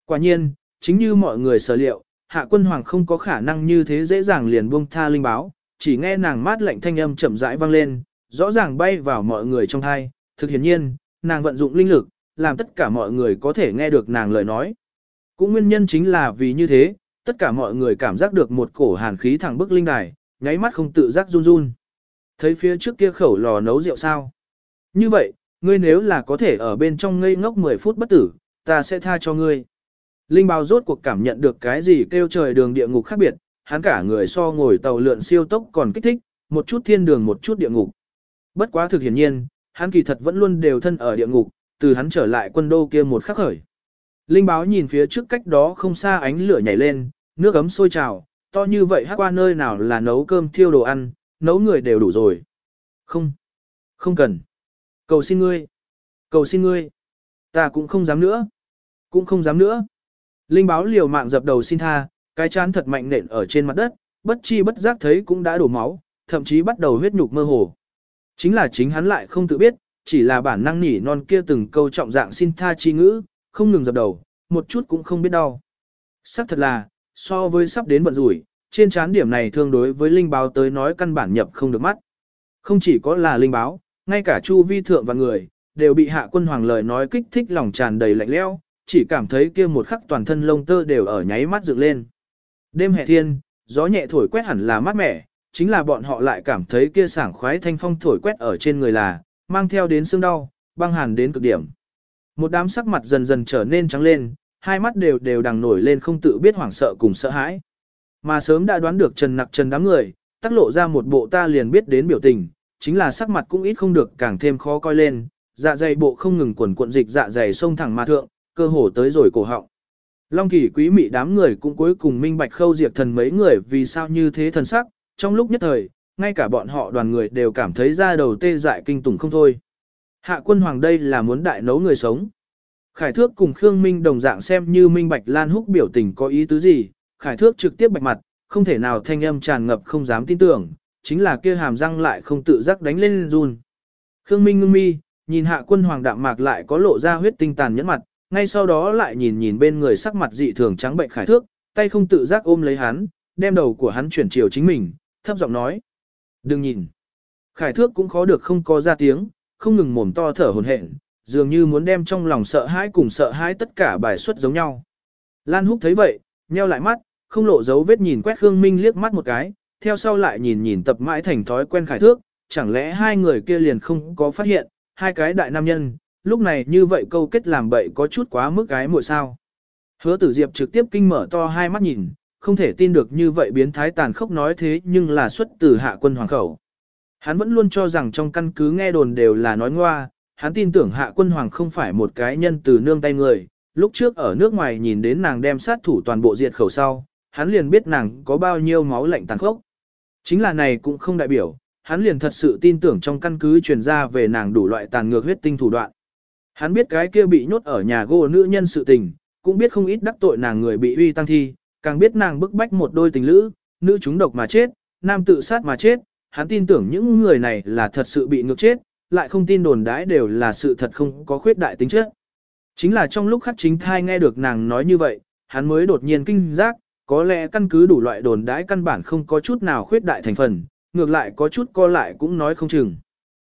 Speaker 1: Quả nhiên, chính như mọi người sở liệu, hạ quân hoàng không có khả năng như thế dễ dàng liền buông tha linh báo, chỉ nghe nàng mát lạnh thanh âm chậm rãi vang lên, rõ ràng bay vào mọi người trong thai, thực hiển nhiên, nàng vận dụng linh lực, làm tất cả mọi người có thể nghe được nàng lời nói. Cũng nguyên nhân chính là vì như thế, tất cả mọi người cảm giác được một cổ hàn khí thẳng bức linh đài, nháy mắt không tự giác run run. Thấy phía trước kia khẩu lò nấu rượu sao? Như vậy, ngươi nếu là có thể ở bên trong ngây ngốc 10 phút bất tử, ta sẽ tha cho ngươi. Linh bào rốt cuộc cảm nhận được cái gì kêu trời đường địa ngục khác biệt, hắn cả người so ngồi tàu lượn siêu tốc còn kích thích, một chút thiên đường một chút địa ngục. Bất quá thực hiển nhiên, hắn kỳ thật vẫn luôn đều thân ở địa ngục, từ hắn trở lại quân đô kia một khắc khởi. Linh báo nhìn phía trước cách đó không xa ánh lửa nhảy lên, nước ấm sôi trào, to như vậy hát qua nơi nào là nấu cơm thiêu đồ ăn, nấu người đều đủ rồi. Không, không cần. Cầu xin ngươi, cầu xin ngươi. Ta cũng không dám nữa, cũng không dám nữa. Linh báo liều mạng dập đầu xin tha, cái chán thật mạnh nện ở trên mặt đất, bất chi bất giác thấy cũng đã đổ máu, thậm chí bắt đầu huyết nhục mơ hồ. Chính là chính hắn lại không tự biết, chỉ là bản năng nỉ non kia từng câu trọng dạng xin tha chi ngữ, không ngừng dập đầu, một chút cũng không biết đau. Sắc thật là, so với sắp đến vận rủi, trên chán điểm này thương đối với linh báo tới nói căn bản nhập không được mắt. Không chỉ có là linh báo, ngay cả chu vi thượng và người, đều bị hạ quân hoàng lời nói kích thích lòng tràn đầy lạnh lẽo, chỉ cảm thấy kia một khắc toàn thân lông tơ đều ở nháy mắt dựng lên. Đêm hè thiên, gió nhẹ thổi quét hẳn là mát mẻ, chính là bọn họ lại cảm thấy kia sảng khoái thanh phong thổi quét ở trên người là, mang theo đến xương đau, băng hàn đến cực điểm. Một đám sắc mặt dần dần trở nên trắng lên, hai mắt đều đều đằng nổi lên không tự biết hoảng sợ cùng sợ hãi. Mà sớm đã đoán được Trần Nặc Trần đám người, tác lộ ra một bộ ta liền biết đến biểu tình, chính là sắc mặt cũng ít không được càng thêm khó coi lên, dạ dày bộ không ngừng quần cuộn dịch dạ dày sông thẳng mà thượng, cơ hồ tới rồi cổ họng. Long kỳ quý mị đám người cũng cuối cùng minh bạch khâu diệt thần mấy người vì sao như thế thần sắc, trong lúc nhất thời, ngay cả bọn họ đoàn người đều cảm thấy ra đầu tê dại kinh tủng không thôi. Hạ quân hoàng đây là muốn đại nấu người sống. Khải thước cùng Khương Minh đồng dạng xem như minh bạch Lan Húc biểu tình có ý tứ gì, Khải thước trực tiếp bạch mặt, không thể nào thanh âm tràn ngập không dám tin tưởng, chính là kia hàm răng lại không tự giác đánh lên run. Khương Minh ngưng mi, nhìn hạ quân hoàng đạm mạc lại có lộ ra huyết tinh tàn nhẫn mặt, ngay sau đó lại nhìn nhìn bên người sắc mặt dị thường trắng bệnh khải thước, tay không tự giác ôm lấy hắn, đem đầu của hắn chuyển chiều chính mình, thấp giọng nói. Đừng nhìn. Khải thước cũng khó được không có ra tiếng, không ngừng mồm to thở hồn hển, dường như muốn đem trong lòng sợ hãi cùng sợ hãi tất cả bài xuất giống nhau. Lan Húc thấy vậy, nheo lại mắt, không lộ dấu vết nhìn quét Khương Minh liếc mắt một cái, theo sau lại nhìn nhìn tập mãi thành thói quen khải thước, chẳng lẽ hai người kia liền không có phát hiện, hai cái đại nam nhân, lúc này như vậy câu kết làm bậy có chút quá mức gái muội sao. Hứa tử diệp trực tiếp kinh mở to hai mắt nhìn, không thể tin được như vậy biến thái tàn khốc nói thế nhưng là xuất từ hạ quân hoàng khẩu. Hắn vẫn luôn cho rằng trong căn cứ nghe đồn đều là nói ngoa, hắn tin tưởng hạ quân hoàng không phải một cái nhân từ nương tay người, lúc trước ở nước ngoài nhìn đến nàng đem sát thủ toàn bộ diệt khẩu sau, hắn liền biết nàng có bao nhiêu máu lạnh tàn khốc. Chính là này cũng không đại biểu, hắn liền thật sự tin tưởng trong căn cứ truyền ra về nàng đủ loại tàn ngược huyết tinh thủ đoạn. Hắn biết cái kia bị nhốt ở nhà gỗ nữ nhân sự tình, cũng biết không ít đắc tội nàng người bị uy tăng thi, càng biết nàng bức bách một đôi tình lữ, nữ chúng độc mà chết, nam tự sát mà chết, hắn tin tưởng những người này là thật sự bị ngược chết, lại không tin đồn đãi đều là sự thật không có khuyết đại tính chất. Chính là trong lúc khắc chính thai nghe được nàng nói như vậy, hắn mới đột nhiên kinh giác, có lẽ căn cứ đủ loại đồn đãi căn bản không có chút nào khuyết đại thành phần, ngược lại có chút co lại cũng nói không chừng.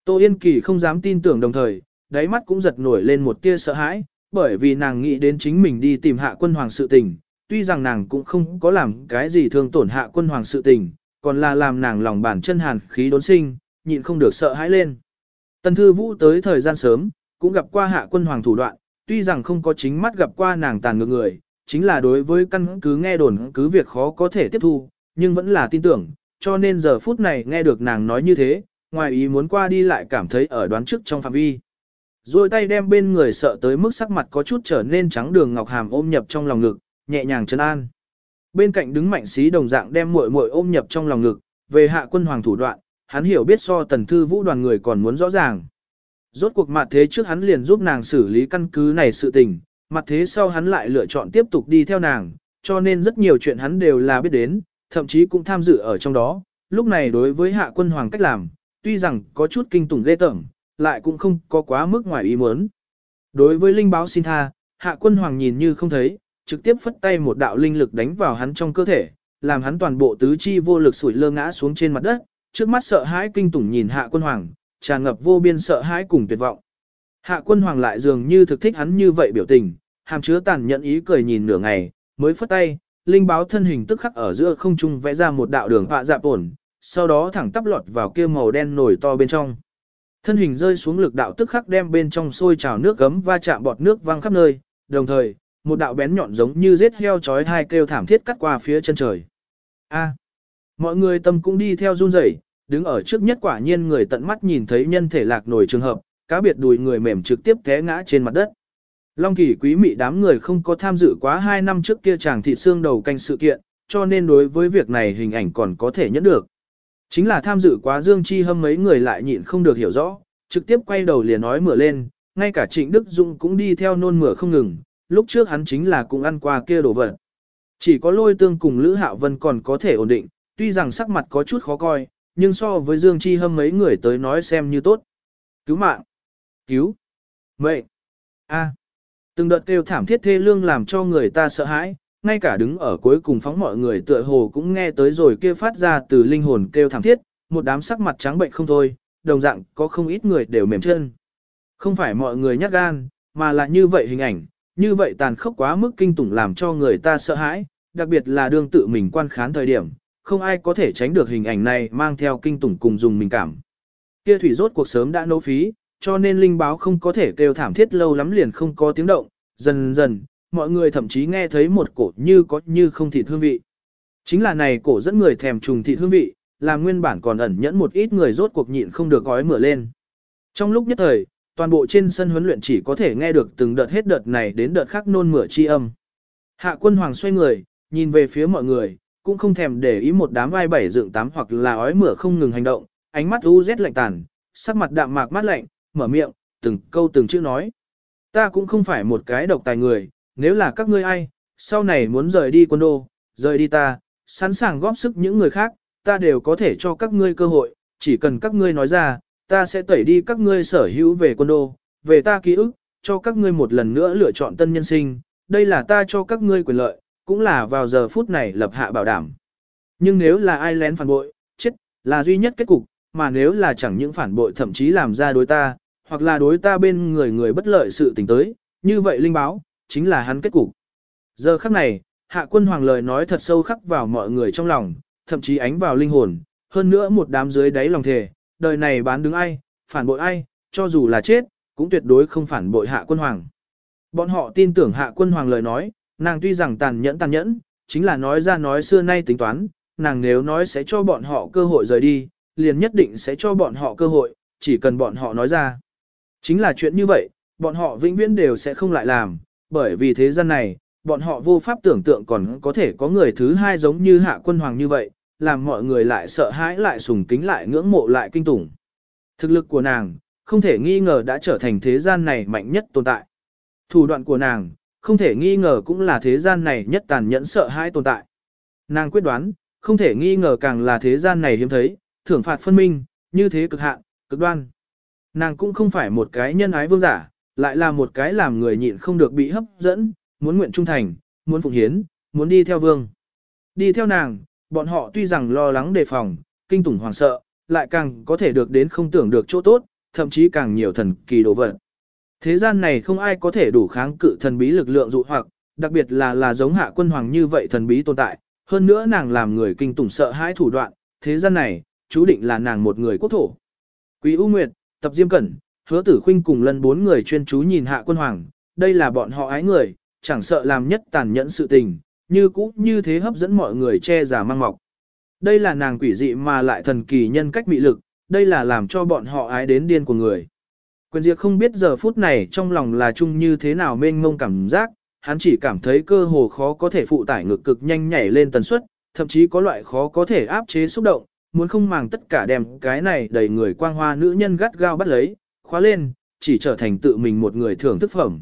Speaker 1: Tô Yên Kỳ không dám tin tưởng đồng thời, đáy mắt cũng giật nổi lên một tia sợ hãi, bởi vì nàng nghĩ đến chính mình đi tìm hạ quân hoàng sự tình, tuy rằng nàng cũng không có làm cái gì thương tổn hạ quân hoàng sự tình, còn là làm nàng lòng bản chân hàn khí đốn sinh, nhịn không được sợ hãi lên. Tần Thư Vũ tới thời gian sớm, cũng gặp qua hạ quân hoàng thủ đoạn, tuy rằng không có chính mắt gặp qua nàng tàn ngược người, chính là đối với căn cứ nghe đồn cứ việc khó có thể tiếp thu, nhưng vẫn là tin tưởng, cho nên giờ phút này nghe được nàng nói như thế, ngoài ý muốn qua đi lại cảm thấy ở đoán trước trong phạm vi. Rồi tay đem bên người sợ tới mức sắc mặt có chút trở nên trắng đường ngọc hàm ôm nhập trong lòng ngực, nhẹ nhàng chân an. Bên cạnh đứng mạnh xí đồng dạng đem muội muội ôm nhập trong lòng ngực, về hạ quân hoàng thủ đoạn, hắn hiểu biết so tần thư vũ đoàn người còn muốn rõ ràng. Rốt cuộc mặt thế trước hắn liền giúp nàng xử lý căn cứ này sự tình, mặt thế sau hắn lại lựa chọn tiếp tục đi theo nàng, cho nên rất nhiều chuyện hắn đều là biết đến, thậm chí cũng tham dự ở trong đó. Lúc này đối với hạ quân hoàng cách làm, tuy rằng có chút kinh tủng ghê tởm, lại cũng không có quá mức ngoài ý muốn. Đối với linh báo xin tha, hạ quân hoàng nhìn như không thấy, trực tiếp phất tay một đạo linh lực đánh vào hắn trong cơ thể, làm hắn toàn bộ tứ chi vô lực sủi lơ ngã xuống trên mặt đất, trước mắt sợ hãi kinh tủng nhìn hạ quân hoàng, tràn ngập vô biên sợ hãi cùng tuyệt vọng. Hạ quân hoàng lại dường như thực thích hắn như vậy biểu tình, hàm chứa tàn nhẫn ý cười nhìn nửa ngày, mới phất tay, linh báo thân hình tức khắc ở giữa không trung vẽ ra một đạo đường họa dạp ổn, sau đó thẳng tắp lọt vào kia màu đen nổi to bên trong. Thân hình rơi xuống lực đạo tức khắc đem bên trong sôi trào nước gấm va chạm bọt nước văng khắp nơi, đồng thời, một đạo bén nhọn giống như giết heo chói hai kêu thảm thiết cắt qua phía chân trời. A. mọi người tâm cũng đi theo run rẩy, đứng ở trước nhất quả nhiên người tận mắt nhìn thấy nhân thể lạc nổi trường hợp, cá biệt đùi người mềm trực tiếp té ngã trên mặt đất. Long kỳ quý mị đám người không có tham dự quá 2 năm trước kia chàng thị xương đầu canh sự kiện, cho nên đối với việc này hình ảnh còn có thể nhẫn được. Chính là tham dự quá Dương Chi hâm mấy người lại nhịn không được hiểu rõ, trực tiếp quay đầu liền nói mửa lên, ngay cả Trịnh Đức Dung cũng đi theo nôn mửa không ngừng, lúc trước hắn chính là cũng ăn qua kia đồ vật. Chỉ có lôi tương cùng Lữ Hạo Vân còn có thể ổn định, tuy rằng sắc mặt có chút khó coi, nhưng so với Dương Chi hâm mấy người tới nói xem như tốt. Cứu mạng! Cứu! Mệnh! A! Từng đợt kêu thảm thiết thê lương làm cho người ta sợ hãi, ngay cả đứng ở cuối cùng phóng mọi người tựa hồ cũng nghe tới rồi kia phát ra từ linh hồn kêu thảm thiết, một đám sắc mặt trắng bệnh không thôi, đồng dạng có không ít người đều mềm chân. Không phải mọi người nhát gan, mà là như vậy hình ảnh, như vậy tàn khốc quá mức kinh tủng làm cho người ta sợ hãi, đặc biệt là đương tự mình quan khán thời điểm, không ai có thể tránh được hình ảnh này mang theo kinh tủng cùng dùng mình cảm. Kia thủy rốt cuộc sớm đã nấu phí, cho nên linh báo không có thể kêu thảm thiết lâu lắm liền không có tiếng động, dần dần, mọi người thậm chí nghe thấy một cổ như có như không thịt hương vị. Chính là này cổ dẫn người thèm trùng thịt hương vị, làm nguyên bản còn ẩn nhẫn một ít người rốt cuộc nhịn không được gói mửa lên. Trong lúc nhất thời, toàn bộ trên sân huấn luyện chỉ có thể nghe được từng đợt hết đợt này đến đợt khác nôn mửa chi âm. Hạ quân hoàng xoay người, nhìn về phía mọi người, cũng không thèm để ý một đám vai bảy dựng tám hoặc là ói mửa không ngừng hành động, ánh mắt u rét lạnh tàn, sắc mặt đạm mạc mát lạnh, mở miệng, từng câu từng chữ nói. Ta cũng không phải một cái độc tài người, nếu là các ngươi ai, sau này muốn rời đi quân đô, rời đi ta, sẵn sàng góp sức những người khác, ta đều có thể cho các ngươi cơ hội, chỉ cần các ngươi nói ra, ta sẽ tẩy đi các ngươi sở hữu về quân đô, về ta ký ức, cho các ngươi một lần nữa lựa chọn tân nhân sinh, đây là ta cho các ngươi quyền lợi, cũng là vào giờ phút này lập hạ bảo đảm. Nhưng nếu là ai lén phản bội, chết, là duy nhất kết cục, mà nếu là chẳng những phản bội thậm chí làm ra đối ta, hoặc là đối ta bên người người bất lợi sự tình tới, như vậy linh báo, chính là hắn kết cục. Giờ khắc này, hạ quân hoàng lời nói thật sâu khắc vào mọi người trong lòng, thậm chí ánh vào linh hồn, hơn nữa một đám dưới đáy lòng thề, đời này bán đứng ai, phản bội ai, cho dù là chết, cũng tuyệt đối không phản bội hạ quân hoàng. Bọn họ tin tưởng hạ quân hoàng lời nói, nàng tuy rằng tàn nhẫn tàn nhẫn, chính là nói ra nói xưa nay tính toán, nàng nếu nói sẽ cho bọn họ cơ hội rời đi, liền nhất định sẽ cho bọn họ cơ hội, chỉ cần bọn họ nói ra. Chính là chuyện như vậy, bọn họ vĩnh viễn đều sẽ không lại làm, bởi vì thế gian này, bọn họ vô pháp tưởng tượng còn có thể có người thứ hai giống như hạ quân hoàng như vậy, làm mọi người lại sợ hãi lại sùng kính lại ngưỡng mộ lại kinh tủng. Thực lực của nàng, không thể nghi ngờ đã trở thành thế gian này mạnh nhất tồn tại. Thủ đoạn của nàng, không thể nghi ngờ cũng là thế gian này nhất tàn nhẫn sợ hãi tồn tại. Nàng quyết đoán, không thể nghi ngờ càng là thế gian này hiếm thấy, thưởng phạt phân minh, như thế cực hạn, cực đoan. Nàng cũng không phải một cái nhân ái vương giả, lại là một cái làm người nhịn không được bị hấp dẫn, muốn nguyện trung thành, muốn phụng hiến, muốn đi theo vương. Đi theo nàng, bọn họ tuy rằng lo lắng đề phòng, kinh tủng hoàng sợ, lại càng có thể được đến không tưởng được chỗ tốt, thậm chí càng nhiều thần kỳ đồ vật. Thế gian này không ai có thể đủ kháng cự thần bí lực lượng dụ hoặc, đặc biệt là là giống hạ quân hoàng như vậy thần bí tồn tại, hơn nữa nàng làm người kinh tủng sợ hãi thủ đoạn, thế gian này, chú định là nàng một người quốc thổ. Quý U Nguyệt, Tập Diêm Cẩn, Hứa Tử Khuynh cùng lần bốn người chuyên chú nhìn hạ quân hoàng, đây là bọn họ ái người, chẳng sợ làm nhất tàn nhẫn sự tình, như cũ như thế hấp dẫn mọi người che giả mang mọc. Đây là nàng quỷ dị mà lại thần kỳ nhân cách bị lực, đây là làm cho bọn họ ái đến điên của người. Quyền Diệp không biết giờ phút này trong lòng là chung như thế nào mênh mông cảm giác, hắn chỉ cảm thấy cơ hồ khó có thể phụ tải ngực cực nhanh nhảy lên tần suất, thậm chí có loại khó có thể áp chế xúc động, muốn không màng tất cả đem cái này đầy người quang hoa nữ nhân gắt gao bắt lấy, khóa lên, chỉ trở thành tự mình một người thưởng thức phẩm.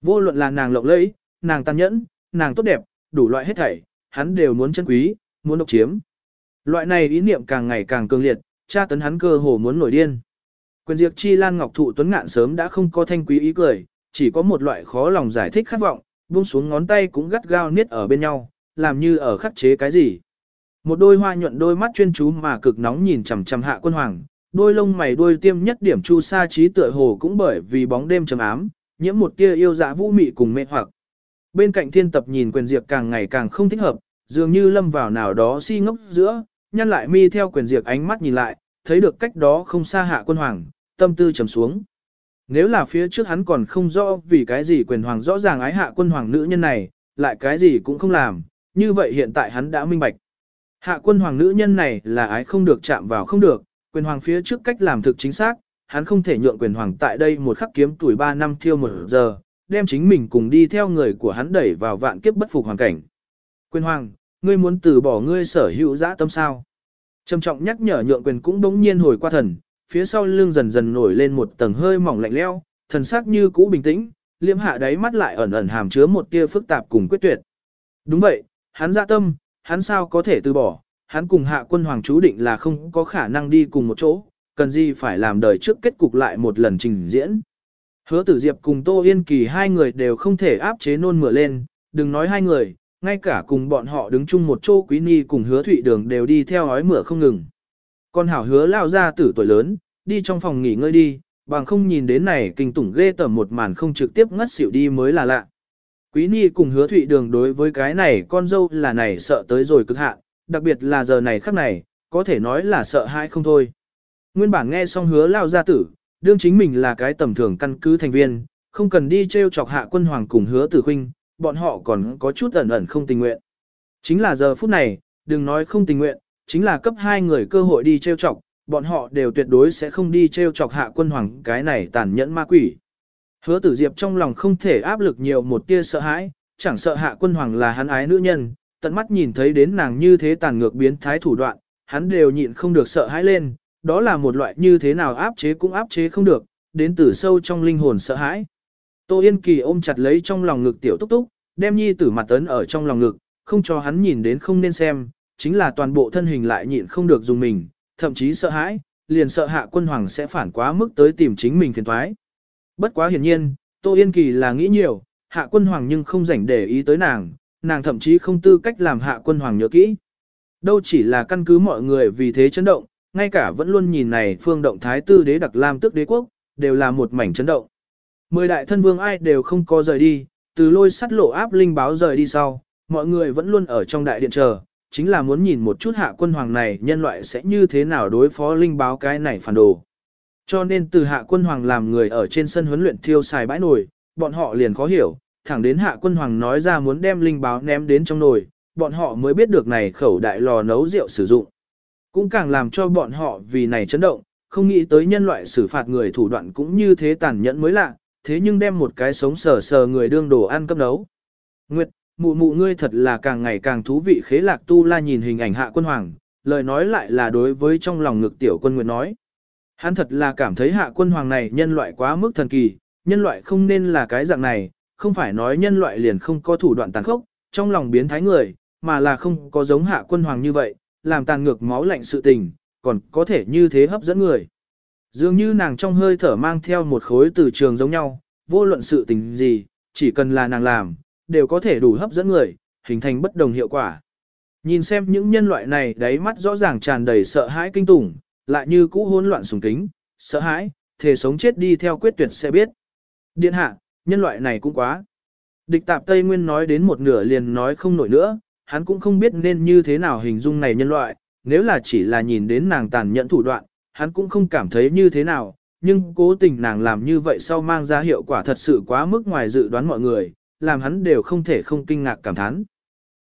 Speaker 1: Vô luận là nàng lộng lẫy, nàng tàn nhẫn, nàng tốt đẹp, đủ loại hết thảy, hắn đều muốn chân quý, muốn độc chiếm. Loại này ý niệm càng ngày càng cường liệt, tra tấn hắn cơ hồ muốn nổi điên. Quyền diệt chi lan ngọc thụ tuấn ngạn sớm đã không có thanh quý ý cười, chỉ có một loại khó lòng giải thích khát vọng, buông xuống ngón tay cũng gắt gao niết ở bên nhau, làm như ở khắc chế cái gì. Một đôi hoa nhuận đôi mắt chuyên chú mà cực nóng nhìn chằm chằm hạ quân hoàng, đôi lông mày đôi tiêm nhất điểm chu sa trí tựa hồ cũng bởi vì bóng đêm trầm ám, nhiễm một tia yêu dạ vũ mị cùng mê hoặc. Bên cạnh thiên tập nhìn quyền diệt càng ngày càng không thích hợp, dường như lâm vào nào đó si ngốc giữa, nhăn lại mi theo quyền diệt ánh mắt nhìn lại, thấy được cách đó không xa hạ quân hoàng, tâm tư trầm xuống. Nếu là phía trước hắn còn không rõ vì cái gì quyền hoàng rõ ràng ái hạ quân hoàng nữ nhân này, lại cái gì cũng không làm, như vậy hiện tại hắn đã minh bạch. Hạ quân hoàng nữ nhân này là ái không được chạm vào không được, quyền hoàng phía trước cách làm thực chính xác, hắn không thể nhượng quyền hoàng tại đây một khắc kiếm tuổi 3 năm thiêu một giờ, đem chính mình cùng đi theo người của hắn đẩy vào vạn kiếp bất phục hoàn cảnh. Quyền hoàng, ngươi muốn từ bỏ ngươi sở hữu dã tâm sao? Trầm trọng nhắc nhở nhượng quyền cũng đống nhiên hồi qua thần, phía sau lưng dần dần nổi lên một tầng hơi mỏng lạnh lẽo, thần sắc như cũ bình tĩnh, liêm hạ đáy mắt lại ẩn ẩn hàm chứa một tia phức tạp cùng quyết tuyệt. Đúng vậy, hắn dạ tâm, hắn sao có thể từ bỏ, hắn cùng hạ quân hoàng chú định là không có khả năng đi cùng một chỗ, cần gì phải làm đời trước kết cục lại một lần trình diễn. Hứa tử diệp cùng Tô Yên Kỳ hai người đều không thể áp chế nôn mửa lên, đừng nói hai người, ngay cả cùng bọn họ đứng chung một chỗ quý ni cùng hứa thụy đường đều đi theo hói mửa không ngừng. Con hảo hứa lao ra tử tuổi lớn, đi trong phòng nghỉ ngơi đi, bằng không nhìn đến này kinh tủng ghê tởm một màn không trực tiếp ngất xỉu đi mới là lạ. Quý Ni cùng hứa thụy đường đối với cái này con dâu là này sợ tới rồi cực hạn, đặc biệt là giờ này khắc này, có thể nói là sợ hãi không thôi. Nguyên bản nghe xong hứa lao gia tử, đương chính mình là cái tầm thường căn cứ thành viên, không cần đi treo chọc hạ quân hoàng cùng hứa tử huynh, bọn họ còn có chút ẩn ẩn không tình nguyện. Chính là giờ phút này, đừng nói không tình nguyện, chính là cấp hai người cơ hội đi treo chọc, bọn họ đều tuyệt đối sẽ không đi treo chọc hạ quân hoàng cái này tàn nhẫn ma quỷ. Hứa tử diệp trong lòng không thể áp lực nhiều một tia sợ hãi, chẳng sợ hạ quân hoàng là hắn ái nữ nhân, tận mắt nhìn thấy đến nàng như thế tàn ngược biến thái thủ đoạn, hắn đều nhịn không được sợ hãi lên, đó là một loại như thế nào áp chế cũng áp chế không được, đến từ sâu trong linh hồn sợ hãi. Tô Yên Kỳ ôm chặt lấy trong lòng ngực tiểu túc túc, đem nhi tử mặt tấn ở trong lòng ngực, không cho hắn nhìn đến không nên xem, chính là toàn bộ thân hình lại nhịn không được dùng mình, thậm chí sợ hãi, liền sợ hạ quân hoàng sẽ phản quá mức tới tìm chính mình phiền thoái. Bất quá hiển nhiên, Tô Yên Kỳ là nghĩ nhiều, hạ quân hoàng nhưng không rảnh để ý tới nàng, nàng thậm chí không tư cách làm hạ quân hoàng nhớ kỹ. Đâu chỉ là căn cứ mọi người vì thế chấn động, ngay cả vẫn luôn nhìn này phương động thái tư đế đặc lam tức đế quốc, đều là một mảnh chấn động. Mười đại thân vương ai đều không có rời đi, từ lôi sắt lộ áp linh báo rời đi sau, mọi người vẫn luôn ở trong đại điện chờ, chính là muốn nhìn một chút hạ quân hoàng này nhân loại sẽ như thế nào đối phó linh báo cái này phản đồ. Cho nên từ hạ quân hoàng làm người ở trên sân huấn luyện thiêu xài bãi nổi, bọn họ liền khó hiểu, thẳng đến hạ quân hoàng nói ra muốn đem linh báo ném đến trong nồi, bọn họ mới biết được này khẩu đại lò nấu rượu sử dụng. Cũng càng làm cho bọn họ vì này chấn động, không nghĩ tới nhân loại xử phạt người thủ đoạn cũng như thế tàn nhẫn mới lạ, thế nhưng đem một cái sống sờ sờ người đương đồ ăn cấp nấu. Nguyệt, mụ mụ ngươi thật là càng ngày càng thú vị khế lạc tu la nhìn hình ảnh hạ quân hoàng, lời nói lại là đối với trong lòng ngực tiểu quân Nguyệt nói. Hắn thật là cảm thấy hạ quân hoàng này nhân loại quá mức thần kỳ, nhân loại không nên là cái dạng này, không phải nói nhân loại liền không có thủ đoạn tàn khốc, trong lòng biến thái người, mà là không có giống hạ quân hoàng như vậy, làm tàn ngược máu lạnh sự tình, còn có thể như thế hấp dẫn người. Dường như nàng trong hơi thở mang theo một khối từ trường giống nhau, vô luận sự tình gì, chỉ cần là nàng làm, đều có thể đủ hấp dẫn người, hình thành bất đồng hiệu quả. Nhìn xem những nhân loại này đáy mắt rõ ràng tràn đầy sợ hãi kinh tủng, lại như cũ hỗn loạn sùng kính, sợ hãi, thể sống chết đi theo quyết tuyệt sẽ biết. Điện hạ, nhân loại này cũng quá. Địch tạp Tây Nguyên nói đến một nửa liền nói không nổi nữa, hắn cũng không biết nên như thế nào hình dung này nhân loại, nếu là chỉ là nhìn đến nàng tàn nhẫn thủ đoạn, hắn cũng không cảm thấy như thế nào, nhưng cố tình nàng làm như vậy sau mang ra hiệu quả thật sự quá mức ngoài dự đoán mọi người, làm hắn đều không thể không kinh ngạc cảm thán.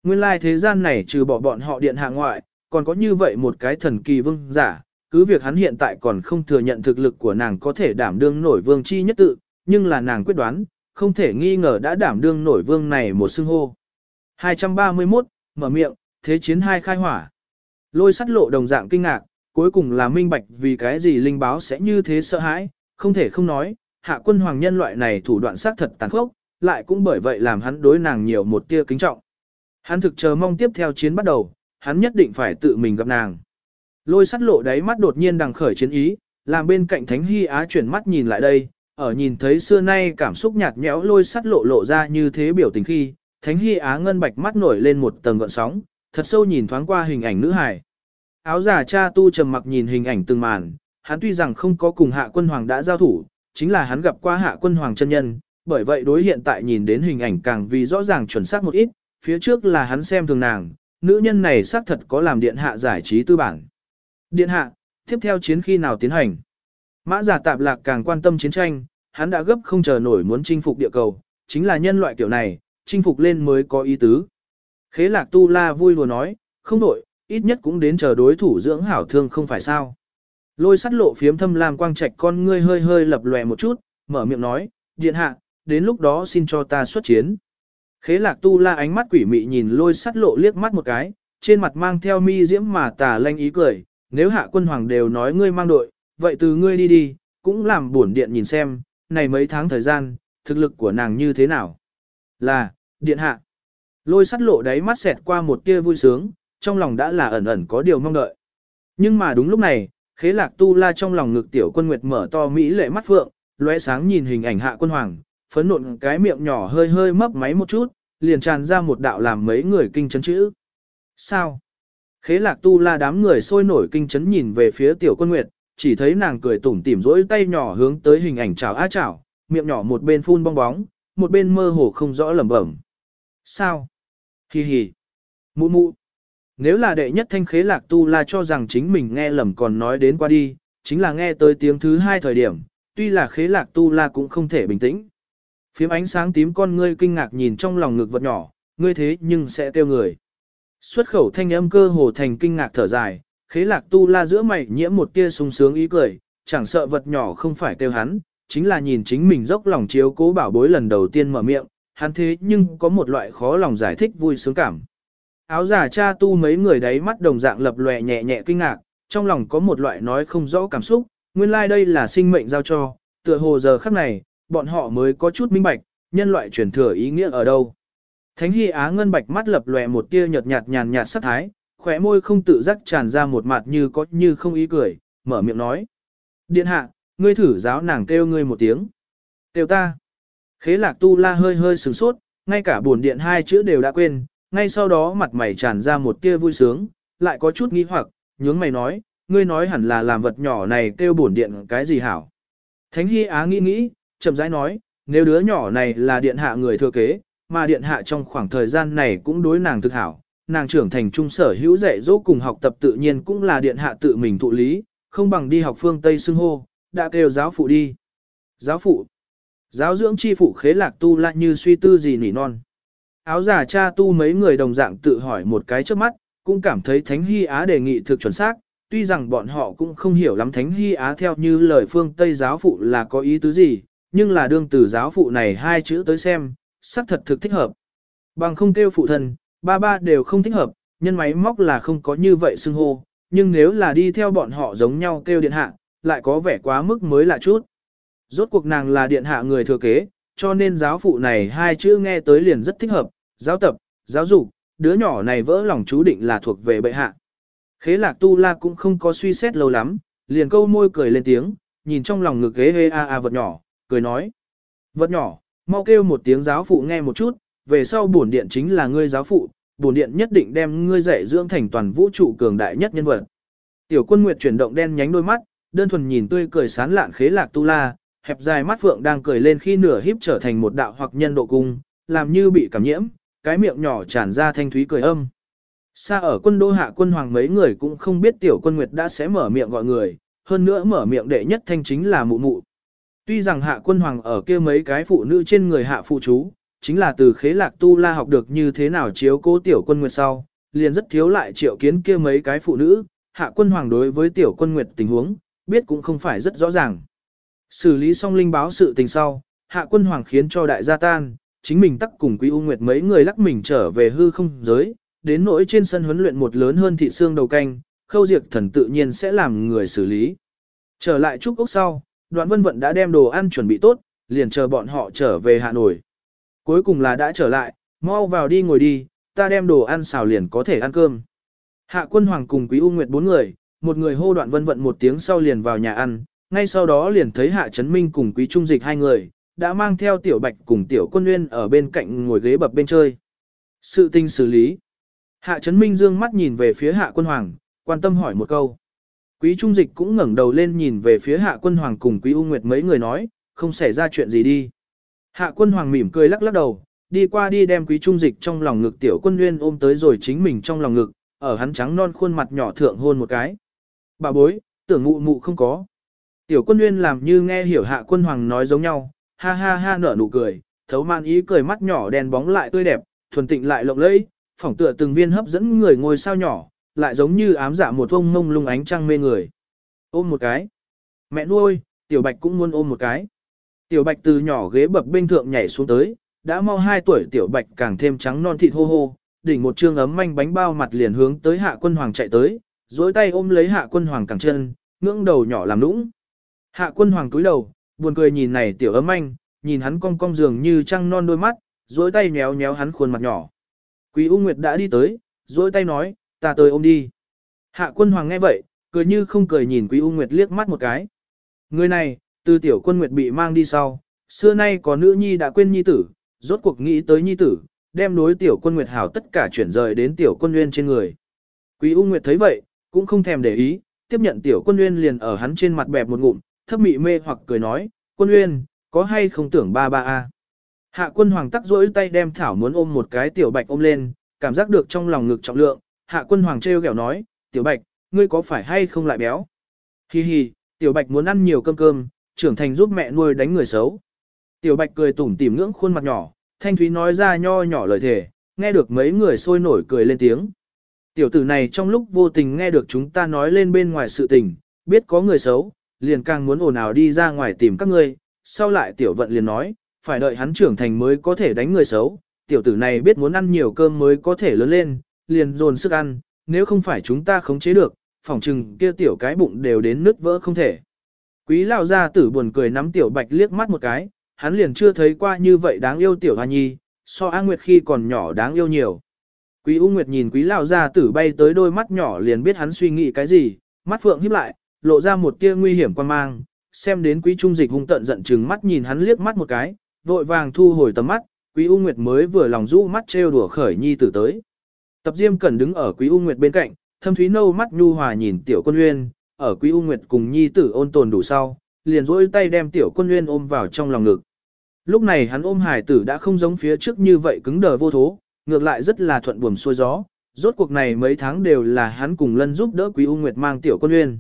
Speaker 1: Nguyên lai thế gian này trừ bỏ bọn họ điện hạ ngoại, còn có như vậy một cái thần kỳ vương giả, cứ việc hắn hiện tại còn không thừa nhận thực lực của nàng có thể đảm đương nổi vương chi nhất tự, nhưng là nàng quyết đoán, không thể nghi ngờ đã đảm đương nổi vương này một xưng hô. 231, mở miệng, thế chiến hai khai hỏa. Lôi sắt lộ đồng dạng kinh ngạc, cuối cùng là minh bạch vì cái gì linh báo sẽ như thế sợ hãi, không thể không nói, hạ quân hoàng nhân loại này thủ đoạn sát thật tàn khốc, lại cũng bởi vậy làm hắn đối nàng nhiều một tia kính trọng. Hắn thực chờ mong tiếp theo chiến bắt đầu, hắn nhất định phải tự mình gặp nàng. Lôi sắt lộ đáy mắt đột nhiên đằng khởi chiến ý, làm bên cạnh Thánh Hy Á chuyển mắt nhìn lại đây, ở nhìn thấy xưa nay cảm xúc nhạt nhẽo lôi sắt lộ lộ ra như thế biểu tình khi, Thánh Hy Á ngân bạch mắt nổi lên một tầng gợn sóng, thật sâu nhìn thoáng qua hình ảnh nữ hài. Áo giả cha tu trầm mặc nhìn hình ảnh từng màn, hắn tuy rằng không có cùng hạ quân hoàng đã giao thủ, chính là hắn gặp qua hạ quân hoàng chân nhân, bởi vậy đối hiện tại nhìn đến hình ảnh càng vì rõ ràng chuẩn xác một ít, phía trước là hắn xem thường nàng, nữ nhân này xác thật có làm điện hạ giải trí tư bản. Điện hạ, tiếp theo chiến khi nào tiến hành? Mã giả tạp lạc càng quan tâm chiến tranh, hắn đã gấp không chờ nổi muốn chinh phục địa cầu, chính là nhân loại kiểu này, chinh phục lên mới có ý tứ. Khế lạc tu la vui lùa nói, không đổi, ít nhất cũng đến chờ đối thủ dưỡng hảo thương không phải sao. Lôi sắt lộ phiếm thâm lam quang trạch con ngươi hơi hơi lập lòe một chút, mở miệng nói, điện hạ, đến lúc đó xin cho ta xuất chiến. Khế lạc tu la ánh mắt quỷ mị nhìn lôi sắt lộ liếc mắt một cái, trên mặt mang theo mi diễm mà tà lanh ý cười, nếu hạ quân hoàng đều nói ngươi mang đội, vậy từ ngươi đi đi, cũng làm buồn điện nhìn xem, này mấy tháng thời gian, thực lực của nàng như thế nào. Là, điện hạ. Lôi sắt lộ đáy mắt xẹt qua một tia vui sướng, trong lòng đã là ẩn ẩn có điều mong đợi. Nhưng mà đúng lúc này, khế lạc tu la trong lòng ngực tiểu quân nguyệt mở to mỹ lệ mắt phượng, lóe sáng nhìn hình ảnh hạ quân hoàng, phấn nộn cái miệng nhỏ hơi hơi mấp máy một chút, liền tràn ra một đạo làm mấy người kinh chấn chữ. Sao? Khế lạc tu la đám người sôi nổi kinh chấn nhìn về phía tiểu quân nguyệt, chỉ thấy nàng cười tủm tỉm rỗi tay nhỏ hướng tới hình ảnh chào á chào, miệng nhỏ một bên phun bong bóng, một bên mơ hồ không rõ lẩm bẩm. Sao? Hi hi. Mụ mụ. Nếu là đệ nhất thanh khế lạc tu la cho rằng chính mình nghe lầm còn nói đến qua đi, chính là nghe tới tiếng thứ hai thời điểm, tuy là khế lạc tu la cũng không thể bình tĩnh. Phiếm ánh sáng tím con ngươi kinh ngạc nhìn trong lòng ngực vật nhỏ, ngươi thế nhưng sẽ tiêu người. Xuất khẩu thanh âm cơ hồ thành kinh ngạc thở dài, khế lạc tu la giữa mày nhiễm một tia sung sướng ý cười, chẳng sợ vật nhỏ không phải kêu hắn, chính là nhìn chính mình dốc lòng chiếu cố bảo bối lần đầu tiên mở miệng, hắn thế nhưng có một loại khó lòng giải thích vui sướng cảm. Áo giả cha tu mấy người đấy mắt đồng dạng lập lòe nhẹ nhẹ kinh ngạc, trong lòng có một loại nói không rõ cảm xúc, nguyên lai like đây là sinh mệnh giao cho, tựa hồ giờ khắc này, bọn họ mới có chút minh bạch, nhân loại truyền thừa ý nghĩa ở đâu. Thánh Hy Á ngân bạch mắt lập lòe một tia nhợt nhạt nhàn nhạt sắc thái, khóe môi không tự giác tràn ra một mặt như có như không ý cười, mở miệng nói: "Điện hạ, ngươi thử giáo nàng kêu ngươi một tiếng." "Kêu ta." Khế Lạc Tu La hơi hơi sửng sốt, ngay cả buồn điện hai chữ đều đã quên, ngay sau đó mặt mày tràn ra một tia vui sướng, lại có chút nghi hoặc, nhướng mày nói: "Ngươi nói hẳn là làm vật nhỏ này kêu buồn điện cái gì hảo?" Thánh Hy Á nghĩ nghĩ, chậm rãi nói: "Nếu đứa nhỏ này là điện hạ người thừa kế, mà điện hạ trong khoảng thời gian này cũng đối nàng thực hảo, nàng trưởng thành trung sở hữu dạy dỗ cùng học tập tự nhiên cũng là điện hạ tự mình thụ lý, không bằng đi học phương Tây xưng hô, đã kêu giáo phụ đi. Giáo phụ. Giáo dưỡng chi phụ khế lạc tu lại như suy tư gì nỉ non. Áo giả cha tu mấy người đồng dạng tự hỏi một cái trước mắt, cũng cảm thấy Thánh Hy Á đề nghị thực chuẩn xác, tuy rằng bọn họ cũng không hiểu lắm Thánh Hy Á theo như lời phương Tây giáo phụ là có ý tứ gì, nhưng là đương từ giáo phụ này hai chữ tới xem, xác thật thực thích hợp. Bằng không kêu phụ thân, ba ba đều không thích hợp, nhân máy móc là không có như vậy xưng hô, nhưng nếu là đi theo bọn họ giống nhau kêu điện hạ, lại có vẻ quá mức mới lạ chút. Rốt cuộc nàng là điện hạ người thừa kế, cho nên giáo phụ này hai chữ nghe tới liền rất thích hợp, giáo tập, giáo dục, đứa nhỏ này vỡ lòng chú định là thuộc về bệ hạ. Khế lạc tu la cũng không có suy xét lâu lắm, liền câu môi cười lên tiếng, nhìn trong lòng ngực ghế hê a a vật nhỏ, cười nói. Vật nhỏ, mau kêu một tiếng giáo phụ nghe một chút, về sau bổn điện chính là ngươi giáo phụ, bổn điện nhất định đem ngươi dạy dưỡng thành toàn vũ trụ cường đại nhất nhân vật. Tiểu quân nguyệt chuyển động đen nhánh đôi mắt, đơn thuần nhìn tươi cười sán lạn khế lạc tu la, hẹp dài mắt phượng đang cười lên khi nửa híp trở thành một đạo hoặc nhân độ cung, làm như bị cảm nhiễm, cái miệng nhỏ tràn ra thanh thúy cười âm. Xa ở quân đô hạ quân hoàng mấy người cũng không biết tiểu quân nguyệt đã sẽ mở miệng gọi người, hơn nữa mở miệng đệ nhất thanh chính là mụ mụ. Tuy rằng hạ quân hoàng ở kia mấy cái phụ nữ trên người hạ phụ chú, chính là từ khế lạc tu la học được như thế nào chiếu cố tiểu quân nguyệt sau, liền rất thiếu lại triệu kiến kia mấy cái phụ nữ, hạ quân hoàng đối với tiểu quân nguyệt tình huống, biết cũng không phải rất rõ ràng. Xử lý xong linh báo sự tình sau, hạ quân hoàng khiến cho đại gia tan, chính mình tắc cùng quý u nguyệt mấy người lắc mình trở về hư không giới, đến nỗi trên sân huấn luyện một lớn hơn thị xương đầu canh, khâu diệt thần tự nhiên sẽ làm người xử lý. Trở lại trúc ốc sau, đoạn vân vận đã đem đồ ăn chuẩn bị tốt, liền chờ bọn họ trở về Hà Nội. Cuối cùng là đã trở lại, mau vào đi ngồi đi, ta đem đồ ăn xào liền có thể ăn cơm. Hạ quân hoàng cùng quý U Nguyệt bốn người, một người hô đoạn vân vận một tiếng sau liền vào nhà ăn, ngay sau đó liền thấy Hạ Trấn Minh cùng quý trung dịch hai người, đã mang theo tiểu bạch cùng tiểu quân nguyên ở bên cạnh ngồi ghế bập bên chơi. Sự tình xử lý. Hạ Trấn Minh dương mắt nhìn về phía Hạ quân hoàng, quan tâm hỏi một câu. Quý trung dịch cũng ngẩng đầu lên nhìn về phía Hạ quân hoàng cùng quý U Nguyệt mấy người nói, không xảy ra chuyện gì đi. Hạ quân hoàng mỉm cười lắc lắc đầu, đi qua đi đem quý trung dịch trong lòng ngực tiểu quân nguyên ôm tới rồi chính mình trong lòng ngực, ở hắn trắng non khuôn mặt nhỏ thượng hôn một cái. Bà bối, tưởng ngụ mụ không có. Tiểu quân nguyên làm như nghe hiểu hạ quân hoàng nói giống nhau, ha ha ha nở nụ cười, thấu man ý cười mắt nhỏ đèn bóng lại tươi đẹp, thuần tịnh lại lộng lẫy, phỏng tựa từng viên hấp dẫn người ngồi sao nhỏ, lại giống như ám giả một ông mông lung ánh trăng mê người. Ôm một cái. Mẹ nuôi, tiểu bạch cũng muốn ôm một cái. Tiểu bạch từ nhỏ ghế bập bên thượng nhảy xuống tới, đã mau 2 tuổi tiểu bạch càng thêm trắng non thịt hô hô, đỉnh một trương ấm manh bánh bao mặt liền hướng tới hạ quân hoàng chạy tới, dối tay ôm lấy hạ quân hoàng cẳng chân, ngưỡng đầu nhỏ làm nũng. Hạ quân hoàng túi đầu, buồn cười nhìn này tiểu ấm manh, nhìn hắn cong cong dường như trăng non đôi mắt, dối tay nhéo nhéo hắn khuôn mặt nhỏ. Quý U Nguyệt đã đi tới, dối tay nói, ta tới ôm đi. Hạ quân hoàng nghe vậy, cười như không cười nhìn Quý U Nguyệt liếc mắt một cái. Người này, từ tiểu quân Nguyệt bị mang đi sau, xưa nay có nữ nhi đã quên nhi tử, rốt cuộc nghĩ tới nhi tử, đem đối tiểu quân Nguyệt hảo tất cả chuyển rời đến tiểu quân nguyên trên người. Quý U Nguyệt thấy vậy, cũng không thèm để ý, tiếp nhận tiểu quân nguyên liền ở hắn trên mặt bẹp một ngụm, thấp mị mê hoặc cười nói, quân nguyên, có hay không tưởng ba ba a? Hạ quân hoàng tắc rỗi tay đem thảo muốn ôm một cái tiểu bạch ôm lên, cảm giác được trong lòng ngực trọng lượng, hạ quân hoàng trêu ghẹo nói, tiểu bạch, ngươi có phải hay không lại béo? Hi hi, tiểu bạch muốn ăn nhiều cơm cơm, trưởng thành giúp mẹ nuôi đánh người xấu. Tiểu bạch cười tủm tỉm ngưỡng khuôn mặt nhỏ, thanh thúy nói ra nho nhỏ lời thề, nghe được mấy người sôi nổi cười lên tiếng. Tiểu tử này trong lúc vô tình nghe được chúng ta nói lên bên ngoài sự tình, biết có người xấu, liền càng muốn ồn ào đi ra ngoài tìm các ngươi, sau lại tiểu vận liền nói, phải đợi hắn trưởng thành mới có thể đánh người xấu, tiểu tử này biết muốn ăn nhiều cơm mới có thể lớn lên, liền dồn sức ăn, nếu không phải chúng ta khống chế được, phỏng chừng kia tiểu cái bụng đều đến nứt vỡ không thể. Quý lao gia tử buồn cười nắm tiểu bạch liếc mắt một cái, hắn liền chưa thấy qua như vậy đáng yêu tiểu hoa nhi, so A Nguyệt khi còn nhỏ đáng yêu nhiều. Quý U Nguyệt nhìn quý lao gia tử bay tới đôi mắt nhỏ liền biết hắn suy nghĩ cái gì, mắt phượng híp lại, lộ ra một tia nguy hiểm quan mang, xem đến quý trung dịch hung tận giận chừng mắt nhìn hắn liếc mắt một cái, vội vàng thu hồi tầm mắt, quý U Nguyệt mới vừa lòng rũ mắt trêu đùa khởi nhi tử tới. Tập Diêm Cẩn đứng ở quý U Nguyệt bên cạnh, thâm thúy nâu mắt nhu hòa nhìn tiểu quân uyên, ở quý U Nguyệt cùng nhi tử ôn tồn đủ sau, liền rỗi tay đem tiểu quân Nguyên ôm vào trong lòng ngực. Lúc này hắn ôm hải tử đã không giống phía trước như vậy cứng đờ vô thố, ngược lại rất là thuận buồm xuôi gió. Rốt cuộc này mấy tháng đều là hắn cùng lân giúp đỡ quý U Nguyệt mang tiểu quân Nguyên.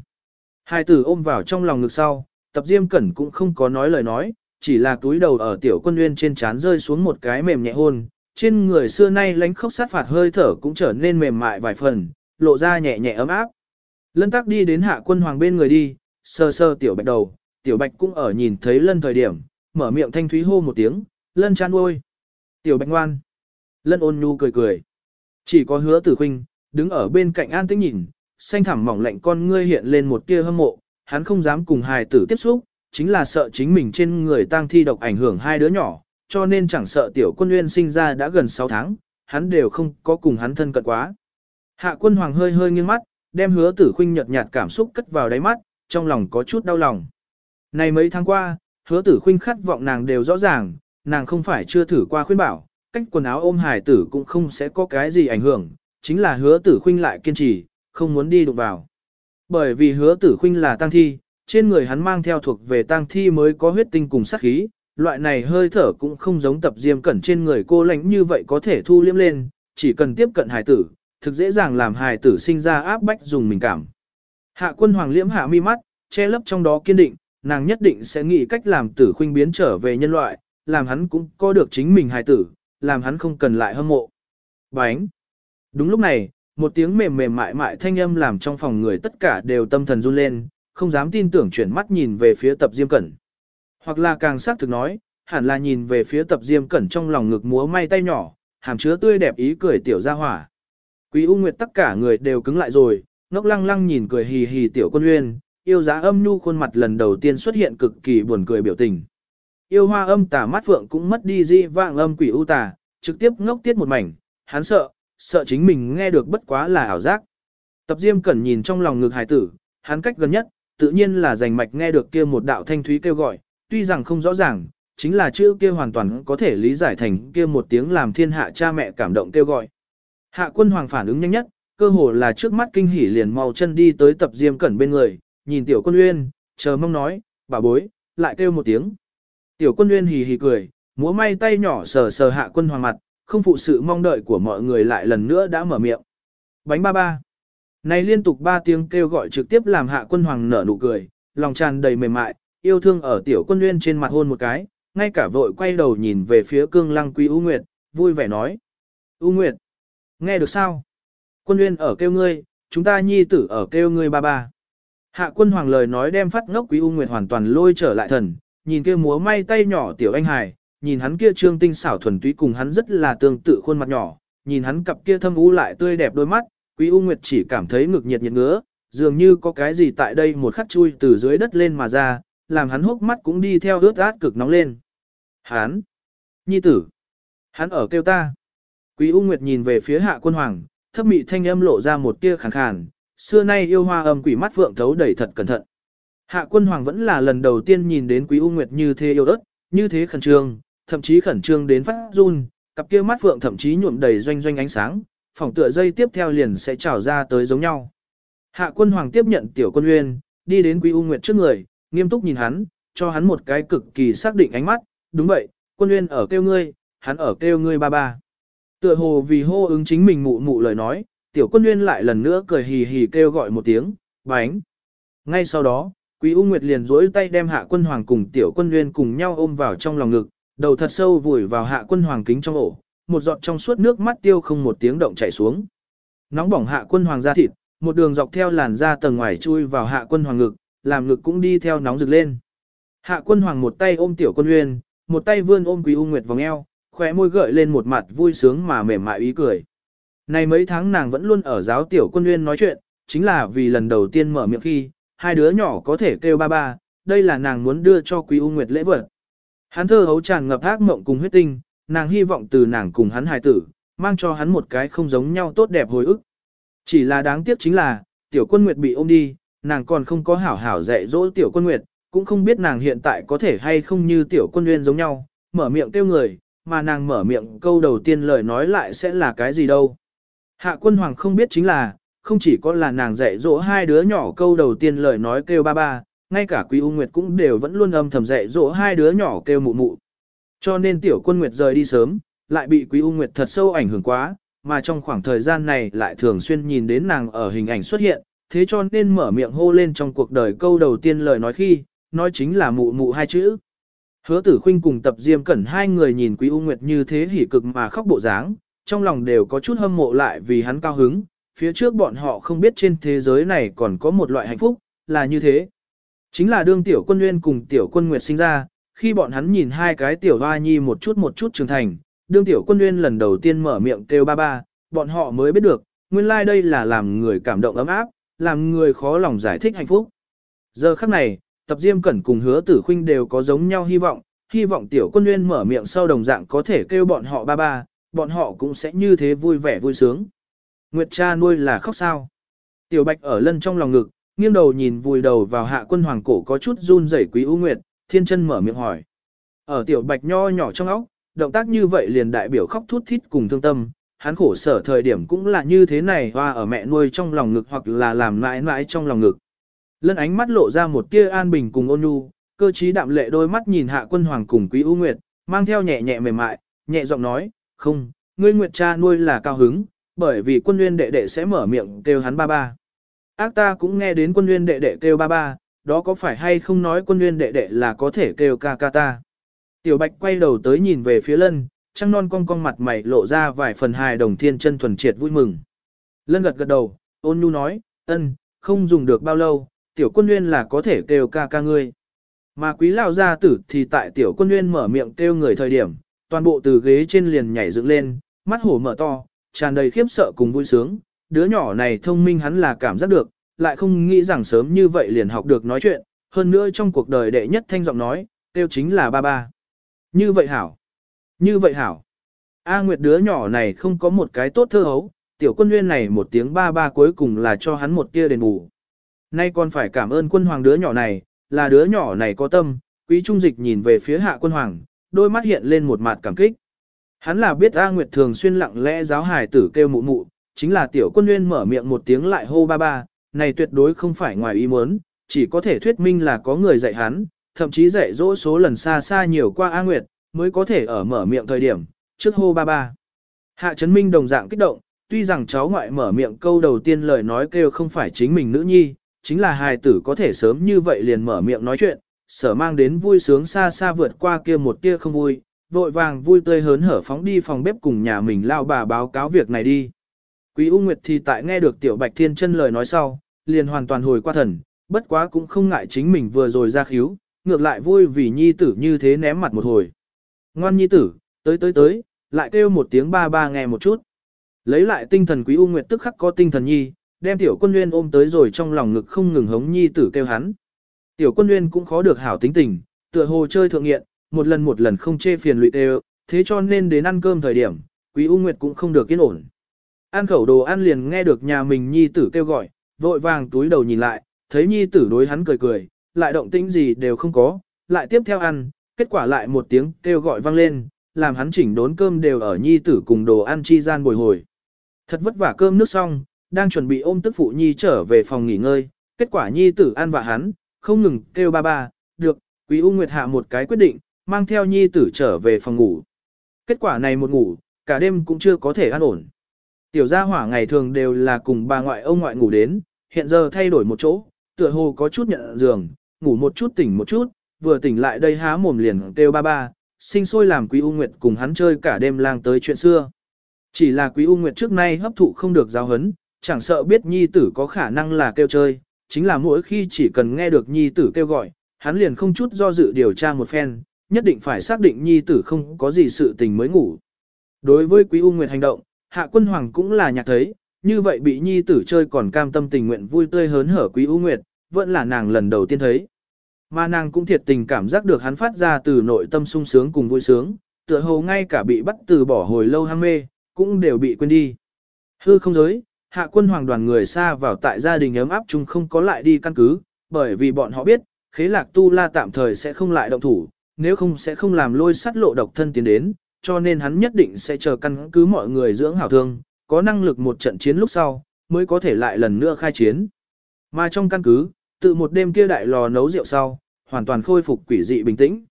Speaker 1: Hải tử ôm vào trong lòng ngực sau, tập diêm cẩn cũng không có nói lời nói, chỉ là túi đầu ở tiểu quân Nguyên trên trán rơi xuống một cái mềm nhẹ hôn, trên người xưa nay lánh khốc sát phạt hơi thở cũng trở nên mềm mại vài phần, lộ ra nhẹ nhẹ ấm áp. Lân tắc đi đến hạ quân hoàng bên người đi, sơ sơ tiểu bạch đầu, tiểu bạch cũng ở nhìn thấy lân thời điểm, mở miệng thanh thúy hô một tiếng, lân chán ôi. Tiểu bạch ngoan. Lân ôn nhu cười cười. Chỉ có hứa tử khinh, đứng ở bên cạnh an tĩnh nhìn, xanh thẳm mỏng lạnh con ngươi hiện lên một tia hâm mộ, hắn không dám cùng hài tử tiếp xúc, chính là sợ chính mình trên người tang thi độc ảnh hưởng hai đứa nhỏ, cho nên chẳng sợ tiểu quân nguyên sinh ra đã gần 6 tháng, hắn đều không có cùng hắn thân cận quá. Hạ quân hoàng hơi hơi nghiêng mắt, đem hứa tử khinh nhợt nhạt cảm xúc cất vào đáy mắt, trong lòng có chút đau lòng. Này mấy tháng qua, hứa tử khinh khát vọng nàng đều rõ ràng, nàng không phải chưa thử qua khuyên bảo, cách quần áo ôm hài tử cũng không sẽ có cái gì ảnh hưởng, chính là hứa tử khinh lại kiên trì, không muốn đi đụng vào. Bởi vì hứa tử khinh là tăng thi, trên người hắn mang theo thuộc về tăng thi mới có huyết tinh cùng sát khí, loại này hơi thở cũng không giống tập diêm cẩn trên người cô lãnh như vậy có thể thu liếm lên, chỉ cần tiếp cận hài tử, thực dễ dàng làm hài tử sinh ra áp bách dùng mình cảm. Hạ quân hoàng liễm hạ mi mắt, che lấp trong đó kiên định, nàng nhất định sẽ nghĩ cách làm tử khuynh biến trở về nhân loại, làm hắn cũng có được chính mình hài tử, làm hắn không cần lại hâm mộ. Bánh! Đúng lúc này, một tiếng mềm mềm mại mại thanh âm làm trong phòng người tất cả đều tâm thần run lên, không dám tin tưởng chuyển mắt nhìn về phía tập diêm cẩn. Hoặc là càng xác thực nói, hẳn là nhìn về phía tập diêm cẩn trong lòng ngực múa may tay nhỏ, hàm chứa tươi đẹp ý cười tiểu ra hỏa. Quý U Nguyệt tất cả người đều cứng lại rồi, ngốc lăng lăng nhìn cười hì hì tiểu quân uyên, yêu giá âm nhu khuôn mặt lần đầu tiên xuất hiện cực kỳ buồn cười biểu tình. Yêu hoa âm tà mắt phượng cũng mất đi di vạng âm quỷ u tà, trực tiếp ngốc tiết một mảnh, hắn sợ, sợ chính mình nghe được bất quá là ảo giác. Tập Diêm Cẩn nhìn trong lòng ngực hải tử, hắn cách gần nhất, tự nhiên là rành mạch nghe được kia một đạo thanh thúy kêu gọi, tuy rằng không rõ ràng, chính là chữ kia hoàn toàn có thể lý giải thành kia một tiếng làm thiên hạ cha mẹ cảm động kêu gọi. Hạ quân hoàng phản ứng nhanh nhất, cơ hồ là trước mắt kinh hỉ liền mau chân đi tới tập Diêm Cẩn bên người, nhìn tiểu quân uyên, chờ mong nói, bà bối, lại kêu một tiếng. Tiểu quân uyên hì hì cười, múa may tay nhỏ sờ sờ hạ quân hoàng mặt, không phụ sự mong đợi của mọi người lại lần nữa đã mở miệng. Bánh ba ba. Này liên tục ba tiếng kêu gọi trực tiếp làm hạ quân hoàng nở nụ cười, lòng tràn đầy mềm mại, yêu thương ở tiểu quân Uyên trên mặt hôn một cái, ngay cả vội quay đầu nhìn về phía cương lăng quý U Nguyệt, vui vẻ nói. U Nguyệt, nghe được sao? Quân nguyên ở kêu ngươi, chúng ta nhi tử ở kêu ngươi ba ba. Hạ quân hoàng lời nói đem phát ngốc quý U Nguyệt hoàn toàn lôi trở lại thần, nhìn kia múa may tay nhỏ tiểu anh hài, nhìn hắn kia trương tinh xảo thuần túy cùng hắn rất là tương tự khuôn mặt nhỏ, nhìn hắn cặp kia thâm u lại tươi đẹp đôi mắt, quý U Nguyệt chỉ cảm thấy ngực nhiệt nhiệt ngứa, dường như có cái gì tại đây một khắc chui từ dưới đất lên mà ra, làm hắn hốc mắt cũng đi theo ướt át cực nóng lên. Hắn! Nhi tử! Hắn ở kêu ta! Quý U Nguyệt nhìn về phía hạ quân hoàng, thấp mị thanh âm lộ ra một tia khàn khàn, xưa nay yêu hoa âm quỷ mắt phượng thấu đầy thật cẩn thận. Hạ quân hoàng vẫn là lần đầu tiên nhìn đến quý U Nguyệt như thế yêu đất, như thế khẩn trương, thậm chí khẩn trương đến phát run, cặp kia mắt phượng thậm chí nhuộm đầy doanh doanh ánh sáng, phòng tựa dây tiếp theo liền sẽ trào ra tới giống nhau. Hạ quân hoàng tiếp nhận tiểu quân uyên, đi đến quý U Nguyệt trước người, nghiêm túc nhìn hắn, cho hắn một cái cực kỳ xác định ánh mắt, đúng vậy, quân uyên ở kêu ngươi, hắn ở kêu ngươi ba ba. Tựa hồ vì hô ứng chính mình mụ mụ lời nói, tiểu quân nguyên lại lần nữa cười hì hì kêu gọi một tiếng, bánh. Ngay sau đó, Quý U Nguyệt liền duỗi tay đem hạ quân hoàng cùng tiểu quân nguyên cùng nhau ôm vào trong lòng ngực, đầu thật sâu vùi vào hạ quân hoàng kính trong ổ, một giọt trong suốt nước mắt tiêu không một tiếng động chảy xuống. Nóng bỏng hạ quân hoàng da thịt, một đường dọc theo làn da tầng ngoài chui vào hạ quân hoàng ngực, làm ngực cũng đi theo nóng rực lên. Hạ quân hoàng một tay ôm tiểu quân nguyên, một tay vươn ôm Quý U Nguyệt vòng eo, khóe môi gợi lên một mặt vui sướng mà mềm mại ý cười. Này mấy tháng nàng vẫn luôn ở giáo tiểu quân nguyên nói chuyện, chính là vì lần đầu tiên mở miệng khi, hai đứa nhỏ có thể kêu ba ba, đây là nàng muốn đưa cho Quý U Nguyệt lễ vật. Hắn thơ hấu tràn ngập ác mộng cùng huyết tinh, nàng hy vọng từ nàng cùng hắn hài tử, mang cho hắn một cái không giống nhau tốt đẹp hồi ức. Chỉ là đáng tiếc chính là, tiểu quân Nguyệt bị ôm đi, nàng còn không có hảo hảo dạy dỗ tiểu quân Nguyệt, cũng không biết nàng hiện tại có thể hay không như tiểu quân nguyên giống nhau, mở miệng kêu người, mà nàng mở miệng câu đầu tiên lời nói lại sẽ là cái gì đâu. Hạ quân hoàng không biết chính là, không chỉ có là nàng dạy dỗ hai đứa nhỏ câu đầu tiên lời nói kêu ba ba, ngay cả quý U Nguyệt cũng đều vẫn luôn âm thầm dạy dỗ hai đứa nhỏ kêu mụ mụ. Cho nên tiểu quân Nguyệt rời đi sớm, lại bị quý U Nguyệt thật sâu ảnh hưởng quá, mà trong khoảng thời gian này lại thường xuyên nhìn đến nàng ở hình ảnh xuất hiện, thế cho nên mở miệng hô lên trong cuộc đời câu đầu tiên lời nói khi, nói chính là mụ mụ hai chữ. Hứa tử Khinh cùng tập diêm cẩn hai người nhìn quý U Nguyệt như thế hỉ cực mà khóc bộ dáng, trong lòng đều có chút hâm mộ lại vì hắn cao hứng, phía trước bọn họ không biết trên thế giới này còn có một loại hạnh phúc, là như thế. Chính là đương tiểu quân nguyên cùng tiểu quân nguyệt sinh ra, khi bọn hắn nhìn hai cái tiểu hoa nhi một chút một chút trưởng thành, đương tiểu quân nguyên lần đầu tiên mở miệng kêu ba ba, bọn họ mới biết được, nguyên lai like đây là làm người cảm động ấm áp, làm người khó lòng giải thích hạnh phúc. Giờ khắc này, tập diêm cẩn cùng hứa tử khuynh đều có giống nhau hy vọng, hy vọng tiểu quân nguyên mở miệng sau đồng dạng có thể kêu bọn họ ba ba, bọn họ cũng sẽ như thế vui vẻ vui sướng. Nguyệt cha nuôi là khóc sao. Tiểu bạch ở lân trong lòng ngực, nghiêng đầu nhìn vùi đầu vào hạ quân hoàng cổ có chút run rẩy quý u nguyệt, thiên chân mở miệng hỏi. Ở tiểu bạch nho nhỏ trong óc, động tác như vậy liền đại biểu khóc thút thít cùng thương tâm, hắn khổ sở thời điểm cũng là như thế này hoa ở mẹ nuôi trong lòng ngực hoặc là làm mãi mãi trong lòng ngực. Lân ánh mắt lộ ra một tia an bình cùng ôn nhu, cơ trí đạm lệ đôi mắt nhìn hạ quân hoàng cùng quý u nguyệt, mang theo nhẹ nhẹ mềm mại, nhẹ giọng nói, không, ngươi nguyệt cha nuôi là cao hứng, bởi vì quân nguyên đệ đệ sẽ mở miệng kêu hắn ba ba. Ác ta cũng nghe đến quân nguyên đệ đệ kêu ba ba, đó có phải hay không nói quân nguyên đệ đệ là có thể kêu ca ca ta. Tiểu bạch quay đầu tới nhìn về phía lân, trăng non cong cong mặt mày lộ ra vài phần hài đồng thiên chân thuần triệt vui mừng. Lân gật gật đầu, ôn nhu nói, ân, không dùng được bao lâu, tiểu quân nguyên là có thể kêu ca ca ngươi. Mà quý lao gia tử thì tại tiểu quân nguyên mở miệng kêu người thời điểm, toàn bộ từ ghế trên liền nhảy dựng lên, mắt hổ mở to, tràn đầy khiếp sợ cùng vui sướng, đứa nhỏ này thông minh hắn là cảm giác được, lại không nghĩ rằng sớm như vậy liền học được nói chuyện, hơn nữa trong cuộc đời đệ nhất thanh giọng nói, kêu chính là ba ba. Như vậy hảo, như vậy hảo. A Nguyệt đứa nhỏ này không có một cái tốt thơ hấu, tiểu quân nguyên này một tiếng ba ba cuối cùng là cho hắn một tia đền bù. Nay còn phải cảm ơn quân hoàng đứa nhỏ này, là đứa nhỏ này có tâm, quý trung dịch nhìn về phía hạ quân hoàng, đôi mắt hiện lên một mặt cảm kích. Hắn là biết A Nguyệt thường xuyên lặng lẽ giáo hài tử kêu mụ mụ, chính là tiểu quân nguyên mở miệng một tiếng lại hô ba ba, này tuyệt đối không phải ngoài ý muốn, chỉ có thể thuyết minh là có người dạy hắn, thậm chí dạy dỗ số lần xa xa nhiều qua A Nguyệt, mới có thể ở mở miệng thời điểm, trước hô ba ba. Hạ Trấn Minh đồng dạng kích động, tuy rằng cháu ngoại mở miệng câu đầu tiên lời nói kêu không phải chính mình nữ nhi, chính là hài tử có thể sớm như vậy liền mở miệng nói chuyện, sở mang đến vui sướng xa xa vượt qua kia một tia không vui, vội vàng vui tươi hớn hở phóng đi phòng bếp cùng nhà mình lao bà báo cáo việc này đi. Quý U Nguyệt thì tại nghe được Tiểu Bạch Thiên chân lời nói sau, liền hoàn toàn hồi qua thần, bất quá cũng không ngại chính mình vừa rồi ra khíu, ngược lại vui vì nhi tử như thế ném mặt một hồi. Ngoan nhi tử, tới tới tới, lại kêu một tiếng ba ba nghe một chút. Lấy lại tinh thần quý U Nguyệt tức khắc có tinh thần nhi, đem tiểu quân nguyên ôm tới rồi trong lòng ngực không ngừng hống nhi tử kêu hắn. Tiểu quân nguyên cũng khó được hảo tính tình, tựa hồ chơi thượng nghiện, một lần một lần không chê phiền lụy đều, thế cho nên đến ăn cơm thời điểm, quý U Nguyệt cũng không được yên ổn. Ăn khẩu đồ ăn liền nghe được nhà mình nhi tử kêu gọi, vội vàng túi đầu nhìn lại, thấy nhi tử đối hắn cười cười, lại động tĩnh gì đều không có, lại tiếp theo ăn, kết quả lại một tiếng kêu gọi vang lên, làm hắn chỉnh đốn cơm đều ở nhi tử cùng đồ ăn chi gian bồi hồi. Thật vất vả cơm nước xong, đang chuẩn bị ôm tức phụ nhi trở về phòng nghỉ ngơi, kết quả nhi tử an và hắn, không ngừng kêu ba ba, được, quý U Nguyệt hạ một cái quyết định, mang theo nhi tử trở về phòng ngủ. Kết quả này một ngủ, cả đêm cũng chưa có thể an ổn. Tiểu gia hỏa ngày thường đều là cùng bà ngoại ông ngoại ngủ đến, hiện giờ thay đổi một chỗ, tựa hồ có chút nhận giường, ngủ một chút tỉnh một chút, vừa tỉnh lại đây há mồm liền kêu ba ba, sinh sôi làm Quý U Nguyệt cùng hắn chơi cả đêm lang tới chuyện xưa. Chỉ là Quý U Nguyệt trước nay hấp thụ không được giáo hấn, chẳng sợ biết nhi tử có khả năng là kêu chơi, chính là mỗi khi chỉ cần nghe được nhi tử kêu gọi, hắn liền không chút do dự điều tra một phen, nhất định phải xác định nhi tử không có gì sự tình mới ngủ. Đối với Quý U Nguyệt hành động, Hạ Quân Hoàng cũng là nhạc thấy, như vậy bị nhi tử chơi còn cam tâm tình nguyện vui tươi hớn hở Quý U Nguyệt, vẫn là nàng lần đầu tiên thấy. Mà nàng cũng thiệt tình cảm giác được hắn phát ra từ nội tâm sung sướng cùng vui sướng, tựa hồ ngay cả bị bắt từ bỏ hồi lâu ham mê, cũng đều bị quên đi. Hư không giới, hạ quân hoàng đoàn người xa vào tại gia đình ấm áp chung không có lại đi căn cứ, bởi vì bọn họ biết, khế lạc tu la tạm thời sẽ không lại động thủ, nếu không sẽ không làm lôi sắt lộ độc thân tiến đến, cho nên hắn nhất định sẽ chờ căn cứ mọi người dưỡng hảo thương, có năng lực một trận chiến lúc sau, mới có thể lại lần nữa khai chiến. Mà trong căn cứ, tự một đêm kia đại lò nấu rượu sau, hoàn toàn khôi phục quỷ dị bình tĩnh.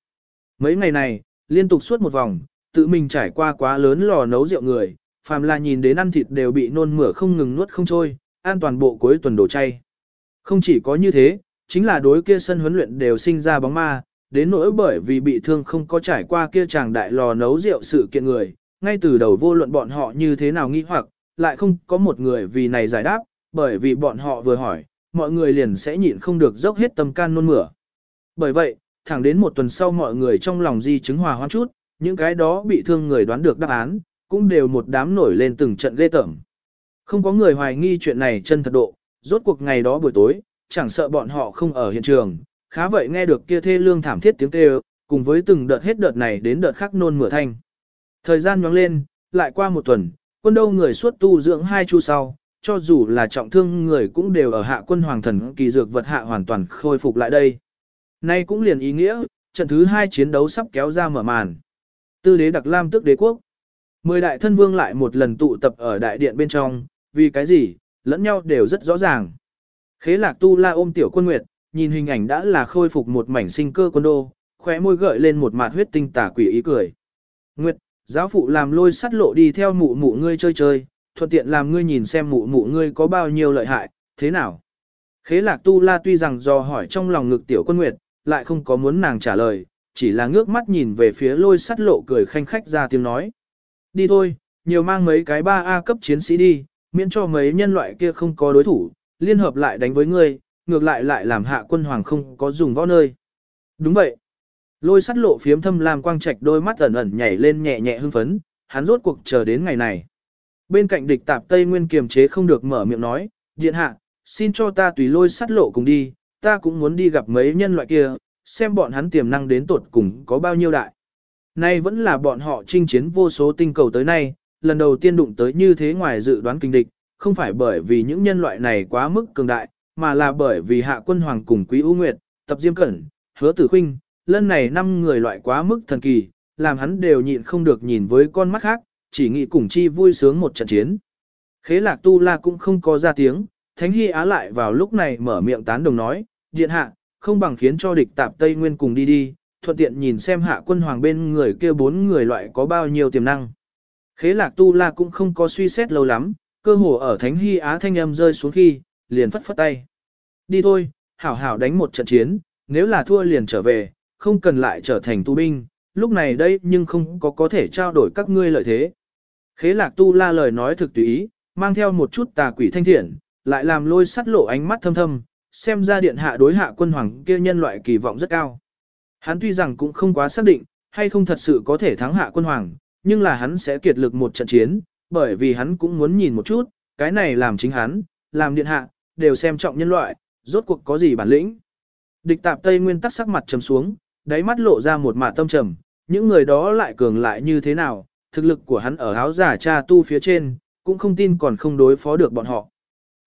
Speaker 1: Mấy ngày này, liên tục suốt một vòng, tự mình trải qua quá lớn lò nấu rượu người, phàm là nhìn đến ăn thịt đều bị nôn mửa không ngừng nuốt không trôi, an toàn bộ cuối tuần đổ chay. Không chỉ có như thế, chính là đối kia sân huấn luyện đều sinh ra bóng ma, đến nỗi bởi vì bị thương không có trải qua kia chàng đại lò nấu rượu sự kiện người, ngay từ đầu vô luận bọn họ như thế nào nghi hoặc, lại không có một người vì này giải đáp, bởi vì bọn họ vừa hỏi, mọi người liền sẽ nhịn không được dốc hết tâm can nôn mửa. Bởi vậy, thẳng đến một tuần sau mọi người trong lòng di chứng hòa hoãn chút, những cái đó bị thương người đoán được đáp án, cũng đều một đám nổi lên từng trận ghê tởm. Không có người hoài nghi chuyện này chân thật độ, rốt cuộc ngày đó buổi tối, chẳng sợ bọn họ không ở hiện trường, khá vậy nghe được kia thê lương thảm thiết tiếng kêu, cùng với từng đợt hết đợt này đến đợt khác nôn mửa thanh. Thời gian nhoáng lên, lại qua một tuần, quân đâu người suốt tu dưỡng hai chu sau, cho dù là trọng thương người cũng đều ở hạ quân hoàng thần kỳ dược vật hạ hoàn toàn khôi phục lại đây. Nay cũng liền ý nghĩa, trận thứ hai chiến đấu sắp kéo ra mở màn. Tư đế đặc lam tức đế quốc. Mười đại thân vương lại một lần tụ tập ở đại điện bên trong, vì cái gì, lẫn nhau đều rất rõ ràng. Khế lạc tu la ôm tiểu quân nguyệt, nhìn hình ảnh đã là khôi phục một mảnh sinh cơ quân đô, khóe môi gợi lên một mạt huyết tinh tả quỷ ý cười. Nguyệt, giáo phụ làm lôi sắt lộ đi theo mụ mụ ngươi chơi chơi, thuận tiện làm ngươi nhìn xem mụ mụ ngươi có bao nhiêu lợi hại, thế nào? Khế lạc tu la tuy rằng do hỏi trong lòng ngực tiểu quân nguyệt, lại không có muốn nàng trả lời, chỉ là ngước mắt nhìn về phía lôi sắt lộ cười khanh khách ra tiếng nói. Đi thôi, nhiều mang mấy cái 3A cấp chiến sĩ đi, miễn cho mấy nhân loại kia không có đối thủ, liên hợp lại đánh với ngươi, ngược lại lại làm hạ quân hoàng không có dùng võ nơi. Đúng vậy. Lôi sắt lộ phiếm thâm làm quang trạch đôi mắt ẩn ẩn nhảy lên nhẹ nhẹ hưng phấn, hắn rốt cuộc chờ đến ngày này. Bên cạnh địch tạp Tây Nguyên kiềm chế không được mở miệng nói, điện hạ, xin cho ta tùy lôi sắt lộ cùng đi, ta cũng muốn đi gặp mấy nhân loại kia, xem bọn hắn tiềm năng đến tột cùng có bao nhiêu đại. Nay vẫn là bọn họ chinh chiến vô số tinh cầu tới nay, lần đầu tiên đụng tới như thế ngoài dự đoán kinh địch, không phải bởi vì những nhân loại này quá mức cường đại, mà là bởi vì hạ quân hoàng cùng quý ưu nguyệt, tập diêm cẩn, hứa tử khinh, lần này năm người loại quá mức thần kỳ, làm hắn đều nhịn không được nhìn với con mắt khác, chỉ nghĩ cùng chi vui sướng một trận chiến. Khế lạc tu la cũng không có ra tiếng, thánh hy á lại vào lúc này mở miệng tán đồng nói, điện hạ, không bằng khiến cho địch tạp Tây Nguyên cùng đi đi, thuận tiện nhìn xem hạ quân hoàng bên người kia bốn người loại có bao nhiêu tiềm năng. Khế lạc tu la cũng không có suy xét lâu lắm, cơ hồ ở thánh hy á thanh âm rơi xuống khi, liền phất phất tay. Đi thôi, hảo hảo đánh một trận chiến, nếu là thua liền trở về, không cần lại trở thành tu binh, lúc này đây nhưng không có có thể trao đổi các ngươi lợi thế. Khế lạc tu la lời nói thực tùy ý, mang theo một chút tà quỷ thanh thiện, lại làm lôi sắt lộ ánh mắt thâm thâm, xem ra điện hạ đối hạ quân hoàng kia nhân loại kỳ vọng rất cao. Hắn tuy rằng cũng không quá xác định, hay không thật sự có thể thắng hạ quân hoàng, nhưng là hắn sẽ kiệt lực một trận chiến, bởi vì hắn cũng muốn nhìn một chút, cái này làm chính hắn, làm điện hạ, đều xem trọng nhân loại, rốt cuộc có gì bản lĩnh. Địch tạp Tây Nguyên tắc sắc mặt trầm xuống, đáy mắt lộ ra một mạ tâm trầm, những người đó lại cường lại như thế nào, thực lực của hắn ở áo giả cha tu phía trên, cũng không tin còn không đối phó được bọn họ.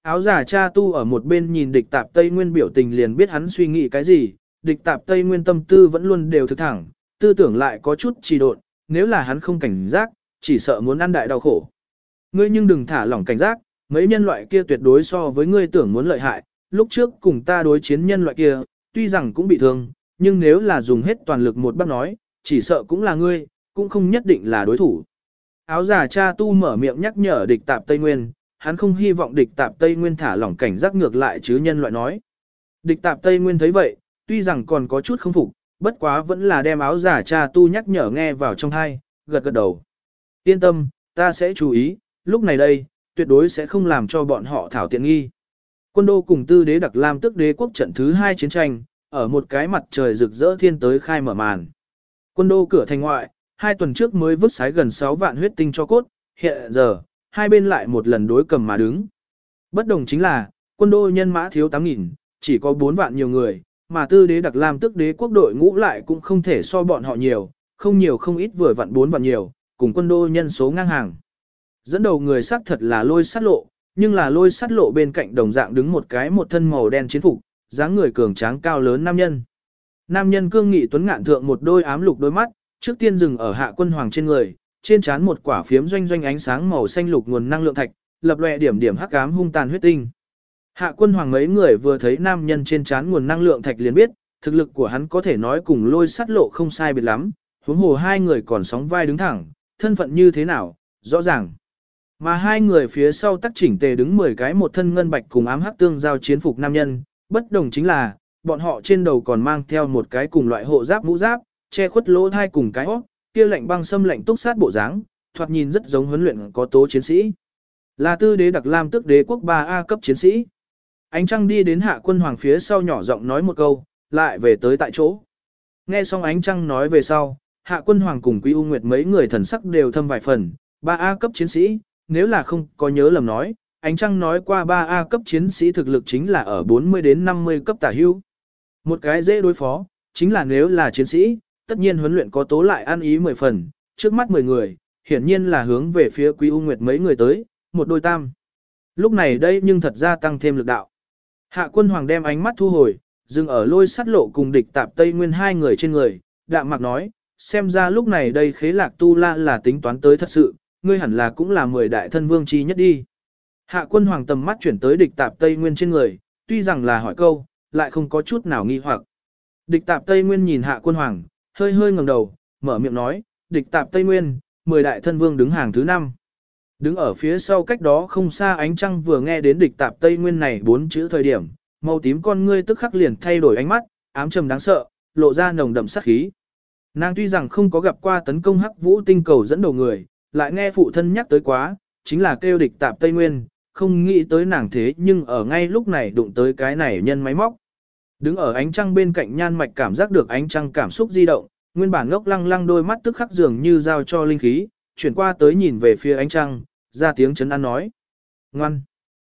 Speaker 1: Áo giả cha tu ở một bên nhìn địch tạp Tây Nguyên biểu tình liền biết hắn suy nghĩ cái gì, địch tạp Tây Nguyên tâm tư vẫn luôn đều thực thẳng, tư tưởng lại có chút trì độn, nếu là hắn không cảnh giác, chỉ sợ muốn ăn đại đau khổ. Ngươi nhưng đừng thả lỏng cảnh giác, mấy nhân loại kia tuyệt đối so với ngươi tưởng muốn lợi hại, lúc trước cùng ta đối chiến nhân loại kia, tuy rằng cũng bị thương, nhưng nếu là dùng hết toàn lực một bác nói, chỉ sợ cũng là ngươi, cũng không nhất định là đối thủ. Áo giả cha tu mở miệng nhắc nhở địch tạp Tây Nguyên, hắn không hy vọng địch tạp Tây Nguyên thả lỏng cảnh giác ngược lại chứ nhân loại nói. Địch tạp Tây Nguyên thấy vậy, tuy rằng còn có chút không phục, bất quá vẫn là đem áo giả cha tu nhắc nhở nghe vào trong thai, gật gật đầu. Yên tâm, ta sẽ chú ý, lúc này đây, tuyệt đối sẽ không làm cho bọn họ thảo tiện nghi. Quân đô cùng tư đế đặc lam tức đế quốc trận thứ hai chiến tranh, ở một cái mặt trời rực rỡ thiên tới khai mở màn. Quân đô cửa thành ngoại, hai tuần trước mới vứt sái gần 6 vạn huyết tinh cho cốt, hiện giờ, hai bên lại một lần đối cầm mà đứng. Bất đồng chính là, quân đô nhân mã thiếu 8.000, chỉ có 4 vạn nhiều người, mà tư đế đặc lam tức đế quốc đội ngũ lại cũng không thể so bọn họ nhiều, không nhiều không ít vừa vặn bốn vạn nhiều, cùng quân đô nhân số ngang hàng. Dẫn đầu người xác thật là lôi sát lộ, nhưng là lôi sát lộ bên cạnh đồng dạng đứng một cái một thân màu đen chiến phục, dáng người cường tráng cao lớn nam nhân. Nam nhân cương nghị tuấn ngạn thượng một đôi ám lục đôi mắt, trước tiên dừng ở hạ quân hoàng trên người, trên trán một quả phiếm doanh doanh ánh sáng màu xanh lục nguồn năng lượng thạch, lập lòe điểm điểm hắc ám hung tàn huyết tinh. Hạ quân hoàng mấy người vừa thấy nam nhân trên trán nguồn năng lượng thạch liền biết, thực lực của hắn có thể nói cùng lôi sát lộ không sai biệt lắm, huống hồ hai người còn sóng vai đứng thẳng, thân phận như thế nào, rõ ràng. Mà hai người phía sau tắc chỉnh tề đứng 10 cái một thân ngân bạch cùng ám hắc tương giao chiến phục nam nhân, bất đồng chính là, bọn họ trên đầu còn mang theo một cái cùng loại hộ giáp mũ giáp, che khuất lỗ thai cùng cái óc, kia lạnh băng xâm lạnh túc sát bộ dáng, thoạt nhìn rất giống huấn luyện có tố chiến sĩ. Là tư đế đặc lam tức đế quốc 3A cấp chiến sĩ. Ánh trăng đi đến hạ quân hoàng phía sau nhỏ giọng nói một câu, lại về tới tại chỗ. Nghe xong ánh trăng nói về sau, hạ quân hoàng cùng quý u nguyệt mấy người thần sắc đều thâm vài phần, 3A cấp chiến sĩ, nếu là không có nhớ lầm nói, ánh trăng nói qua 3A cấp chiến sĩ thực lực chính là ở 40 đến 50 cấp tả hưu. Một cái dễ đối phó, chính là nếu là chiến sĩ, tất nhiên huấn luyện có tố lại ăn ý 10 phần, trước mắt 10 người, hiển nhiên là hướng về phía Quý U Nguyệt mấy người tới, một đôi tam. Lúc này đây nhưng thật ra tăng thêm lực đạo. Hạ quân hoàng đem ánh mắt thu hồi, dừng ở lôi sắt lộ cùng địch tạp Tây Nguyên hai người trên người, đạm mặc nói, xem ra lúc này đây khế lạc tu la là tính toán tới thật sự, ngươi hẳn là cũng là mười đại thân vương chi nhất đi. Hạ quân hoàng tầm mắt chuyển tới địch tạp Tây Nguyên trên người, tuy rằng là hỏi câu, lại không có chút nào nghi hoặc. Địch tạp Tây Nguyên nhìn hạ quân hoàng, hơi hơi ngẩng đầu, mở miệng nói, địch tạp Tây Nguyên, mười đại thân vương đứng hàng thứ năm. Đứng ở phía sau cách đó không xa ánh trăng vừa nghe đến địch tạp Tây Nguyên này bốn chữ thời điểm, màu tím con ngươi tức khắc liền thay đổi ánh mắt, ám trầm đáng sợ, lộ ra nồng đậm sát khí. Nàng tuy rằng không có gặp qua tấn công hắc vũ tinh cầu dẫn đầu người, lại nghe phụ thân nhắc tới quá, chính là kêu địch tạp Tây Nguyên, không nghĩ tới nàng thế nhưng ở ngay lúc này đụng tới cái này nhân máy móc. Đứng ở ánh trăng bên cạnh nhan mạch cảm giác được ánh trăng cảm xúc di động, nguyên bản ngốc lăng lăng đôi mắt tức khắc dường như giao cho linh khí, chuyển qua tới nhìn về phía ánh trăng, ra tiếng chấn an nói. Ngoan!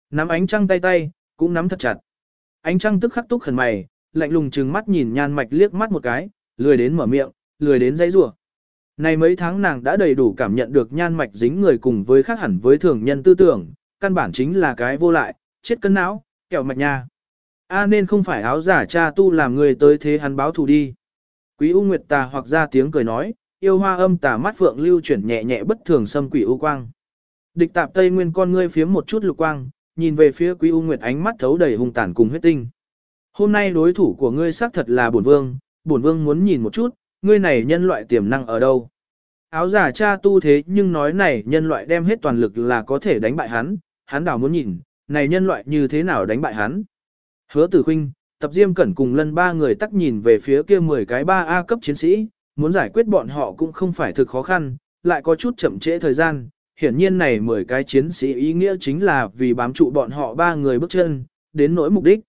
Speaker 1: Nắm ánh trăng tay tay, cũng nắm thật chặt. Ánh trăng tức khắc túc khẩn mày, lạnh lùng trừng mắt nhìn nhan mạch liếc mắt một cái, lười đến mở miệng, lười đến dây rủa. Này mấy tháng nàng đã đầy đủ cảm nhận được nhan mạch dính người cùng với khác hẳn với thường nhân tư tưởng, căn bản chính là cái vô lại, chết cân não, kẹo mạch nha. A nên không phải áo giả cha tu làm người tới thế hắn báo thù đi. Quý U Nguyệt tà hoặc ra tiếng cười nói, yêu hoa âm tà mắt phượng lưu chuyển nhẹ nhẹ bất thường xâm quỷ u quang. Địch tạp tây nguyên con ngươi phiếm một chút lục quang, nhìn về phía Quý U Nguyệt ánh mắt thấu đầy hung tàn cùng huyết tinh. Hôm nay đối thủ của ngươi xác thật là bổn vương, bổn vương muốn nhìn một chút, ngươi này nhân loại tiềm năng ở đâu. Áo giả cha tu thế nhưng nói này nhân loại đem hết toàn lực là có thể đánh bại hắn, hắn đảo muốn nhìn, này nhân loại như thế nào đánh bại hắn. Hứa tử khinh, tập diêm cẩn cùng lân ba người tắc nhìn về phía kia 10 cái 3A cấp chiến sĩ, muốn giải quyết bọn họ cũng không phải thực khó khăn, lại có chút chậm trễ thời gian. Hiển nhiên này 10 cái chiến sĩ ý nghĩa chính là vì bám trụ bọn họ ba người bước chân, đến nỗi mục đích.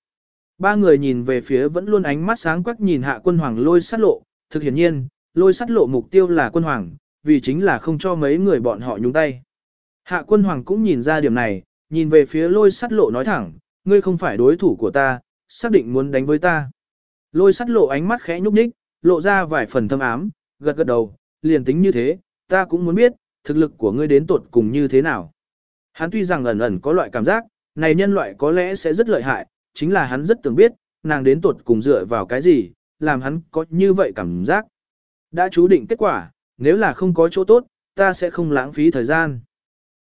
Speaker 1: ba người nhìn về phía vẫn luôn ánh mắt sáng quắc nhìn hạ quân hoàng lôi sát lộ, thực hiển nhiên, lôi sát lộ mục tiêu là quân hoàng, vì chính là không cho mấy người bọn họ nhúng tay. Hạ quân hoàng cũng nhìn ra điểm này, nhìn về phía lôi sát lộ nói thẳng, ngươi không phải đối thủ của ta, xác định muốn đánh với ta. Lôi sát lộ ánh mắt khẽ nhúc nhích, lộ ra vài phần thâm ám, gật gật đầu, liền tính như thế, ta cũng muốn biết, thực lực của ngươi đến tột cùng như thế nào. Hắn tuy rằng ẩn ẩn có loại cảm giác, này nhân loại có lẽ sẽ rất lợi hại, chính là hắn rất tưởng biết, nàng đến tột cùng dựa vào cái gì, làm hắn có như vậy cảm giác. Đã chú định kết quả, nếu là không có chỗ tốt, ta sẽ không lãng phí thời gian.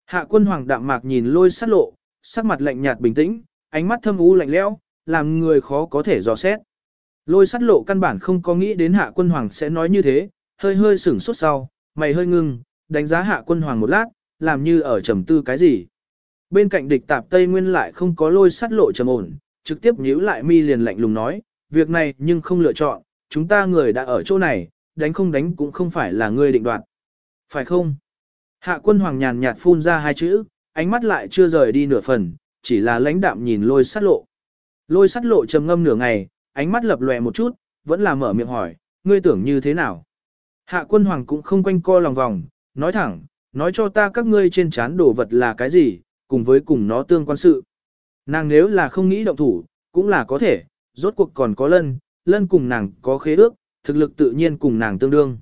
Speaker 1: Hạ quân hoàng đạm mạc nhìn lôi sát lộ, sắc mặt lạnh nhạt bình tĩnh, ánh mắt thâm u lạnh lẽo, làm người khó có thể dò xét. Lôi sát lộ căn bản không có nghĩ đến hạ quân hoàng sẽ nói như thế, hơi hơi sửng sốt sau, mày hơi ngưng, đánh giá hạ quân hoàng một lát, làm như ở trầm tư cái gì. Bên cạnh địch tạp Tây Nguyên lại không có lôi sắt lộ trầm ổn, trực tiếp nhíu lại mi liền lạnh lùng nói, việc này nhưng không lựa chọn, chúng ta người đã ở chỗ này, đánh không đánh cũng không phải là ngươi định đoạt. Phải không? Hạ quân hoàng nhàn nhạt phun ra hai chữ, ánh mắt lại chưa rời đi nửa phần, chỉ là lãnh đạm nhìn lôi sắt lộ. Lôi sắt lộ trầm ngâm nửa ngày, ánh mắt lập lòe một chút, vẫn là mở miệng hỏi, ngươi tưởng như thế nào? Hạ quân hoàng cũng không quanh co lòng vòng, nói thẳng, nói cho ta các ngươi trên chán đồ vật là cái gì, cùng với cùng nó tương quan sự. Nàng nếu là không nghĩ động thủ, cũng là có thể, rốt cuộc còn có lân, lân cùng nàng có khế ước, thực lực tự nhiên cùng nàng tương đương.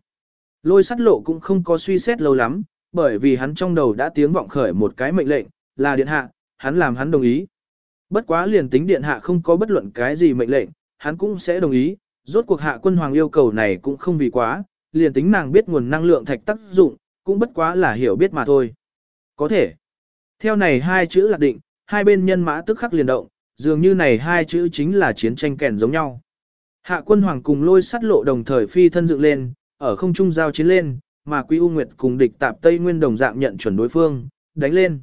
Speaker 1: Lôi sắt lộ cũng không có suy xét lâu lắm, bởi vì hắn trong đầu đã tiếng vọng khởi một cái mệnh lệnh, là điện hạ, hắn làm hắn đồng ý. Bất quá liền tính điện hạ không có bất luận cái gì mệnh lệnh, hắn cũng sẽ đồng ý, rốt cuộc hạ quân hoàng yêu cầu này cũng không vì quá, liền tính nàng biết nguồn năng lượng thạch tác dụng, cũng bất quá là hiểu biết mà thôi. Có thể. Theo này hai chữ lạc định, hai bên nhân mã tức khắc liền động, dường như này hai chữ chính là chiến tranh kèn giống nhau. Hạ quân hoàng cùng lôi sắt lộ đồng thời phi thân dựng lên, ở không trung giao chiến lên, mà Quý U Nguyệt cùng địch tạp Tây Nguyên đồng dạng nhận chuẩn đối phương, đánh lên.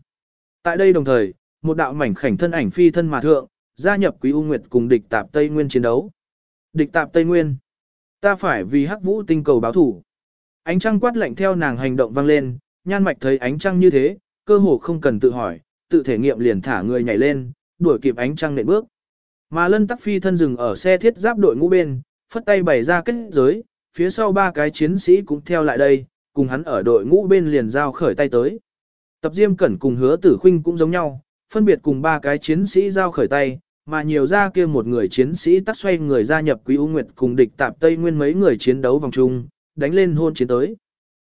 Speaker 1: Tại đây đồng thời, một đạo mảnh khảnh thân ảnh phi thân mà thượng, gia nhập Quý U Nguyệt cùng địch tạp Tây Nguyên chiến đấu. Địch tạp Tây Nguyên, ta phải vì hắc vũ tinh cầu báo thủ. Ánh trăng quát lạnh theo nàng hành động vang lên, nhan mạch thấy ánh trăng như thế, cơ hồ không cần tự hỏi, tự thể nghiệm liền thả người nhảy lên, đuổi kịp ánh trăng nện bước. Mà lân tắc phi thân dừng ở xe thiết giáp đội ngũ bên, phất tay bày ra kết giới, phía sau ba cái chiến sĩ cũng theo lại đây, cùng hắn ở đội ngũ bên liền giao khởi tay tới. Tập Diêm Cẩn cùng hứa tử Khinh cũng giống nhau, phân biệt cùng ba cái chiến sĩ giao khởi tay, mà nhiều ra kia một người chiến sĩ tắt xoay người gia nhập Quý U Nguyệt cùng địch tạp Tây Nguyên mấy người chiến đấu vòng chung, đánh lên hôn chiến tới.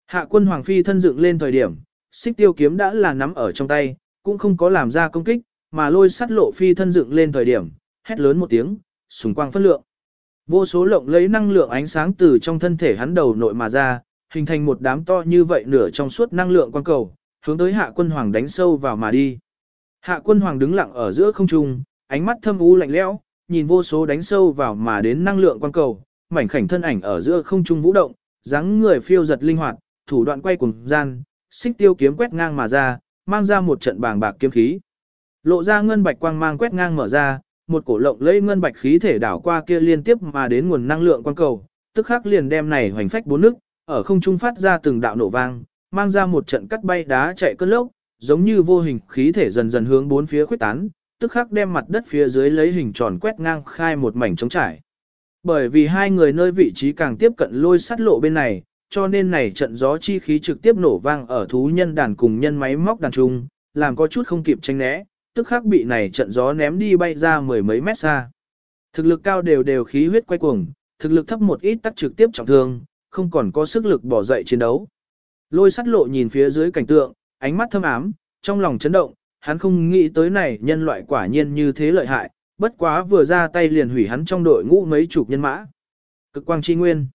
Speaker 1: Hạ quân Hoàng Phi thân dựng lên thời điểm, xích tiêu kiếm đã là nắm ở trong tay, cũng không có làm ra công kích, mà lôi sắt lộ phi thân dựng lên thời điểm, hét lớn một tiếng, sùng quang phân lượng. Vô số lộng lấy năng lượng ánh sáng từ trong thân thể hắn đầu nội mà ra, hình thành một đám to như vậy nửa trong suốt năng lượng quang cầu, hướng tới hạ quân hoàng đánh sâu vào mà đi. Hạ quân hoàng đứng lặng ở giữa không trung, ánh mắt thâm u lạnh lẽo, nhìn vô số đánh sâu vào mà đến năng lượng quang cầu, mảnh khảnh thân ảnh ở giữa không trung vũ động, dáng người phiêu giật linh hoạt, thủ đoạn quay cùng gian, xích tiêu kiếm quét ngang mà ra, mang ra một trận bàng bạc kiếm khí. Lộ ra ngân bạch quang mang quét ngang mở ra, một cổ lộng lấy ngân bạch khí thể đảo qua kia liên tiếp mà đến nguồn năng lượng quang cầu, tức khắc liền đem này hoành phách bốn nước, ở không trung phát ra từng đạo nổ vang, mang ra một trận cắt bay đá chạy cơn lốc, giống như vô hình khí thể dần dần hướng bốn phía khuếch tán, tức khắc đem mặt đất phía dưới lấy hình tròn quét ngang khai một mảnh trống trải. Bởi vì hai người nơi vị trí càng tiếp cận lôi sắt lộ bên này, cho nên này trận gió chi khí trực tiếp nổ vang ở thú nhân đàn cùng nhân máy móc đàn trung, làm có chút không kịp tranh né, tức khắc bị này trận gió ném đi bay ra mười mấy mét xa. Thực lực cao đều đều khí huyết quay cuồng, thực lực thấp một ít tắc trực tiếp trọng thương, không còn có sức lực bỏ dậy chiến đấu. Lôi sắt lộ nhìn phía dưới cảnh tượng, ánh mắt thâm ám, trong lòng chấn động, hắn không nghĩ tới này nhân loại quả nhiên như thế lợi hại, bất quá vừa ra tay liền hủy hắn trong đội ngũ mấy chục nhân mã. Cực quang chi nguyên.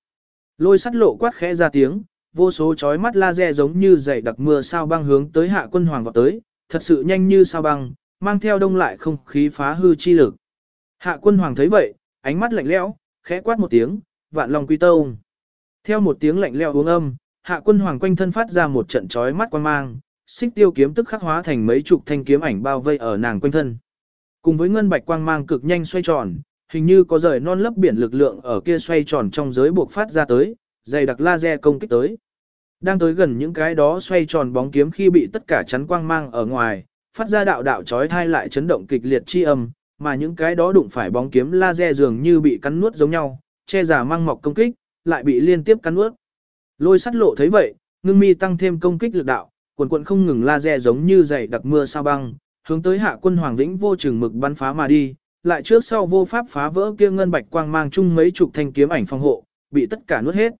Speaker 1: Lôi sắt lộ quát khẽ ra tiếng, vô số chói mắt laser giống như dày đặc mưa sao băng hướng tới hạ quân hoàng vào tới, thật sự nhanh như sao băng, mang theo đông lại không khí phá hư chi lực. Hạ quân hoàng thấy vậy, ánh mắt lạnh lẽo, khẽ quát một tiếng, vạn long quy tông. Theo một tiếng lạnh lẽo uống âm, hạ quân hoàng quanh thân phát ra một trận chói mắt quan mang, xích tiêu kiếm tức khắc hóa thành mấy chục thanh kiếm ảnh bao vây ở nàng quanh thân. Cùng với ngân bạch quang mang cực nhanh xoay tròn, hình như có rời non lấp biển lực lượng ở kia xoay tròn trong giới buộc phát ra tới, dày đặc laser công kích tới. Đang tới gần những cái đó xoay tròn bóng kiếm khi bị tất cả chắn quang mang ở ngoài, phát ra đạo đạo chói thai lại chấn động kịch liệt chi âm, mà những cái đó đụng phải bóng kiếm laser dường như bị cắn nuốt giống nhau, che giả mang mọc công kích, lại bị liên tiếp cắn nuốt. Lôi sắt lộ thấy vậy, ngưng mi tăng thêm công kích lực đạo, quần quần không ngừng laser giống như dày đặc mưa sao băng, hướng tới hạ quân Hoàng Vĩnh vô chừng mực bắn phá mà đi, lại trước sau vô pháp phá vỡ kia ngân bạch quang mang chung mấy chục thanh kiếm ảnh phòng hộ, bị tất cả nuốt hết.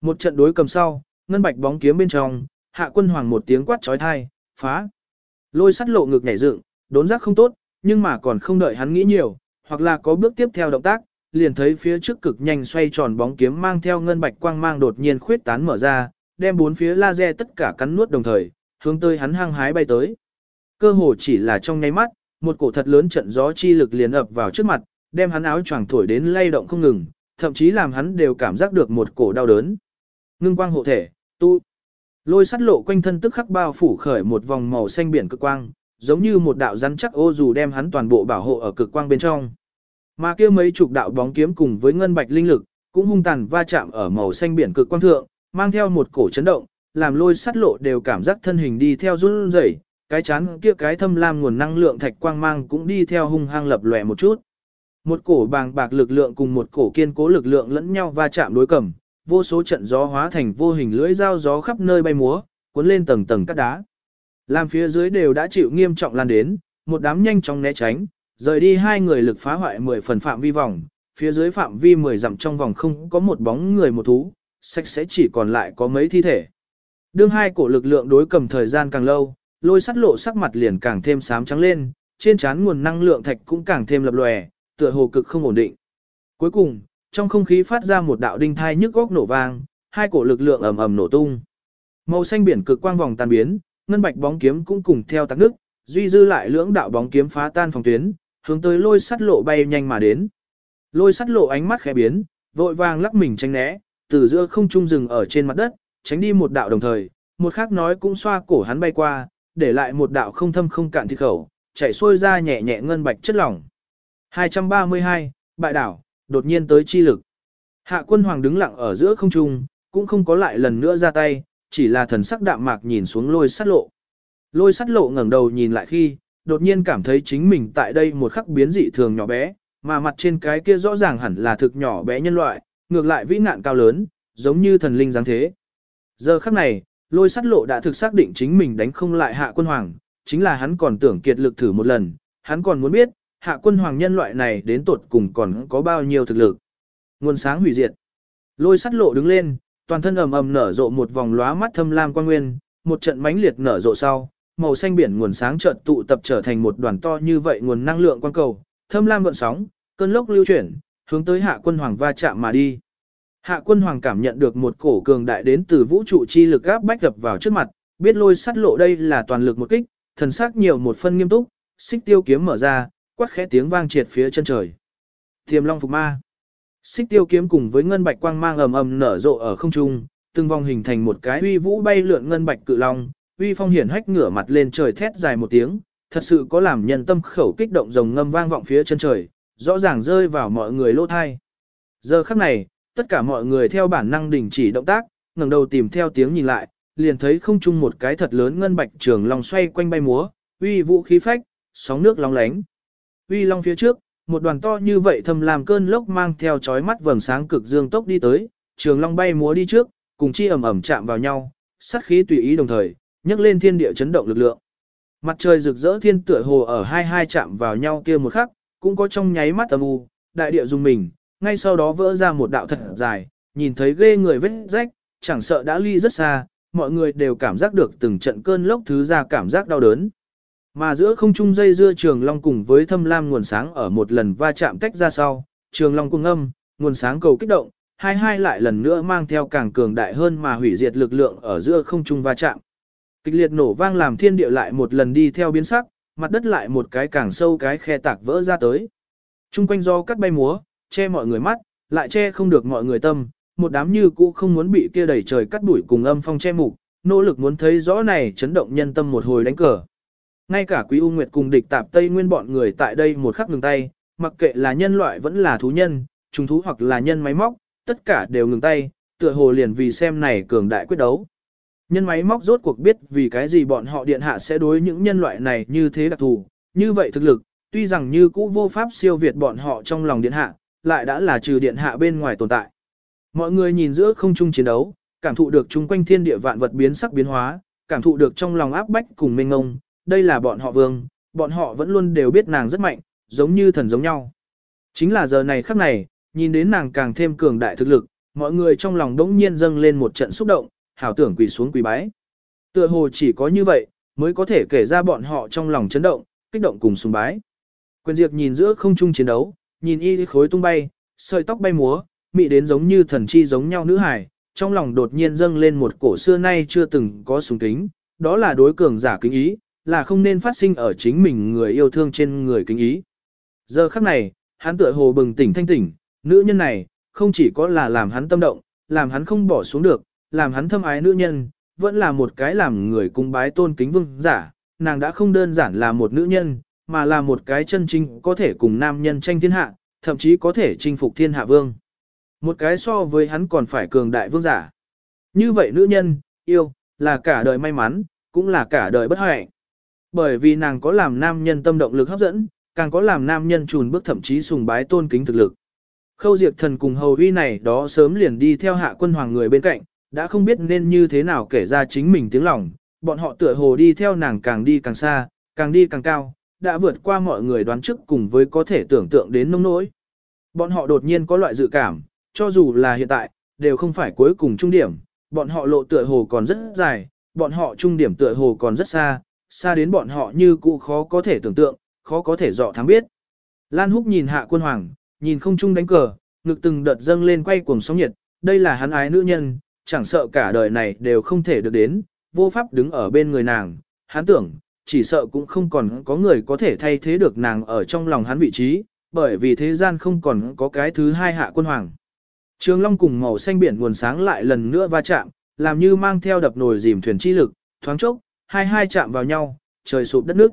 Speaker 1: Một trận đối cầm sau, ngân bạch bóng kiếm bên trong, hạ quân hoàng một tiếng quát chói tai, phá. Lôi sắt lộ ngực nhảy dựng, đốn giác không tốt, nhưng mà còn không đợi hắn nghĩ nhiều, hoặc là có bước tiếp theo động tác, liền thấy phía trước cực nhanh xoay tròn bóng kiếm mang theo ngân bạch quang mang đột nhiên khuyết tán mở ra, đem bốn phía laser tất cả cắn nuốt đồng thời, hướng tới hắn hăng hái bay tới. Cơ hồ chỉ là trong nháy mắt, một cổ thật lớn trận gió chi lực liền ập vào trước mặt, đem hắn áo choàng thổi đến lay động không ngừng, thậm chí làm hắn đều cảm giác được một cổ đau đớn. Ngưng quang hộ thể, tu. Lôi sắt lộ quanh thân tức khắc bao phủ khởi một vòng màu xanh biển cực quang, giống như một đạo rắn chắc ô dù đem hắn toàn bộ bảo hộ ở cực quang bên trong. Mà kia mấy chục đạo bóng kiếm cùng với ngân bạch linh lực, cũng hung tàn va chạm ở màu xanh biển cực quang thượng, mang theo một cổ chấn động, làm lôi sắt lộ đều cảm giác thân hình đi theo run rẩy, cái chán kia cái thâm lam nguồn năng lượng thạch quang mang cũng đi theo hung hăng lập lòe một chút. Một cổ bàng bạc lực lượng cùng một cổ kiên cố lực lượng lẫn nhau va chạm đối cầm, vô số trận gió hóa thành vô hình lưỡi dao gió khắp nơi bay múa, cuốn lên tầng tầng cát đá. Làm phía dưới đều đã chịu nghiêm trọng lan đến, một đám nhanh chóng né tránh, rời đi hai người lực phá hoại 10 phần phạm vi vòng, phía dưới phạm vi 10 dặm trong vòng không có một bóng người một thú, sạch sẽ chỉ còn lại có mấy thi thể. Đương hai cổ lực lượng đối cầm thời gian càng lâu, lôi sắt lộ sắc mặt liền càng thêm xám trắng lên, trên trán nguồn năng lượng thạch cũng càng thêm lập lòe, tựa hồ cực không ổn định. Cuối cùng, trong không khí phát ra một đạo đinh thai nhức góc nổ vang, hai cổ lực lượng ầm ầm nổ tung. Màu xanh biển cực quang vòng tan biến, ngân bạch bóng kiếm cũng cùng theo tắc nước, duy dư lại lưỡng đạo bóng kiếm phá tan phòng tuyến, hướng tới lôi sắt lộ bay nhanh mà đến. Lôi sắt lộ ánh mắt khẽ biến, vội vàng lắc mình tránh né, từ giữa không trung rừng ở trên mặt đất, tránh đi một đạo đồng thời, một khác nói cũng xoa cổ hắn bay qua, để lại một đạo không thâm không cạn thịt khẩu, chảy xuôi ra nhẹ nhẹ ngân bạch chất lỏng. 232, bại đảo, đột nhiên tới chi lực. Hạ quân hoàng đứng lặng ở giữa không trung, cũng không có lại lần nữa ra tay, chỉ là thần sắc đạm mạc nhìn xuống lôi sắt lộ. Lôi sắt lộ ngẩng đầu nhìn lại khi, đột nhiên cảm thấy chính mình tại đây một khắc biến dị thường nhỏ bé, mà mặt trên cái kia rõ ràng hẳn là thực nhỏ bé nhân loại, ngược lại vĩ nạn cao lớn, giống như thần linh dáng thế. Giờ khắc này, lôi sắt lộ đã thực xác định chính mình đánh không lại hạ quân hoàng, chính là hắn còn tưởng kiệt lực thử một lần, hắn còn muốn biết, hạ quân hoàng nhân loại này đến tột cùng còn có bao nhiêu thực lực. Nguồn sáng hủy diệt. Lôi sắt lộ đứng lên, toàn thân ầm ầm nở rộ một vòng lóa mắt thâm lam quang nguyên, một trận mãnh liệt nở rộ sau, màu xanh biển nguồn sáng chợt tụ tập trở thành một đoàn to như vậy nguồn năng lượng quang cầu, thâm lam gợn sóng, cơn lốc lưu chuyển, hướng tới hạ quân hoàng va chạm mà đi. Hạ quân hoàng cảm nhận được một cổ cường đại đến từ vũ trụ chi lực áp bách gập vào trước mặt, biết lôi sắt lộ đây là toàn lực một kích, thần sắc nhiều một phân nghiêm túc, xích tiêu kiếm mở ra, quát khẽ tiếng vang triệt phía chân trời. Tiềm long phục ma. Xích tiêu kiếm cùng với ngân bạch quang mang ầm ầm nở rộ ở không trung, từng vòng hình thành một cái uy vũ bay lượn ngân bạch cự long, uy phong hiển hách ngửa mặt lên trời thét dài một tiếng, thật sự có làm nhân tâm khẩu kích động rồng ngâm vang vọng phía chân trời, rõ ràng rơi vào mọi người lỗ thai. Giờ khắc này, tất cả mọi người theo bản năng đình chỉ động tác, ngẩng đầu tìm theo tiếng nhìn lại, liền thấy không trung một cái thật lớn ngân bạch trường long xoay quanh bay múa, uy vũ khí phách, sóng nước long lánh. Uy long phía trước, một đoàn to như vậy thầm làm cơn lốc mang theo chói mắt vầng sáng cực dương tốc đi tới, trường long bay múa đi trước, cùng chi ẩm ẩm chạm vào nhau, sát khí tùy ý đồng thời, nhấc lên thiên địa chấn động lực lượng. Mặt trời rực rỡ thiên tựa hồ ở hai hai chạm vào nhau kia một khắc, cũng có trong nháy mắt âm u, đại địa dùng mình, ngay sau đó vỡ ra một đạo thật dài, nhìn thấy ghê người vết rách, chẳng sợ đã ly rất xa, mọi người đều cảm giác được từng trận cơn lốc thứ ra cảm giác đau đớn. Mà giữa không trung dây dưa trường long cùng với thâm lam nguồn sáng ở một lần va chạm tách ra sau, trường long cung âm, nguồn sáng cầu kích động, hai hai lại lần nữa mang theo càng cường đại hơn mà hủy diệt lực lượng ở giữa không trung va chạm. Kịch liệt nổ vang làm thiên địa lại một lần đi theo biến sắc, mặt đất lại một cái càng sâu cái khe tạc vỡ ra tới. Trung quanh do cắt bay múa, che mọi người mắt, lại che không được mọi người tâm, một đám như cũ không muốn bị kia đầy trời cắt đuổi cùng âm phong che mục, nỗ lực muốn thấy rõ này chấn động nhân tâm một hồi đánh cờ. Ngay cả Quý U Nguyệt cùng địch tạp Tây Nguyên bọn người tại đây một khắc ngừng tay, mặc kệ là nhân loại vẫn là thú nhân, trùng thú hoặc là nhân máy móc, tất cả đều ngừng tay, tựa hồ liền vì xem này cường đại quyết đấu. Nhân máy móc rốt cuộc biết vì cái gì bọn họ điện hạ sẽ đối những nhân loại này như thế đặc thù, như vậy thực lực, tuy rằng như cũ vô pháp siêu việt bọn họ trong lòng điện hạ, lại đã là trừ điện hạ bên ngoài tồn tại. Mọi người nhìn giữa không trung chiến đấu, cảm thụ được chung quanh thiên địa vạn vật biến sắc biến hóa, cảm thụ được trong lòng áp bách cùng mênh ngông, đây là bọn họ vương, bọn họ vẫn luôn đều biết nàng rất mạnh, giống như thần giống nhau. Chính là giờ này khắc này, nhìn đến nàng càng thêm cường đại thực lực, mọi người trong lòng đống nhiên dâng lên một trận xúc động, hảo tưởng quỳ xuống quỳ bái. Tựa hồ chỉ có như vậy, mới có thể kể ra bọn họ trong lòng chấn động, kích động cùng sùng bái. Quyền Diệp nhìn giữa không trung chiến đấu, nhìn y khối tung bay, sợi tóc bay múa, mị đến giống như thần chi giống nhau nữ hải, trong lòng đột nhiên dâng lên một cổ xưa nay chưa từng có sùng kính, đó là đối cường giả kính ý, là không nên phát sinh ở chính mình người yêu thương trên người kính ý. Giờ khắc này, hắn tựa hồ bừng tỉnh thanh tỉnh, nữ nhân này, không chỉ có là làm hắn tâm động, làm hắn không bỏ xuống được, làm hắn thâm ái nữ nhân, vẫn là một cái làm người cung bái tôn kính vương giả, nàng đã không đơn giản là một nữ nhân, mà là một cái chân chính có thể cùng nam nhân tranh thiên hạ, thậm chí có thể chinh phục thiên hạ vương. Một cái so với hắn còn phải cường đại vương giả. Như vậy nữ nhân, yêu, là cả đời may mắn, cũng là cả đời bất hạnh. Bởi vì nàng có làm nam nhân tâm động lực hấp dẫn, càng có làm nam nhân trùn bước thậm chí sùng bái tôn kính thực lực. Khâu Diệp Thần cùng hầu uy này đó sớm liền đi theo hạ quân hoàng người bên cạnh, đã không biết nên như thế nào kể ra chính mình tiếng lòng, bọn họ tựa hồ đi theo nàng càng đi càng xa, càng đi càng cao, đã vượt qua mọi người đoán trước cùng với có thể tưởng tượng đến nông nỗi. Bọn họ đột nhiên có loại dự cảm, cho dù là hiện tại, đều không phải cuối cùng trung điểm, bọn họ lộ tựa hồ còn rất dài, bọn họ trung điểm tựa hồ còn rất xa, xa đến bọn họ như cũ khó có thể tưởng tượng, khó có thể dọ thắng biết. Lan Húc nhìn hạ quân hoàng, nhìn không trung đánh cờ, ngực từng đợt dâng lên quay cuồng sóng nhiệt, đây là hắn ái nữ nhân, chẳng sợ cả đời này đều không thể được đến, vô pháp đứng ở bên người nàng, hắn tưởng, chỉ sợ cũng không còn có người có thể thay thế được nàng ở trong lòng hắn vị trí, bởi vì thế gian không còn có cái thứ hai hạ quân hoàng. Trường Long cùng màu xanh biển nguồn sáng lại lần nữa va chạm, làm như mang theo đập nồi dìm thuyền chi lực, thoáng chốc, hai hai chạm vào nhau, trời sụp đất nước.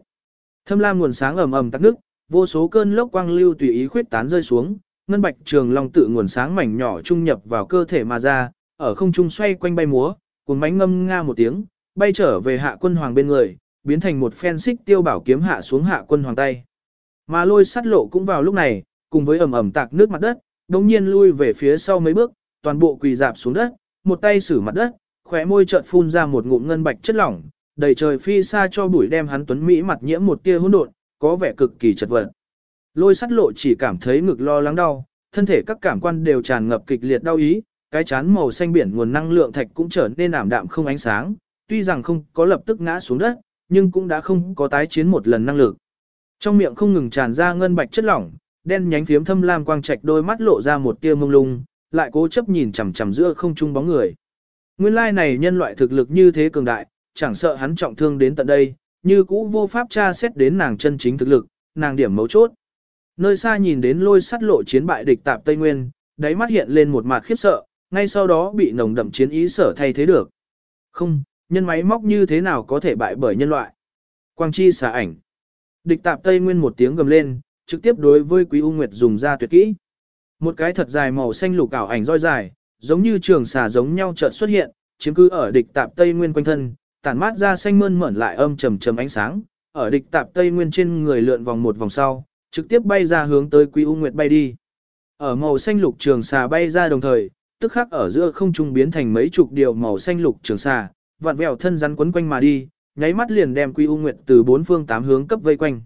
Speaker 1: Thâm lam nguồn sáng ầm ầm tắc nước, vô số cơn lốc quang lưu tùy ý khuyết tán rơi xuống, ngân bạch trường long tự nguồn sáng mảnh nhỏ trung nhập vào cơ thể mà ra, ở không trung xoay quanh bay múa, cuốn bánh ngâm nga một tiếng, bay trở về hạ quân hoàng bên người, biến thành một phen xích tiêu bảo kiếm hạ xuống hạ quân hoàng tay. Mà lôi sắt lộ cũng vào lúc này, cùng với ầm ầm tạc nước mặt đất, đồng nhiên lui về phía sau mấy bước, toàn bộ quỳ dạp xuống đất, một tay xử mặt đất, khóe môi chợt phun ra một ngụm ngân bạch chất lỏng, đầy trời phi xa cho bụi đem hắn tuấn mỹ mặt nhiễm một tia hỗn độn, có vẻ cực kỳ chật vật. Lôi sắt lộ chỉ cảm thấy ngực lo lắng đau, thân thể các cảm quan đều tràn ngập kịch liệt đau ý, cái chán màu xanh biển nguồn năng lượng thạch cũng trở nên ảm đạm không ánh sáng, tuy rằng không có lập tức ngã xuống đất, nhưng cũng đã không có tái chiến một lần năng lực. Trong miệng không ngừng tràn ra ngân bạch chất lỏng, đen nhánh phiếm thâm lam quang trạch đôi mắt lộ ra một tia mông lung, lại cố chấp nhìn chằm chằm giữa không trung bóng người. Nguyên lai này nhân loại thực lực như thế cường đại, chẳng sợ hắn trọng thương đến tận đây, như cũ vô pháp tra xét đến nàng chân chính thực lực, nàng điểm mấu chốt. Nơi xa nhìn đến lôi sắt lộ chiến bại địch tạp Tây Nguyên, đáy mắt hiện lên một mặt khiếp sợ, ngay sau đó bị nồng đậm chiến ý sở thay thế được. Không, nhân máy móc như thế nào có thể bại bởi nhân loại. Quang chi xả ảnh. Địch tạp Tây Nguyên một tiếng gầm lên, trực tiếp đối với Quý U Nguyệt dùng ra tuyệt kỹ. Một cái thật dài màu xanh lục ảo ảnh roi dài, giống như trường xà giống nhau chợt xuất hiện, chiếm cứ ở địch tạp Tây Nguyên quanh thân, tản mát ra xanh mơn mởn lại âm trầm trầm ánh sáng, ở địch tạp Tây Nguyên trên người lượn vòng một vòng sau, trực tiếp bay ra hướng tới Quý U Nguyệt bay đi. Ở màu xanh lục trường xà bay ra đồng thời, tức khắc ở giữa không trung biến thành mấy chục điều màu xanh lục trường xà, vặn vẹo thân rắn quấn quanh mà đi, nháy mắt liền đem Quý U Nguyệt từ bốn phương tám hướng cấp vây quanh.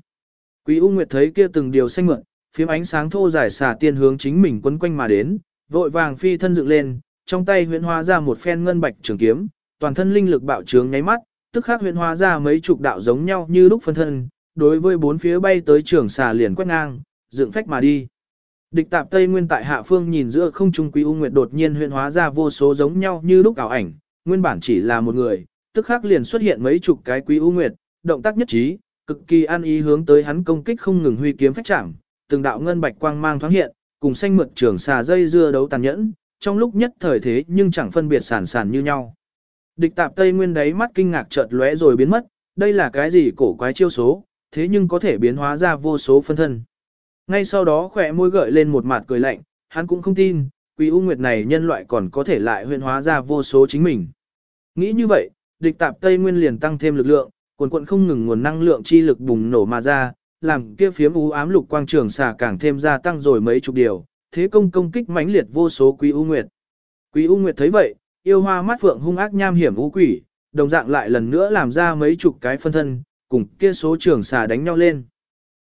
Speaker 1: Quý U Nguyệt thấy kia từng điều xanh mượn, phím ánh sáng thô dài xà tiên hướng chính mình quấn quanh mà đến, vội vàng phi thân dựng lên, trong tay huyễn hóa ra một phen ngân bạch trường kiếm, toàn thân linh lực bạo trướng nháy mắt, tức khắc huyễn hóa ra mấy chục đạo giống nhau như lúc phân thân, đối với bốn phía bay tới trường xà liền quét ngang, dựng phách mà đi. Địch tạp Tây Nguyên tại hạ phương nhìn giữa không trung quý u nguyệt đột nhiên huyễn hóa ra vô số giống nhau như lúc ảo ảnh, nguyên bản chỉ là một người, tức khắc liền xuất hiện mấy chục cái quý ưu nguyệt, động tác nhất trí, cực kỳ an ý hướng tới hắn công kích không ngừng huy kiếm phách chạm, từng đạo ngân bạch quang mang thoáng hiện, cùng xanh mượt trường xà dây dưa đấu tàn nhẫn, trong lúc nhất thời thế nhưng chẳng phân biệt sản sản như nhau. Địch tạp Tây Nguyên đấy mắt kinh ngạc chợt lóe rồi biến mất, đây là cái gì cổ quái chiêu số, thế nhưng có thể biến hóa ra vô số phân thân. Ngay sau đó khỏe môi gợi lên một mặt cười lạnh, hắn cũng không tin, Quý U Nguyệt này nhân loại còn có thể lại huyện hóa ra vô số chính mình. Nghĩ như vậy, địch tạp Tây Nguyên liền tăng thêm lực lượng, quần quận không ngừng nguồn năng lượng chi lực bùng nổ mà ra, làm kia phiếm u ám lục quang trường xà càng thêm gia tăng rồi mấy chục điều, thế công công kích mãnh liệt vô số quý u nguyệt. Quý u nguyệt thấy vậy, yêu hoa mắt phượng hung ác nham hiểm u quỷ, đồng dạng lại lần nữa làm ra mấy chục cái phân thân, cùng kia số trường xà đánh nhau lên.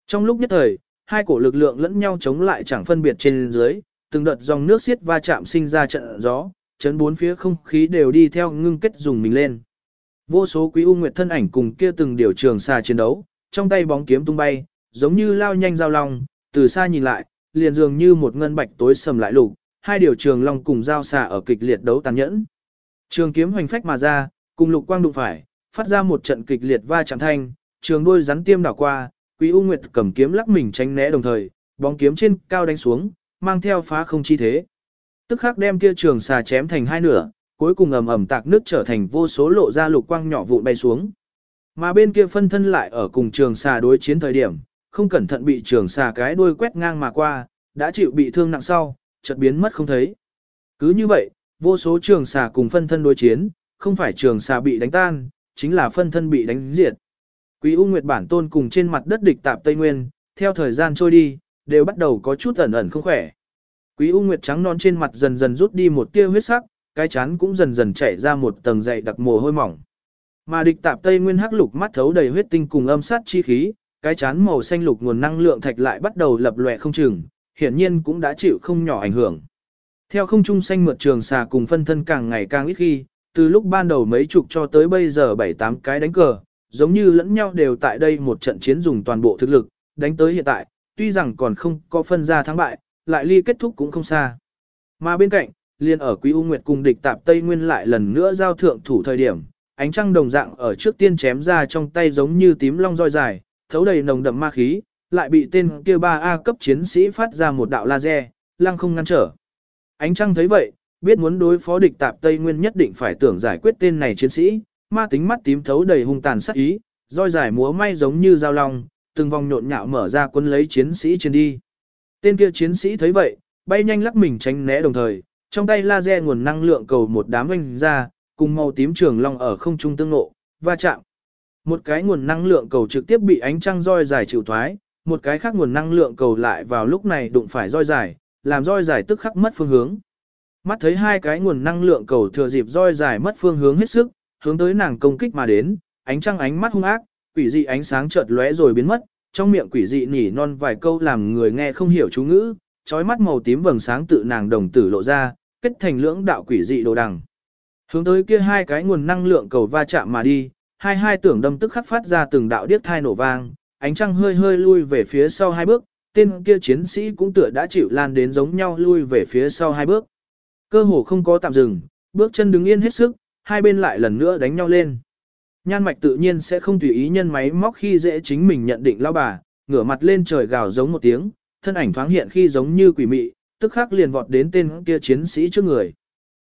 Speaker 1: Trong lúc nhất thời, hai cổ lực lượng lẫn nhau chống lại chẳng phân biệt trên dưới, từng đợt dòng nước xiết va chạm sinh ra trận gió, chấn bốn phía không khí đều đi theo ngưng kết dùng mình lên. Vô số quý u nguyệt thân ảnh cùng kia từng điều trường xà chiến đấu, trong tay bóng kiếm tung bay, giống như lao nhanh giao long, từ xa nhìn lại, liền dường như một ngân bạch tối sầm lại lục, hai điều trường long cùng giao xà ở kịch liệt đấu tàn nhẫn. Trường kiếm hoành phách mà ra, cùng lục quang đụng phải, phát ra một trận kịch liệt va chạm thanh, trường đuôi rắn tiêm đảo qua, Quý U Nguyệt cầm kiếm lắc mình tránh né đồng thời, bóng kiếm trên cao đánh xuống, mang theo phá không chi thế. Tức khắc đem kia trường xà chém thành hai nửa, cuối cùng ầm ầm tạc nước trở thành vô số lộ ra lục quang nhỏ vụn bay xuống. Mà bên kia phân thân lại ở cùng trường xà đối chiến thời điểm, không cẩn thận bị trường xà cái đuôi quét ngang mà qua, đã chịu bị thương nặng sau, chợt biến mất không thấy. Cứ như vậy, vô số trường xà cùng phân thân đối chiến, không phải trường xà bị đánh tan, chính là phân thân bị đánh diệt. Quý U Nguyệt bản tôn cùng trên mặt đất địch tạp Tây Nguyên, theo thời gian trôi đi, đều bắt đầu có chút ẩn ẩn không khỏe. Quý U Nguyệt trắng non trên mặt dần dần rút đi một tia huyết sắc, cái chán cũng dần dần chảy ra một tầng dày đặc mồ hôi mỏng. Mà địch tạp Tây Nguyên hắc lục mắt thấu đầy huyết tinh cùng âm sát chi khí, cái chán màu xanh lục nguồn năng lượng thạch lại bắt đầu lập lòe không chừng, hiển nhiên cũng đã chịu không nhỏ ảnh hưởng. Theo không trung xanh mượt trường xà cùng phân thân càng ngày càng ít khi, từ lúc ban đầu mấy chục cho tới bây giờ bảy tám cái đánh cờ, giống như lẫn nhau đều tại đây một trận chiến dùng toàn bộ thực lực, đánh tới hiện tại, tuy rằng còn không có phân ra thắng bại, lại ly kết thúc cũng không xa. Mà bên cạnh, liền ở Quý U Nguyệt cùng địch tạp Tây Nguyên lại lần nữa giao thượng thủ thời điểm, ánh trăng đồng dạng ở trước tiên chém ra trong tay giống như tím long roi dài, thấu đầy nồng đậm ma khí, lại bị tên kia 3A cấp chiến sĩ phát ra một đạo laser, lăng không ngăn trở. Ánh trăng thấy vậy, biết muốn đối phó địch tạp Tây Nguyên nhất định phải tưởng giải quyết tên này chiến sĩ, ma tính mắt tím thấu đầy hung tàn sắc ý, roi dài múa may giống như dao long, từng vòng nhộn nhạo mở ra quân lấy chiến sĩ trên đi. Tên kia chiến sĩ thấy vậy, bay nhanh lắc mình tránh né đồng thời, trong tay laser nguồn năng lượng cầu một đám oanh ra, cùng màu tím trường long ở không trung tương ngộ, va chạm. Một cái nguồn năng lượng cầu trực tiếp bị ánh trăng roi dài chịu thoái, một cái khác nguồn năng lượng cầu lại vào lúc này đụng phải roi dài, làm roi dài tức khắc mất phương hướng. Mắt thấy hai cái nguồn năng lượng cầu thừa dịp roi dài mất phương hướng hết sức, hướng tới nàng công kích mà đến, ánh trăng ánh mắt hung ác, quỷ dị ánh sáng chợt lóe rồi biến mất, trong miệng quỷ dị nhỉ non vài câu làm người nghe không hiểu chú ngữ, trói mắt màu tím vầng sáng tự nàng đồng tử lộ ra, kết thành lưỡng đạo quỷ dị đồ đằng. Hướng tới kia hai cái nguồn năng lượng cầu va chạm mà đi, hai hai tưởng đâm tức khắc phát ra từng đạo điếc thai nổ vang, ánh trăng hơi hơi lui về phía sau hai bước, tên kia chiến sĩ cũng tựa đã chịu lan đến giống nhau lui về phía sau hai bước. Cơ hồ không có tạm dừng, bước chân đứng yên hết sức, hai bên lại lần nữa đánh nhau lên. Nhan mạch tự nhiên sẽ không tùy ý nhân máy móc khi dễ chính mình nhận định lao bà, ngửa mặt lên trời gào giống một tiếng, thân ảnh thoáng hiện khi giống như quỷ mị, tức khắc liền vọt đến tên kia chiến sĩ trước người.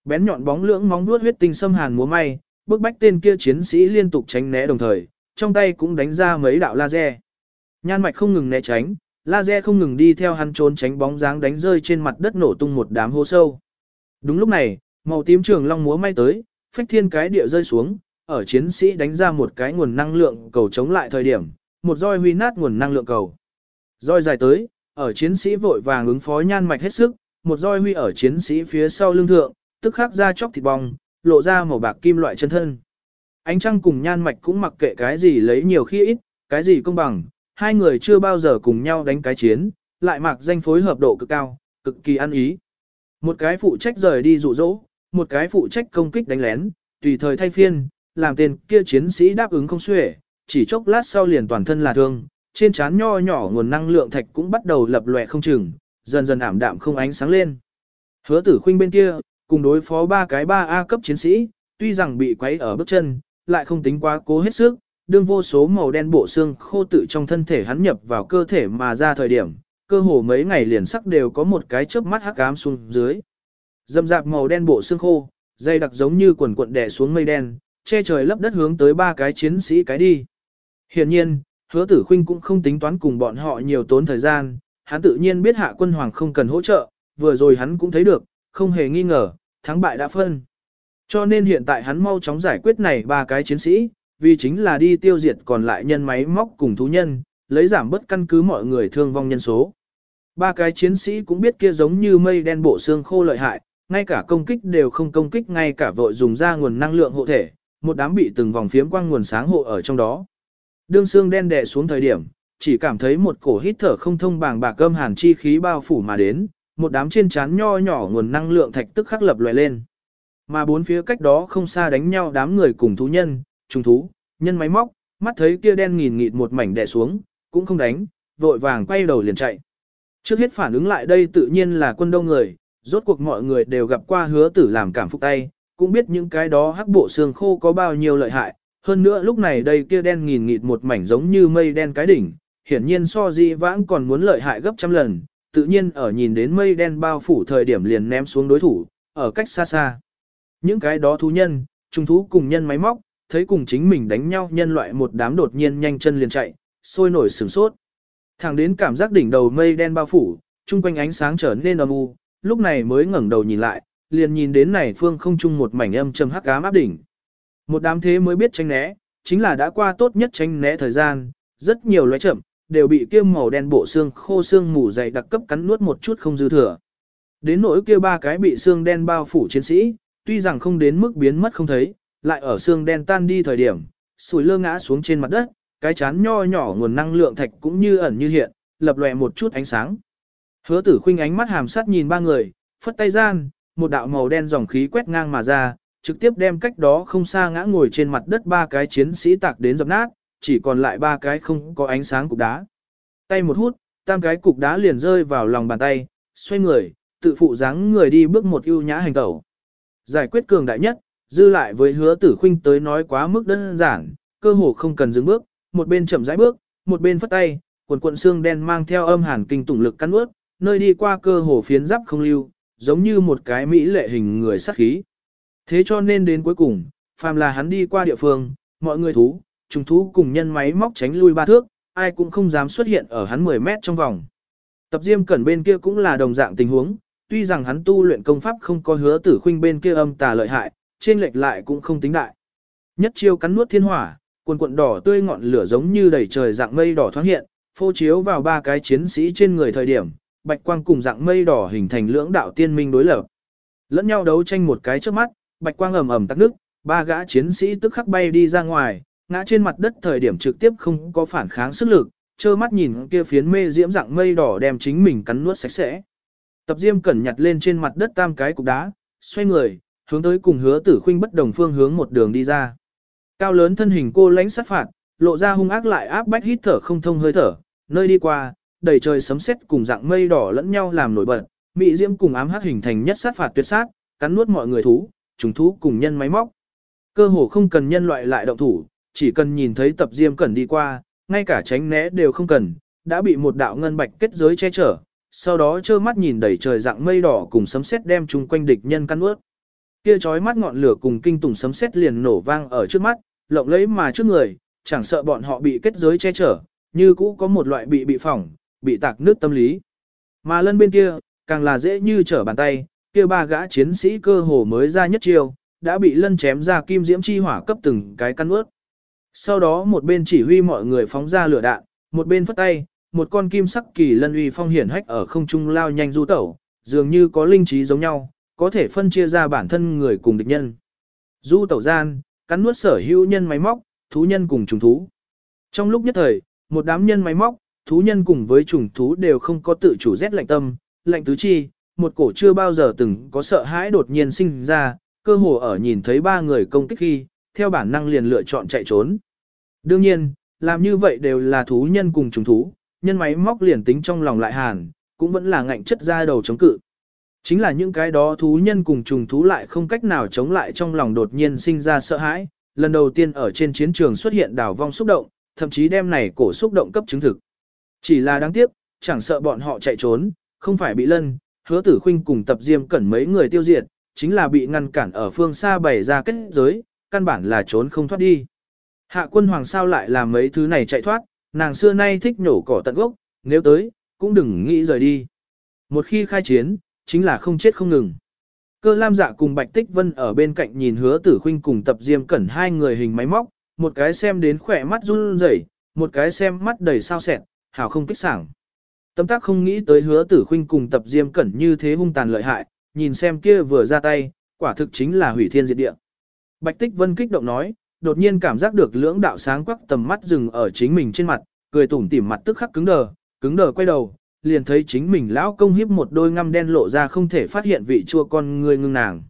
Speaker 1: Bén nhọn bóng lưỡng móng vuốt huyết tinh xâm hàn múa may, bước bách tên kia chiến sĩ liên tục tránh né đồng thời, trong tay cũng đánh ra mấy đạo laser. Nhan mạch không ngừng né tránh, laser không ngừng đi theo hắn trốn tránh bóng dáng đánh rơi trên mặt đất nổ tung một đám hố sâu. Đúng lúc này, màu tím trường long múa may tới, phách thiên cái địa rơi xuống, ở chiến sĩ đánh ra một cái nguồn năng lượng cầu chống lại thời điểm, một roi huy nát nguồn năng lượng cầu. Roi dài tới, ở chiến sĩ vội vàng ứng phó nhan mạch hết sức, một roi huy ở chiến sĩ phía sau lưng thượng, tức khắc ra chóc thịt bong, lộ ra màu bạc kim loại chân thân. Ánh trăng cùng nhan mạch cũng mặc kệ cái gì lấy nhiều khi ít, cái gì công bằng, hai người chưa bao giờ cùng nhau đánh cái chiến, lại mặc danh phối hợp độ cực cao, cực kỳ ăn ý. Một cái phụ trách rời đi dụ dỗ, một cái phụ trách công kích đánh lén, tùy thời thay phiên, làm tên kia chiến sĩ đáp ứng không xuể, chỉ chốc lát sau liền toàn thân là thương, trên trán nho nhỏ nguồn năng lượng thạch cũng bắt đầu lập lòe không chừng, dần dần ảm đạm không ánh sáng lên. Hứa tử khuynh bên kia, cùng đối phó ba cái ba A cấp chiến sĩ, tuy rằng bị quấy ở bước chân, lại không tính quá cố hết sức, đương vô số màu đen bộ xương khô tự trong thân thể hắn nhập vào cơ thể mà ra thời điểm, cơ hồ mấy ngày liền sắc đều có một cái chớp mắt hắc ám xuống dưới. Dâm dạp màu đen bộ xương khô, dây đặc giống như quần cuộn đè xuống mây đen, che trời lấp đất hướng tới ba cái chiến sĩ cái đi. Hiển nhiên, hứa tử Khinh cũng không tính toán cùng bọn họ nhiều tốn thời gian, hắn tự nhiên biết hạ quân hoàng không cần hỗ trợ, vừa rồi hắn cũng thấy được, không hề nghi ngờ, thắng bại đã phân. Cho nên hiện tại hắn mau chóng giải quyết này ba cái chiến sĩ, vì chính là đi tiêu diệt còn lại nhân máy móc cùng thú nhân, lấy giảm bớt căn cứ mọi người thương vong nhân số. Ba cái chiến sĩ cũng biết kia giống như mây đen bộ xương khô lợi hại, ngay cả công kích đều không công kích ngay cả vội dùng ra nguồn năng lượng hộ thể, một đám bị từng vòng phiếm quang nguồn sáng hộ ở trong đó. Đương xương đen đè xuống thời điểm, chỉ cảm thấy một cổ hít thở không thông bàng bạc cơm hàn chi khí bao phủ mà đến, một đám trên chán nho nhỏ nguồn năng lượng thạch tức khắc lập loè lên. Mà bốn phía cách đó không xa đánh nhau đám người cùng thú nhân, trùng thú, nhân máy móc, mắt thấy kia đen nghìn nghịt một mảnh đè xuống, cũng không đánh, vội vàng quay đầu liền chạy. Trước hết phản ứng lại đây tự nhiên là quân đông người, rốt cuộc mọi người đều gặp qua hứa tử làm cảm phục tay, cũng biết những cái đó hắc bộ xương khô có bao nhiêu lợi hại. Hơn nữa lúc này đây kia đen nghìn nghịt một mảnh giống như mây đen cái đỉnh, hiển nhiên so di vãng còn muốn lợi hại gấp trăm lần, tự nhiên ở nhìn đến mây đen bao phủ thời điểm liền ném xuống đối thủ, ở cách xa xa. Những cái đó thú nhân, trung thú cùng nhân máy móc, thấy cùng chính mình đánh nhau nhân loại một đám đột nhiên nhanh chân liền chạy, sôi nổi sửng sốt. Thẳng đến cảm giác đỉnh đầu mây đen bao phủ, chung quanh ánh sáng trở nên âm u, lúc này mới ngẩng đầu nhìn lại, liền nhìn đến này phương không chung một mảnh âm trầm hắc ám áp đỉnh. Một đám thế mới biết tránh né, chính là đã qua tốt nhất tránh né thời gian, rất nhiều lóe chậm, đều bị kia màu đen bộ xương khô xương mù dày đặc cấp cắn nuốt một chút không dư thừa. Đến nỗi kia ba cái bị xương đen bao phủ chiến sĩ, tuy rằng không đến mức biến mất không thấy, lại ở xương đen tan đi thời điểm, sủi lơ ngã xuống trên mặt đất, cái chán nho nhỏ nguồn năng lượng thạch cũng như ẩn như hiện, lập lòe một chút ánh sáng. Hứa tử khinh ánh mắt hàm sát nhìn ba người, phất tay gian, một đạo màu đen dòng khí quét ngang mà ra, trực tiếp đem cách đó không xa ngã ngồi trên mặt đất ba cái chiến sĩ tạc đến dập nát, chỉ còn lại ba cái không có ánh sáng cục đá. Tay một hút, tam cái cục đá liền rơi vào lòng bàn tay, xoay người, tự phụ dáng người đi bước một ưu nhã hành tẩu. Giải quyết cường đại nhất, dư lại với hứa tử khuynh tới nói quá mức đơn giản, cơ hồ không cần dừng bước, một bên chậm rãi bước, một bên phất tay, quần cuộn xương đen mang theo âm hàn kinh tủng lực cắn ướt, nơi đi qua cơ hồ phiến giáp không lưu, giống như một cái mỹ lệ hình người sắc khí. Thế cho nên đến cuối cùng, phàm là hắn đi qua địa phương, mọi người thú, trùng thú cùng nhân máy móc tránh lui ba thước, ai cũng không dám xuất hiện ở hắn 10 mét trong vòng. Tập Diêm Cẩn bên kia cũng là đồng dạng tình huống, tuy rằng hắn tu luyện công pháp không có hứa tử khuynh bên kia âm tà lợi hại, trên lệch lại cũng không tính đại. Nhất chiêu cắn nuốt thiên hỏa, quần cuộn đỏ tươi ngọn lửa giống như đầy trời dạng mây đỏ thoáng hiện, phô chiếu vào ba cái chiến sĩ trên người thời điểm, bạch quang cùng dạng mây đỏ hình thành lưỡng đạo tiên minh đối lập. Lẫn nhau đấu tranh một cái trước mắt, bạch quang ầm ầm tắc nước, ba gã chiến sĩ tức khắc bay đi ra ngoài, ngã trên mặt đất thời điểm trực tiếp không có phản kháng sức lực, trơ mắt nhìn kia phiến mê diễm dạng mây đỏ đem chính mình cắn nuốt sạch sẽ. Tập Diêm cẩn nhặt lên trên mặt đất tam cái cục đá, xoay người, hướng tới cùng hứa tử khuynh bất đồng phương hướng một đường đi ra. Cao lớn thân hình cô lãnh sát phạt, lộ ra hung ác lại áp bách hít thở không thông hơi thở, nơi đi qua, đầy trời sấm sét cùng dạng mây đỏ lẫn nhau làm nổi bật, mỹ diễm cùng ám hắc hình thành nhất sát phạt tuyệt sát, cắn nuốt mọi người thú, trùng thú cùng nhân máy móc. Cơ hồ không cần nhân loại lại động thủ, chỉ cần nhìn thấy tập diêm cẩn đi qua, ngay cả tránh né đều không cần, đã bị một đạo ngân bạch kết giới che chở, sau đó trơ mắt nhìn đầy trời dạng mây đỏ cùng sấm sét đem chung quanh địch nhân cắn nuốt Kia chói mắt ngọn lửa cùng kinh tủng sấm sét liền nổ vang ở trước mắt, lộng lẫy mà trước người, chẳng sợ bọn họ bị kết giới che chở, như cũ có một loại bị bị phỏng, bị tạc nước tâm lý. Mà lân bên kia, càng là dễ như trở bàn tay, kia ba gã chiến sĩ cơ hồ mới ra nhất chiêu, đã bị lân chém ra kim diễm chi hỏa cấp từng cái căn ướt. Sau đó một bên chỉ huy mọi người phóng ra lửa đạn, một bên phất tay, một con kim sắc kỳ lân uy phong hiển hách ở không trung lao nhanh du tẩu, dường như có linh trí giống nhau, có thể phân chia ra bản thân người cùng địch nhân. Du tẩu gian, cắn nuốt sở hữu nhân máy móc, thú nhân cùng trùng thú. Trong lúc nhất thời, một đám nhân máy móc, thú nhân cùng với trùng thú đều không có tự chủ rét lạnh tâm, lạnh tứ chi, một cổ chưa bao giờ từng có sợ hãi đột nhiên sinh ra, cơ hồ ở nhìn thấy ba người công kích khi, theo bản năng liền lựa chọn chạy trốn. Đương nhiên, làm như vậy đều là thú nhân cùng trùng thú, nhân máy móc liền tính trong lòng lại hàn, cũng vẫn là ngạnh chất ra đầu chống cự. Chính là những cái đó thú nhân cùng trùng thú lại không cách nào chống lại trong lòng đột nhiên sinh ra sợ hãi, lần đầu tiên ở trên chiến trường xuất hiện đảo vong xúc động, thậm chí đem này cổ xúc động cấp chứng thực. Chỉ là đáng tiếc, chẳng sợ bọn họ chạy trốn, không phải bị lân, hứa tử khinh cùng tập diêm cẩn mấy người tiêu diệt, chính là bị ngăn cản ở phương xa bày ra kết giới, căn bản là trốn không thoát đi. Hạ quân hoàng sao lại làm mấy thứ này chạy thoát, nàng xưa nay thích nhổ cỏ tận gốc, nếu tới, cũng đừng nghĩ rời đi. Một khi khai chiến, chính là không chết không ngừng. Cơ Lam Dạ cùng Bạch Tích Vân ở bên cạnh nhìn hứa tử khuynh cùng tập diêm cẩn hai người hình máy móc, một cái xem đến khỏe mắt run rẩy, một cái xem mắt đầy sao sẹn, hảo không kích sảng. Tâm tác không nghĩ tới hứa tử khuynh cùng tập diêm cẩn như thế hung tàn lợi hại, nhìn xem kia vừa ra tay, quả thực chính là hủy thiên diệt địa. Bạch Tích Vân kích động nói, đột nhiên cảm giác được lưỡng đạo sáng quắc tầm mắt dừng ở chính mình trên mặt, cười tủm tỉm mặt tức khắc cứng đờ, cứng đờ quay đầu, liền thấy chính mình lão công hiếp một đôi ngăm đen lộ ra không thể phát hiện vị chua con người ngưng nàng.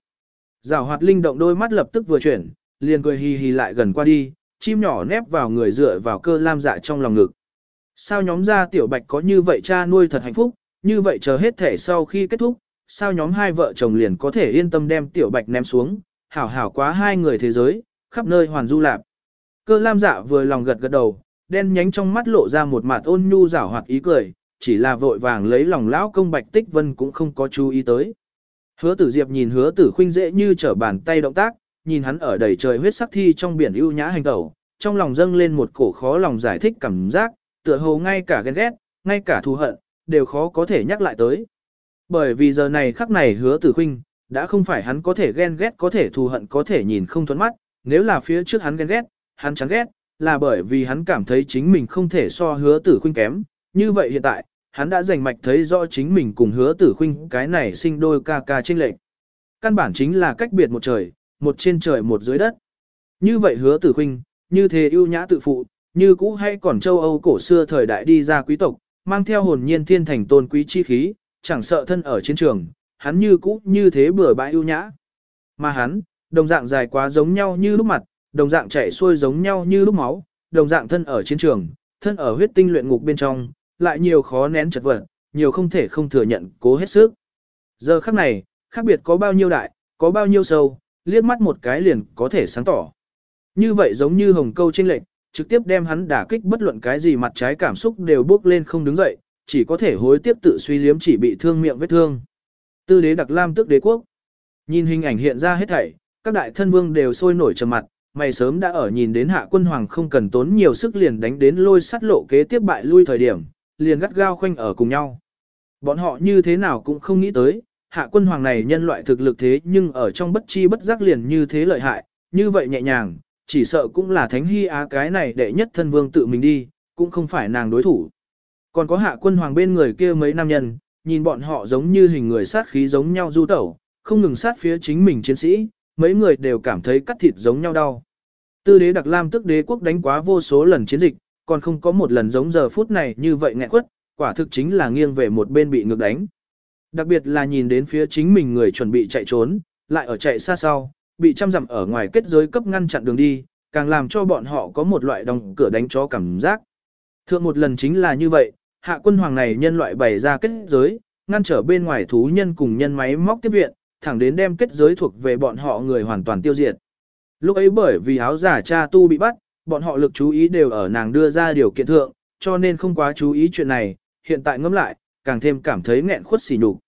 Speaker 1: Giảo hoạt linh động đôi mắt lập tức vừa chuyển, liền cười hì hì lại gần qua đi, chim nhỏ nép vào người dựa vào cơ lam dạ trong lòng ngực. Sao nhóm gia tiểu bạch có như vậy cha nuôi thật hạnh phúc, như vậy chờ hết thể sau khi kết thúc, sao nhóm hai vợ chồng liền có thể yên tâm đem tiểu bạch ném xuống, hảo hảo quá hai người thế giới, khắp nơi hoàn du lạp. Cơ lam dạ vừa lòng gật gật đầu, đen nhánh trong mắt lộ ra một mặt ôn nhu rảo hoạt ý cười, chỉ là vội vàng lấy lòng lão công bạch tích vân cũng không có chú ý tới. Hứa tử diệp nhìn hứa tử khuynh dễ như trở bàn tay động tác, nhìn hắn ở đầy trời huyết sắc thi trong biển ưu nhã hành tẩu, trong lòng dâng lên một cổ khó lòng giải thích cảm giác, tựa hồ ngay cả ghen ghét, ngay cả thù hận, đều khó có thể nhắc lại tới. Bởi vì giờ này khắc này hứa tử Khinh đã không phải hắn có thể ghen ghét có thể thù hận có thể nhìn không thuẫn mắt, nếu là phía trước hắn ghen ghét, hắn chán ghét, là bởi vì hắn cảm thấy chính mình không thể so hứa tử Khinh kém, như vậy hiện tại, hắn đã rành mạch thấy rõ chính mình cùng hứa tử Khinh cái này sinh đôi ca ca trên lệnh. Căn bản chính là cách biệt một trời, một trên trời một dưới đất. Như vậy hứa tử Khinh như thế ưu nhã tự phụ, như cũ hay còn châu Âu cổ xưa thời đại đi ra quý tộc, mang theo hồn nhiên thiên thành tôn quý chi khí, chẳng sợ thân ở chiến trường, hắn như cũ như thế bừa bãi ưu nhã. Mà hắn, đồng dạng dài quá giống nhau như lúc mặt, đồng dạng chảy xuôi giống nhau như lúc máu, đồng dạng thân ở chiến trường, thân ở huyết tinh luyện ngục bên trong, lại nhiều khó nén chật vật, nhiều không thể không thừa nhận, cố hết sức. Giờ khắc này, khác biệt có bao nhiêu đại, có bao nhiêu sâu, liếc mắt một cái liền có thể sáng tỏ. Như vậy giống như hồng câu trên lệnh, trực tiếp đem hắn đả kích bất luận cái gì mặt trái cảm xúc đều bước lên không đứng dậy, chỉ có thể hối tiếp tự suy liếm chỉ bị thương miệng vết thương. Tư đế đặc lam tức đế quốc. Nhìn hình ảnh hiện ra hết thảy, các đại thân vương đều sôi nổi trầm mặt, mày sớm đã ở nhìn đến hạ quân hoàng không cần tốn nhiều sức liền đánh đến lôi sắt lộ kế tiếp bại lui thời điểm, liền gắt gao khoanh ở cùng nhau. Bọn họ như thế nào cũng không nghĩ tới, hạ quân hoàng này nhân loại thực lực thế nhưng ở trong bất chi bất giác liền như thế lợi hại, như vậy nhẹ nhàng, chỉ sợ cũng là thánh hy á cái này đệ nhất thân vương tự mình đi, cũng không phải nàng đối thủ. Còn có hạ quân hoàng bên người kia mấy nam nhân, nhìn bọn họ giống như hình người sát khí giống nhau du tẩu, không ngừng sát phía chính mình chiến sĩ, mấy người đều cảm thấy cắt thịt giống nhau đau. Tư đế đặc lam tức đế quốc đánh quá vô số lần chiến dịch, còn không có một lần giống giờ phút này như vậy nghẹn quất, quả thực chính là nghiêng về một bên bị ngược đánh. Đặc biệt là nhìn đến phía chính mình người chuẩn bị chạy trốn, lại ở chạy xa sau, bị trăm dặm ở ngoài kết giới cấp ngăn chặn đường đi, càng làm cho bọn họ có một loại đóng cửa đánh chó cảm giác. Thượng một lần chính là như vậy, hạ quân hoàng này nhân loại bày ra kết giới, ngăn trở bên ngoài thú nhân cùng nhân máy móc tiếp viện, thẳng đến đem kết giới thuộc về bọn họ người hoàn toàn tiêu diệt. Lúc ấy bởi vì áo giả cha tu bị bắt, bọn họ lực chú ý đều ở nàng đưa ra điều kiện thượng, cho nên không quá chú ý chuyện này, hiện tại ngẫm lại, càng thêm cảm thấy nghẹn khuất xỉ nhục.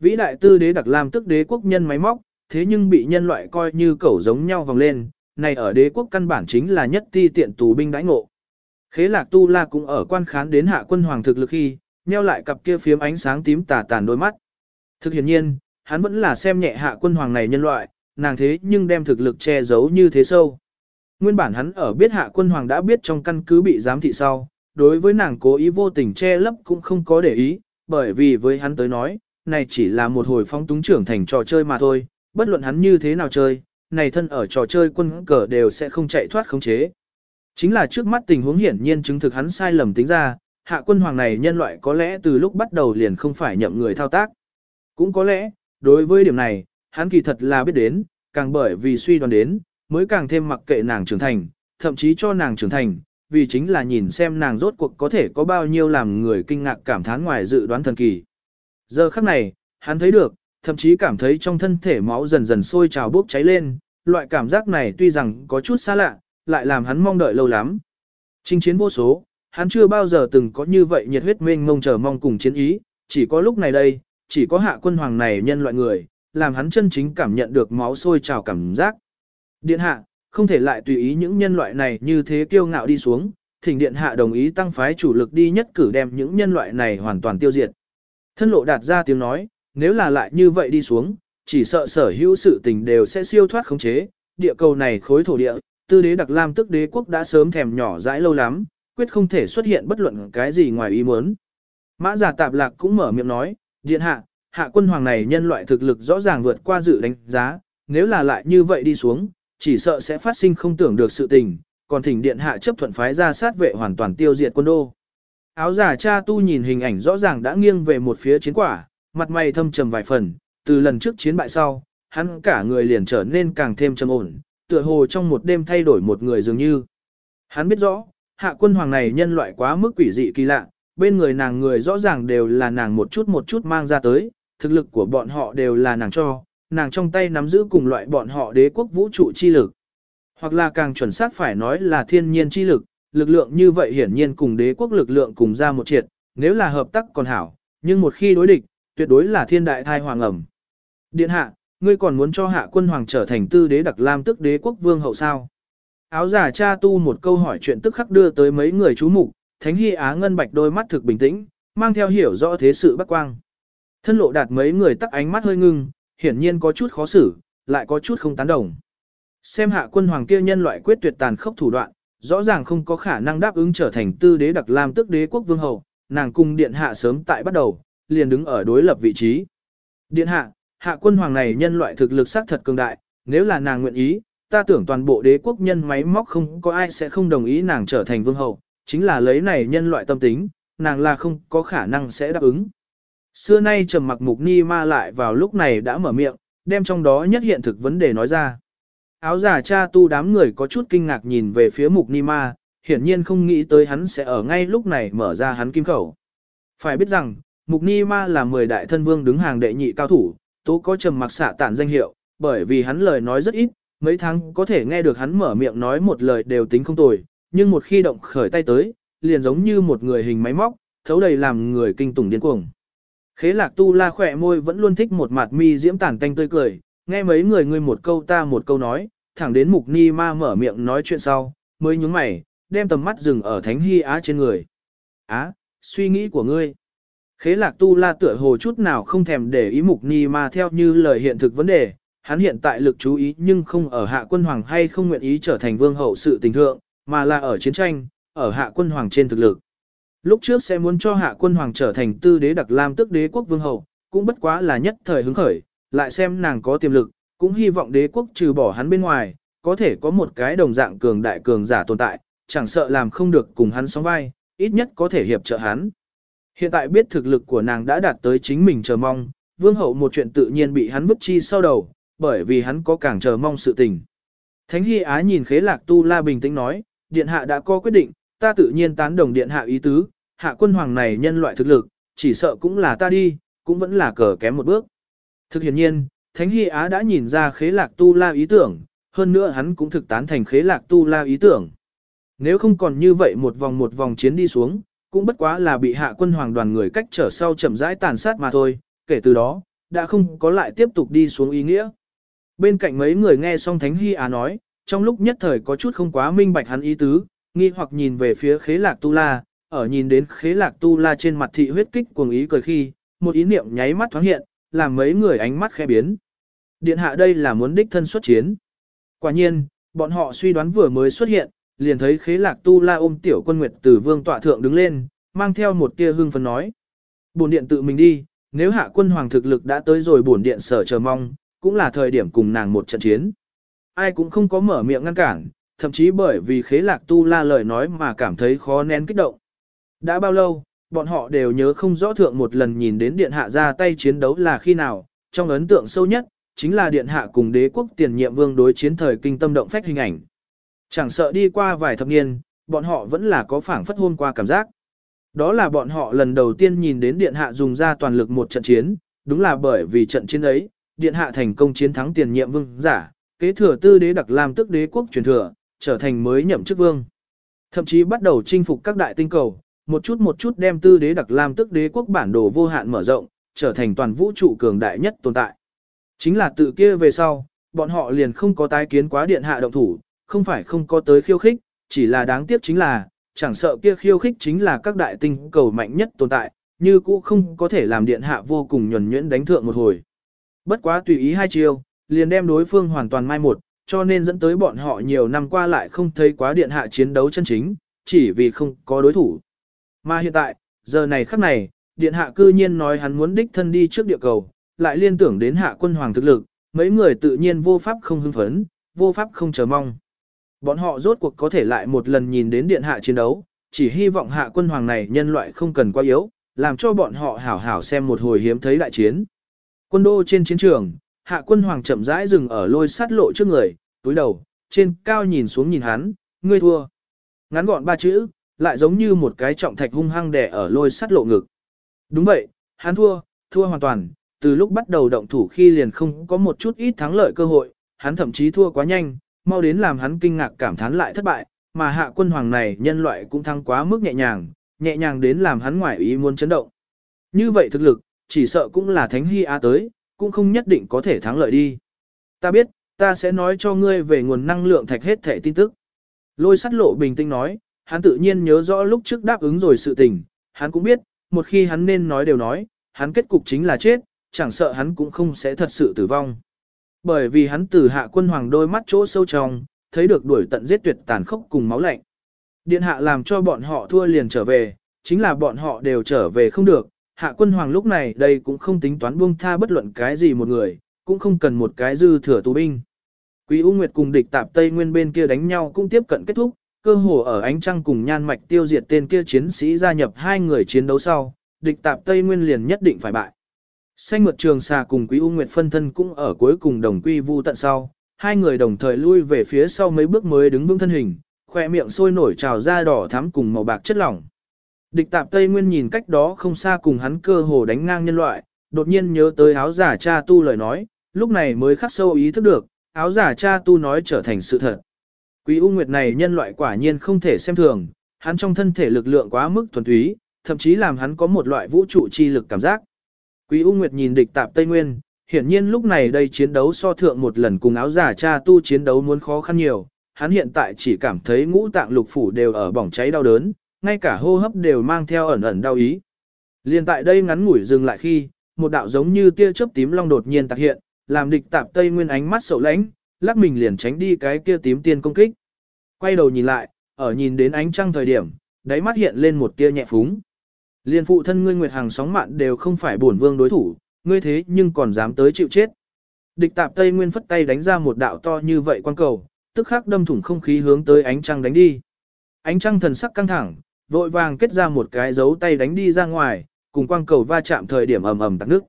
Speaker 1: Vĩ đại tư đế đặc làm tức đế quốc nhân máy móc, thế nhưng bị nhân loại coi như cẩu giống nhau vòng lên, này ở đế quốc căn bản chính là nhất ti tiện tù binh đãi ngộ. Khế lạc tu la cũng ở quan khán đến hạ quân hoàng thực lực khi, nheo lại cặp kia phiếm ánh sáng tím tà tàn đôi mắt. Thực hiện nhiên, hắn vẫn là xem nhẹ hạ quân hoàng này nhân loại, nàng thế nhưng đem thực lực che giấu như thế sâu. Nguyên bản hắn ở biết hạ quân hoàng đã biết trong căn cứ bị giám thị sau, đối với nàng cố ý vô tình che lấp cũng không có để ý, bởi vì với hắn tới nói, này chỉ là một hồi phong túng trưởng thành trò chơi mà thôi, bất luận hắn như thế nào chơi, này thân ở trò chơi quân cờ đều sẽ không chạy thoát khống chế. Chính là trước mắt tình huống hiển nhiên chứng thực hắn sai lầm tính ra, hạ quân hoàng này nhân loại có lẽ từ lúc bắt đầu liền không phải nhậm người thao tác. Cũng có lẽ, đối với điểm này, hắn kỳ thật là biết đến, càng bởi vì suy đoán đến, mới càng thêm mặc kệ nàng trưởng thành, thậm chí cho nàng trưởng thành, vì chính là nhìn xem nàng rốt cuộc có thể có bao nhiêu làm người kinh ngạc cảm thán ngoài dự đoán thần kỳ. Giờ khắc này, hắn thấy được, thậm chí cảm thấy trong thân thể máu dần dần sôi trào bốc cháy lên, loại cảm giác này tuy rằng có chút xa lạ, lại làm hắn mong đợi lâu lắm. Chinh chiến vô số, hắn chưa bao giờ từng có như vậy nhiệt huyết mênh mông chờ mong cùng chiến ý, chỉ có lúc này đây, chỉ có hạ quân hoàng này nhân loại người, làm hắn chân chính cảm nhận được máu sôi trào cảm giác. Điện hạ, không thể lại tùy ý những nhân loại này như thế kiêu ngạo đi xuống, thỉnh điện hạ đồng ý tăng phái chủ lực đi nhất cử đem những nhân loại này hoàn toàn tiêu diệt. Thân lộ đạt ra tiếng nói, nếu là lại như vậy đi xuống, chỉ sợ sở hữu sự tình đều sẽ siêu thoát khống chế, địa cầu này khối thổ địa, tư đế đặc lam tức đế quốc đã sớm thèm nhỏ dãi lâu lắm, quyết không thể xuất hiện bất luận cái gì ngoài ý muốn. Mã giả tạp lạc cũng mở miệng nói, điện hạ, hạ quân hoàng này nhân loại thực lực rõ ràng vượt qua dự đánh giá, nếu là lại như vậy đi xuống, chỉ sợ sẽ phát sinh không tưởng được sự tình, còn thỉnh điện hạ chấp thuận phái ra sát vệ hoàn toàn tiêu diệt quân đô. Áo giả cha tu nhìn hình ảnh rõ ràng đã nghiêng về một phía chiến quả, mặt mày thâm trầm vài phần, từ lần trước chiến bại sau, hắn cả người liền trở nên càng thêm trầm ổn, tựa hồ trong một đêm thay đổi một người dường như. Hắn biết rõ, hạ quân hoàng này nhân loại quá mức quỷ dị kỳ lạ, bên người nàng người rõ ràng đều là nàng một chút một chút mang ra tới, thực lực của bọn họ đều là nàng cho, nàng trong tay nắm giữ cùng loại bọn họ đế quốc vũ trụ chi lực. Hoặc là càng chuẩn xác phải nói là thiên nhiên chi lực, lực lượng như vậy hiển nhiên cùng đế quốc lực lượng cùng ra một triệt, nếu là hợp tác còn hảo, nhưng một khi đối địch, tuyệt đối là thiên đại thai hoàng ẩm. Điện hạ, ngươi còn muốn cho hạ quân hoàng trở thành tư đế đặc lam tức đế quốc vương hậu sao? Áo giả cha tu một câu hỏi chuyện tức khắc đưa tới mấy người chú mục thánh hy á ngân bạch đôi mắt thực bình tĩnh, mang theo hiểu rõ thế sự bắc quang. Thân lộ đạt mấy người tắc ánh mắt hơi ngưng, hiển nhiên có chút khó xử, lại có chút không tán đồng. Xem hạ quân hoàng kia nhân loại quyết tuyệt tàn khốc thủ đoạn, rõ ràng không có khả năng đáp ứng trở thành tư đế đặc lam tức đế quốc vương hậu, nàng cung điện hạ sớm tại bắt đầu, liền đứng ở đối lập vị trí. Điện hạ, hạ quân hoàng này nhân loại thực lực xác thật cường đại, nếu là nàng nguyện ý, ta tưởng toàn bộ đế quốc nhân máy móc không có ai sẽ không đồng ý nàng trở thành vương hậu, chính là lấy này nhân loại tâm tính, nàng là không có khả năng sẽ đáp ứng. Xưa nay trầm mặc mục ni ma lại vào lúc này đã mở miệng, đem trong đó nhất hiện thực vấn đề nói ra. Áo giả cha tu đám người có chút kinh ngạc nhìn về phía mục ni ma, hiển nhiên không nghĩ tới hắn sẽ ở ngay lúc này mở ra hắn kim khẩu. Phải biết rằng, mục ni ma là 10 đại thân vương đứng hàng đệ nhị cao thủ, tố có trầm mặc xạ tản danh hiệu, bởi vì hắn lời nói rất ít, mấy tháng có thể nghe được hắn mở miệng nói một lời đều tính không tồi, nhưng một khi động khởi tay tới, liền giống như một người hình máy móc, thấu đầy làm người kinh tủng điên cuồng. Khế lạc tu la khỏe môi vẫn luôn thích một mặt mi diễm tản tanh tươi cười, nghe mấy người ngươi một câu ta một câu nói, thẳng đến mục ni ma mở miệng nói chuyện sau, mới nhúng mày, đem tầm mắt dừng ở thánh hy á trên người. Á, suy nghĩ của ngươi. Khế lạc tu la tựa hồ chút nào không thèm để ý mục ni ma theo như lời hiện thực vấn đề, hắn hiện tại lực chú ý nhưng không ở hạ quân hoàng hay không nguyện ý trở thành vương hậu sự tình thượng, mà là ở chiến tranh, ở hạ quân hoàng trên thực lực. Lúc trước sẽ muốn cho hạ quân hoàng trở thành tư đế đặc lam tức đế quốc vương hậu, cũng bất quá là nhất thời hứng khởi, lại xem nàng có tiềm lực, cũng hy vọng đế quốc trừ bỏ hắn bên ngoài, có thể có một cái đồng dạng cường đại cường giả tồn tại, chẳng sợ làm không được cùng hắn sóng vai, ít nhất có thể hiệp trợ hắn. Hiện tại biết thực lực của nàng đã đạt tới chính mình chờ mong, vương hậu một chuyện tự nhiên bị hắn vứt chi sau đầu, bởi vì hắn có càng chờ mong sự tình. Thánh Hy Á nhìn khế lạc tu la bình tĩnh nói, điện hạ đã có quyết định, ta tự nhiên tán đồng điện hạ ý tứ, hạ quân hoàng này nhân loại thực lực, chỉ sợ cũng là ta đi, cũng vẫn là cờ kém một bước. Thực hiện nhiên, Thánh Hy Á đã nhìn ra khế lạc tu la ý tưởng, hơn nữa hắn cũng thực tán thành khế lạc tu la ý tưởng. Nếu không còn như vậy một vòng một vòng chiến đi xuống, cũng bất quá là bị hạ quân hoàng đoàn người cách trở sau chậm rãi tàn sát mà thôi, kể từ đó, đã không có lại tiếp tục đi xuống ý nghĩa. Bên cạnh mấy người nghe xong Thánh Hy Á nói, trong lúc nhất thời có chút không quá minh bạch hắn ý tứ, nghi hoặc nhìn về phía khế lạc tu la, ở nhìn đến khế lạc tu la trên mặt thị huyết kích cuồng ý cười khi, một ý niệm nháy mắt thoáng hiện, làm mấy người ánh mắt khẽ biến. Điện hạ đây là muốn đích thân xuất chiến. Quả nhiên, bọn họ suy đoán vừa mới xuất hiện, liền thấy khế lạc tu la ôm tiểu quân nguyệt từ vương tọa thượng đứng lên, mang theo một tia hương phấn nói. Bổn điện tự mình đi, nếu hạ quân hoàng thực lực đã tới rồi bổn điện sở chờ mong, cũng là thời điểm cùng nàng một trận chiến. Ai cũng không có mở miệng ngăn cản, thậm chí bởi vì khế lạc tu la lời nói mà cảm thấy khó nén kích động. Đã bao lâu, bọn họ đều nhớ không rõ thượng một lần nhìn đến điện hạ ra tay chiến đấu là khi nào, trong ấn tượng sâu nhất, chính là điện hạ cùng đế quốc tiền nhiệm vương đối chiến thời kinh tâm động phách hình ảnh. Chẳng sợ đi qua vài thập niên, bọn họ vẫn là có phảng phất hôn qua cảm giác. Đó là bọn họ lần đầu tiên nhìn đến điện hạ dùng ra toàn lực một trận chiến, đúng là bởi vì trận chiến ấy, điện hạ thành công chiến thắng tiền nhiệm vương giả, kế thừa tư đế đặc làm tức đế quốc truyền thừa, trở thành mới nhậm chức vương. Thậm chí bắt đầu chinh phục các đại tinh cầu, một chút một chút đem tư đế đặc làm tức đế quốc bản đồ vô hạn mở rộng, trở thành toàn vũ trụ cường đại nhất tồn tại. Chính là tự kia về sau, bọn họ liền không có tái kiến quá điện hạ động thủ, không phải không có tới khiêu khích, chỉ là đáng tiếc chính là, chẳng sợ kia khiêu khích chính là các đại tinh cầu mạnh nhất tồn tại, như cũ không có thể làm điện hạ vô cùng nhuần nhuyễn đánh thượng một hồi. Bất quá tùy ý hai chiêu, liền đem đối phương hoàn toàn mai một, cho nên dẫn tới bọn họ nhiều năm qua lại không thấy quá điện hạ chiến đấu chân chính, chỉ vì không có đối thủ. Mà hiện tại, giờ này khắc này, điện hạ cư nhiên nói hắn muốn đích thân đi trước địa cầu, lại liên tưởng đến hạ quân hoàng thực lực, mấy người tự nhiên vô pháp không hưng phấn, vô pháp không chờ mong. Bọn họ rốt cuộc có thể lại một lần nhìn đến điện hạ chiến đấu, chỉ hy vọng hạ quân hoàng này nhân loại không cần quá yếu, làm cho bọn họ hảo hảo xem một hồi hiếm thấy đại chiến. Quân đô trên chiến trường, hạ quân hoàng chậm rãi dừng ở lôi sát lộ trước người, túi đầu, trên cao nhìn xuống nhìn hắn, ngươi thua. Ngắn gọn ba chữ, lại giống như một cái trọng thạch hung hăng đè ở lôi sát lộ ngực. Đúng vậy, hắn thua, thua hoàn toàn, từ lúc bắt đầu động thủ khi liền không có một chút ít thắng lợi cơ hội, hắn thậm chí thua quá nhanh, mau đến làm hắn kinh ngạc cảm thán lại thất bại, mà hạ quân hoàng này nhân loại cũng thắng quá mức nhẹ nhàng, nhẹ nhàng đến làm hắn ngoại ý muốn chấn động. Như vậy thực lực, chỉ sợ cũng là thánh hy á tới, cũng không nhất định có thể thắng lợi đi. Ta biết, ta sẽ nói cho ngươi về nguồn năng lượng thạch hết thể tin tức. Lôi sắt lộ bình tĩnh nói, hắn tự nhiên nhớ rõ lúc trước đáp ứng rồi sự tình, hắn cũng biết, một khi hắn nên nói đều nói, hắn kết cục chính là chết, chẳng sợ hắn cũng không sẽ thật sự tử vong. Bởi vì hắn từ hạ quân hoàng đôi mắt chỗ sâu trong, thấy được đuổi tận giết tuyệt tàn khốc cùng máu lạnh. Điện hạ làm cho bọn họ thua liền trở về, chính là bọn họ đều trở về không được. Hạ quân hoàng lúc này đây cũng không tính toán buông tha bất luận cái gì một người, cũng không cần một cái dư thừa tù binh. Quý U Nguyệt cùng địch tạp Tây Nguyên bên kia đánh nhau cũng tiếp cận kết thúc, cơ hồ ở ánh trăng cùng nhan mạch tiêu diệt tên kia chiến sĩ gia nhập hai người chiến đấu sau, địch tạp Tây Nguyên liền nhất định phải bại. Xanh mượt trường xà cùng Quý U Nguyệt phân thân cũng ở cuối cùng đồng quy vu tận sau, hai người đồng thời lui về phía sau mấy bước mới đứng vững thân hình, khoe miệng sôi nổi trào ra đỏ thắm cùng màu bạc chất lỏng. Địch tạp Tây Nguyên nhìn cách đó không xa cùng hắn cơ hồ đánh ngang nhân loại, đột nhiên nhớ tới áo giả cha tu lời nói, lúc này mới khắc sâu ý thức được, áo giả cha tu nói trở thành sự thật. Quý U Nguyệt này nhân loại quả nhiên không thể xem thường, hắn trong thân thể lực lượng quá mức thuần túy, thậm chí làm hắn có một loại vũ trụ chi lực cảm giác. Quý U Nguyệt nhìn địch tạp Tây Nguyên, hiển nhiên lúc này đây chiến đấu so thượng một lần cùng áo giả cha tu chiến đấu muốn khó khăn nhiều, hắn hiện tại chỉ cảm thấy ngũ tạng lục phủ đều ở bỏng cháy đau đớn, ngay cả hô hấp đều mang theo ẩn ẩn đau ý. Liên tại đây ngắn ngủi dừng lại khi, một đạo giống như tia chớp tím long đột nhiên tạc hiện, làm địch tạp Tây Nguyên ánh mắt sầu lãnh, lắc mình liền tránh đi cái kia tím tiên công kích. Quay đầu nhìn lại, ở nhìn đến ánh trăng thời điểm, đáy mắt hiện lên một tia nhẹ phúng. Liên phụ thân ngươi Nguyệt Hàng sóng mạn đều không phải bổn vương đối thủ, ngươi thế nhưng còn dám tới chịu chết. Địch tạp Tây Nguyên phất tay đánh ra một đạo to như vậy quan cầu, tức khắc đâm thủng không khí hướng tới ánh trăng đánh đi. Ánh trăng thần sắc căng thẳng, vội vàng kết ra một cái dấu tay đánh đi ra ngoài, cùng quang cầu va chạm thời điểm ầm ầm tắc nước.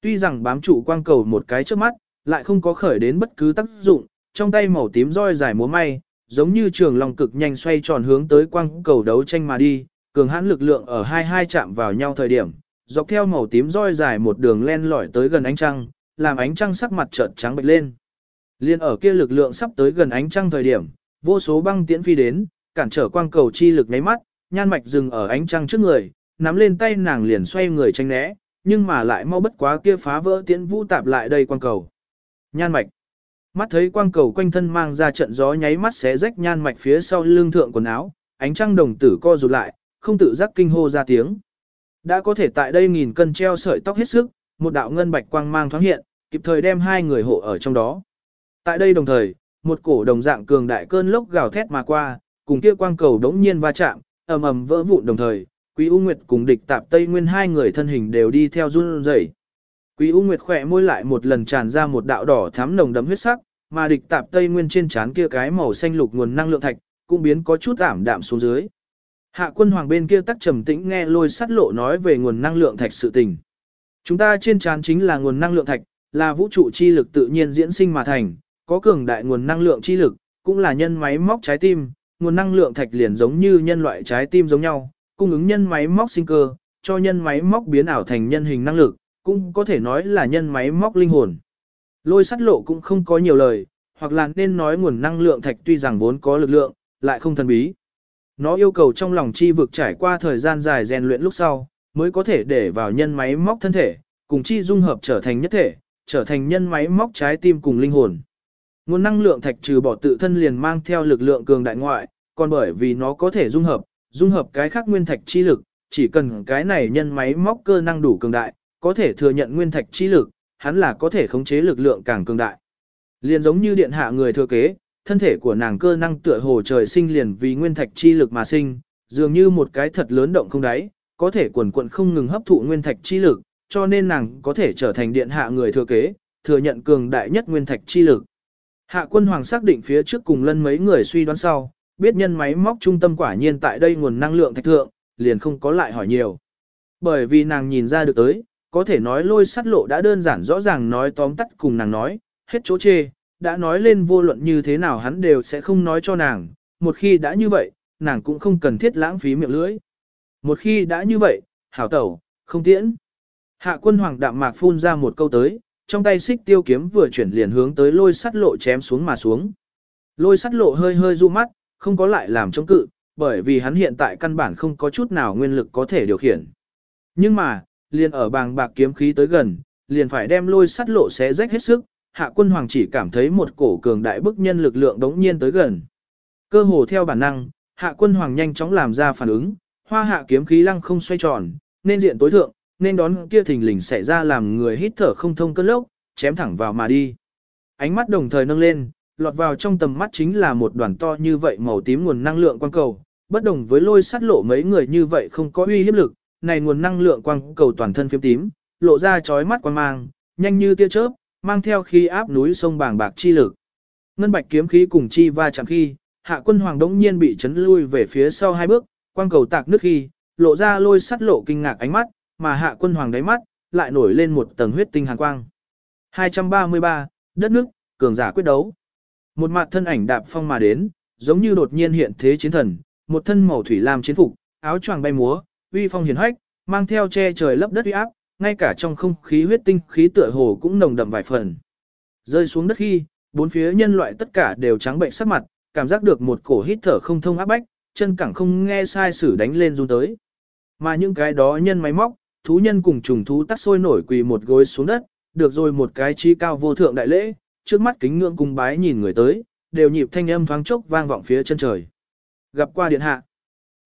Speaker 1: Tuy rằng bám trụ quang cầu một cái trước mắt, lại không có khởi đến bất cứ tác dụng, trong tay màu tím roi dài múa may, giống như trường lòng cực nhanh xoay tròn hướng tới quang cầu đấu tranh mà đi, cường hãn lực lượng ở hai hai chạm vào nhau thời điểm, dọc theo màu tím roi dài một đường len lỏi tới gần ánh trăng, làm ánh trăng sắc mặt trợn trắng bệch lên. Liên ở kia lực lượng sắp tới gần ánh trăng thời điểm, vô số băng tiễn phi đến, cản trở quang cầu chi lực nháy mắt, nhan mạch dừng ở ánh trăng trước người, nắm lên tay nàng liền xoay người tranh né, nhưng mà lại mau bất quá kia phá vỡ tiễn vũ tạp lại đây quang cầu. Nhan mạch. Mắt thấy quang cầu quanh thân mang ra trận gió nháy mắt xé rách nhan mạch phía sau lưng thượng quần áo, ánh trăng đồng tử co rụt lại, không tự giác kinh hô ra tiếng. Đã có thể tại đây nghìn cân treo sợi tóc hết sức, một đạo ngân bạch quang mang thoáng hiện, kịp thời đem hai người hộ ở trong đó. Tại đây đồng thời, một cổ đồng dạng cường đại cơn lốc gào thét mà qua, cùng kia quang cầu đống nhiên va chạm, ầm ầm vỡ vụn đồng thời, Quý U Nguyệt cùng địch tạp Tây Nguyên hai người thân hình đều đi theo run rẩy. Quý U Nguyệt khỏe môi lại một lần tràn ra một đạo đỏ thắm nồng đấm huyết sắc, mà địch tạp Tây Nguyên trên trán kia cái màu xanh lục nguồn năng lượng thạch, cũng biến có chút ảm đạm xuống dưới. Hạ quân hoàng bên kia tắc trầm tĩnh nghe lôi sắt lộ nói về nguồn năng lượng thạch sự tình. Chúng ta trên trán chính là nguồn năng lượng thạch, là vũ trụ chi lực tự nhiên diễn sinh mà thành, có cường đại nguồn năng lượng chi lực, cũng là nhân máy móc trái tim, nguồn năng lượng thạch liền giống như nhân loại trái tim giống nhau, cung ứng nhân máy móc sinh cơ, cho nhân máy móc biến ảo thành nhân hình năng lực, cũng có thể nói là nhân máy móc linh hồn. Lôi sắt lộ cũng không có nhiều lời, hoặc là nên nói nguồn năng lượng thạch tuy rằng vốn có lực lượng, lại không thần bí. Nó yêu cầu trong lòng chi vực trải qua thời gian dài rèn luyện lúc sau, mới có thể để vào nhân máy móc thân thể, cùng chi dung hợp trở thành nhất thể, trở thành nhân máy móc trái tim cùng linh hồn. Nguồn năng lượng thạch trừ bỏ tự thân liền mang theo lực lượng cường đại ngoại, còn bởi vì nó có thể dung hợp, dung hợp cái khác nguyên thạch chi lực, chỉ cần cái này nhân máy móc cơ năng đủ cường đại, có thể thừa nhận nguyên thạch chi lực, hắn là có thể khống chế lực lượng càng cường đại. Liền giống như điện hạ người thừa kế, thân thể của nàng cơ năng tựa hồ trời sinh liền vì nguyên thạch chi lực mà sinh, dường như một cái thật lớn động không đáy, có thể quần quận không ngừng hấp thụ nguyên thạch chi lực, cho nên nàng có thể trở thành điện hạ người thừa kế, thừa nhận cường đại nhất nguyên thạch chi lực. Hạ quân hoàng xác định phía trước cùng lân mấy người suy đoán sau, biết nhân máy móc trung tâm quả nhiên tại đây nguồn năng lượng thạch thượng, liền không có lại hỏi nhiều. Bởi vì nàng nhìn ra được tới, có thể nói lôi sắt lộ đã đơn giản rõ ràng nói tóm tắt cùng nàng nói, hết chỗ chê, đã nói lên vô luận như thế nào hắn đều sẽ không nói cho nàng, một khi đã như vậy, nàng cũng không cần thiết lãng phí miệng lưỡi. Một khi đã như vậy, hảo tẩu, không tiễn. Hạ quân hoàng đạm mạc phun ra một câu tới, trong tay xích tiêu kiếm vừa chuyển liền hướng tới lôi sắt lộ chém xuống mà xuống. Lôi sắt lộ hơi hơi du mắt, không có lại làm chống cự, bởi vì hắn hiện tại căn bản không có chút nào nguyên lực có thể điều khiển. Nhưng mà, liền ở bàng bạc kiếm khí tới gần, liền phải đem lôi sắt lộ xé rách hết sức, hạ quân hoàng chỉ cảm thấy một cổ cường đại bức nhân lực lượng đống nhiên tới gần. Cơ hồ theo bản năng, hạ quân hoàng nhanh chóng làm ra phản ứng, hoa hạ kiếm khí lăng không xoay tròn, nên diện tối thượng, nên đón kia thình lình xảy ra làm người hít thở không thông cơn lốc, chém thẳng vào mà đi. Ánh mắt đồng thời nâng lên, lọt vào trong tầm mắt chính là một đoàn to như vậy màu tím nguồn năng lượng quang cầu, bất đồng với lôi sắt lộ mấy người như vậy không có uy hiếp lực, này nguồn năng lượng quang cầu toàn thân phiếm tím, lộ ra chói mắt quang mang, nhanh như tia chớp, mang theo khí áp núi sông bàng bạc chi lực. Ngân bạch kiếm khí cùng chi va chạm khi, hạ quân hoàng đống nhiên bị chấn lui về phía sau hai bước, quang cầu tạc nước khi, lộ ra lôi sắt lộ kinh ngạc ánh mắt, mà hạ quân hoàng đáy mắt, lại nổi lên một tầng huyết tinh hàn quang. 233, đất nước, cường giả quyết đấu. Một mặt thân ảnh đạp phong mà đến, giống như đột nhiên hiện thế chiến thần, một thân màu thủy lam chiến phục, áo choàng bay múa, uy phong hiển hách, mang theo che trời lấp đất uy áp, ngay cả trong không khí huyết tinh khí tựa hồ cũng nồng đậm vài phần. Rơi xuống đất khi, bốn phía nhân loại tất cả đều trắng bệnh sắc mặt, cảm giác được một cổ hít thở không thông áp bách, chân cẳng không nghe sai sử đánh lên run tới. Mà những cái đó nhân máy móc, thú nhân cùng trùng thú tắt sôi nổi quỳ một gối xuống đất, được rồi một cái chi cao vô thượng đại lễ, trước mắt kính ngưỡng cung bái nhìn người tới, đều nhịp thanh âm thoáng chốc vang vọng phía chân trời. Gặp qua điện hạ.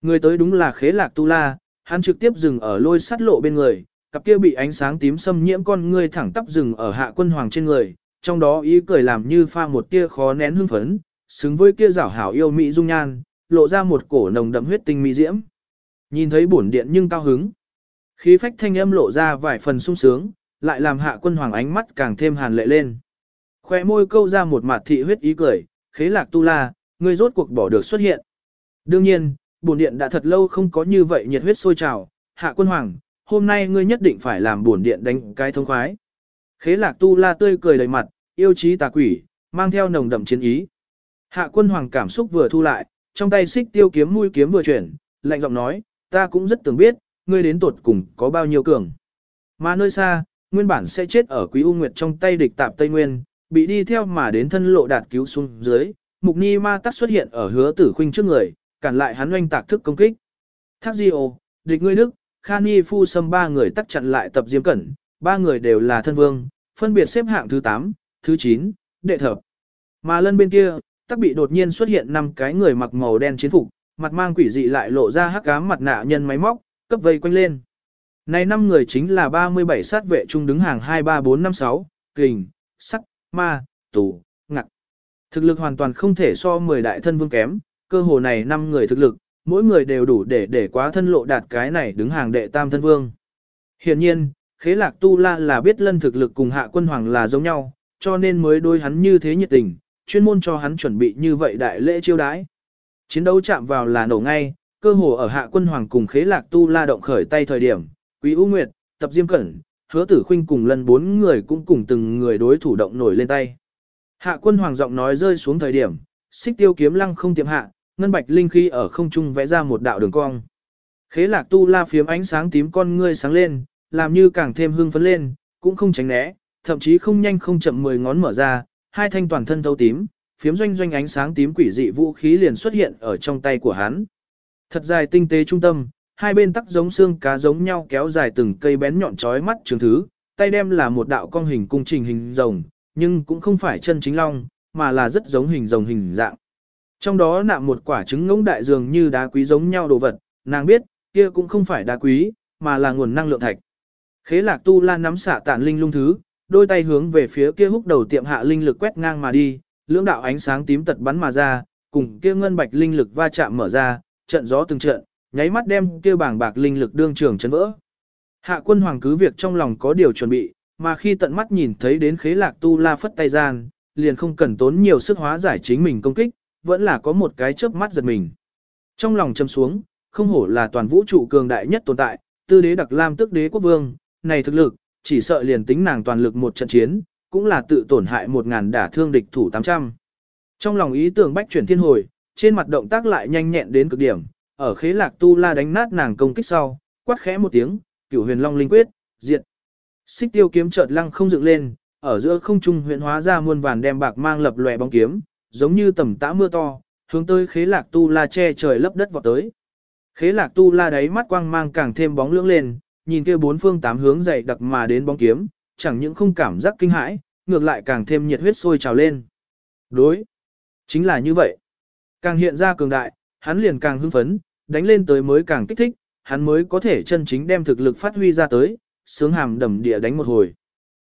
Speaker 1: Người tới đúng là khế lạc tu la, hắn trực tiếp dừng ở lôi sắt lộ bên người, cặp kia bị ánh sáng tím xâm nhiễm con ngươi thẳng tắp dừng ở hạ quân hoàng trên người, trong đó ý cười làm như pha một tia khó nén hưng phấn, xứng với kia rảo hảo yêu mỹ dung nhan, lộ ra một cổ nồng đậm huyết tinh mỹ diễm. Nhìn thấy bổn điện nhưng cao hứng. Khí phách thanh âm lộ ra vài phần sung sướng, lại làm hạ quân hoàng ánh mắt càng thêm hàn lệ lên. Khoe môi câu ra một mặt thị huyết ý cười, khế lạc tu la, ngươi rốt cuộc bỏ được xuất hiện. Đương nhiên, bổn điện đã thật lâu không có như vậy nhiệt huyết sôi trào, hạ quân hoàng, hôm nay ngươi nhất định phải làm bổn điện đánh cái thông khoái. Khế lạc tu la tươi cười đầy mặt, yêu trí tà quỷ, mang theo nồng đậm chiến ý. Hạ quân hoàng cảm xúc vừa thu lại, trong tay xích tiêu kiếm mũi kiếm vừa chuyển, lạnh giọng nói, ta cũng rất tưởng biết, ngươi đến tuột cùng có bao nhiêu cường. Mà nơi xa, nguyên bản sẽ chết ở quý u nguyệt trong tay địch tạp Tây Nguyên, bị đi theo mà đến thân lộ đạt cứu xuống dưới, mục ni ma tắc xuất hiện ở hứa tử khuynh trước người, cản lại hắn oanh tạc thức công kích. Thác di ô, địch ngươi đức, Khani Phu Sâm ba người tắc chặn lại tập Diêm Cẩn, ba người đều là thân vương, phân biệt xếp hạng thứ 8, thứ 9, đệ thập. Mà lân bên kia, tắc bị đột nhiên xuất hiện năm cái người mặc màu đen chiến phục, mặt mang quỷ dị lại lộ ra hắc ám mặt nạ nhân máy móc, cấp vây quanh lên. Này năm người chính là 37 sát vệ trung đứng hàng 23456, kình, sắc, ma, tù, ngặt. Thực lực hoàn toàn không thể so 10 đại thân vương kém, cơ hồ này năm người thực lực, mỗi người đều đủ để để quá thân lộ đạt cái này đứng hàng đệ tam thân vương. Hiện nhiên, khế lạc tu la là biết lân thực lực cùng hạ quân hoàng là giống nhau, cho nên mới đối hắn như thế nhiệt tình, chuyên môn cho hắn chuẩn bị như vậy đại lễ chiêu đãi. Chiến đấu chạm vào là nổ ngay, cơ hồ ở hạ quân hoàng cùng khế lạc tu la động khởi tay thời điểm, quý u nguyệt, tập diêm cẩn, hứa tử khuynh cùng lần bốn người cũng cùng từng người đối thủ động nổi lên tay. Hạ quân hoàng giọng nói rơi xuống thời điểm, xích tiêu kiếm lăng không tiệm hạ, ngân bạch linh khí ở không trung vẽ ra một đạo đường cong. Khế lạc tu la phiếm ánh sáng tím con ngươi sáng lên, làm như càng thêm hưng phấn lên, cũng không tránh né, thậm chí không nhanh không chậm mười ngón mở ra, hai thanh toàn thân thâu tím, phiếm doanh doanh ánh sáng tím quỷ dị vũ khí liền xuất hiện ở trong tay của hắn. Thật dài tinh tế trung tâm, hai bên tắc giống xương cá giống nhau kéo dài từng cây bén nhọn chói mắt trường thứ, tay đem là một đạo cong hình cung trình hình rồng, nhưng cũng không phải chân chính long, mà là rất giống hình rồng hình dạng. Trong đó nạm một quả trứng ngỗng đại dường như đá quý giống nhau đồ vật, nàng biết, kia cũng không phải đá quý, mà là nguồn năng lượng thạch. Khế lạc tu lan nắm xạ tản linh lung thứ, đôi tay hướng về phía kia húc đầu tiệm hạ linh lực quét ngang mà đi, lưỡng đạo ánh sáng tím tật bắn mà ra, cùng kia ngân bạch linh lực va chạm mở ra, trận gió từng trận, nháy mắt đem kia bảng bạc linh lực đương trường chấn vỡ. Hạ quân hoàng cứ việc trong lòng có điều chuẩn bị, mà khi tận mắt nhìn thấy đến khế lạc tu la phất tay gian, liền không cần tốn nhiều sức hóa giải chính mình công kích, vẫn là có một cái chớp mắt giật mình. Trong lòng châm xuống, không hổ là toàn vũ trụ cường đại nhất tồn tại, tư đế đặc lam tức đế quốc vương, này thực lực, chỉ sợ liền tính nàng toàn lực một trận chiến, cũng là tự tổn hại một ngàn đả thương địch thủ 800. Trong lòng ý tưởng bách chuyển thiên hồi, trên mặt động tác lại nhanh nhẹn đến cực điểm, ở khế lạc tu la đánh nát nàng công kích sau, quát khẽ một tiếng, cửu huyền long linh quyết, diệt. Xích tiêu kiếm chợt lăng không dựng lên, ở giữa không trung huyền hóa ra muôn vàn đem bạc mang lập lòe bóng kiếm, giống như tầm tã mưa to, hướng tới khế lạc tu la che trời lấp đất vọt tới. Khế lạc tu la đáy mắt quang mang càng thêm bóng lưỡng lên, nhìn kia bốn phương tám hướng dày đặc mà đến bóng kiếm, chẳng những không cảm giác kinh hãi, ngược lại càng thêm nhiệt huyết sôi trào lên. Đối, chính là như vậy. Càng hiện ra cường đại, hắn liền càng hưng phấn, đánh lên tới mới càng kích thích, hắn mới có thể chân chính đem thực lực phát huy ra tới, sướng hàm đầm địa đánh một hồi.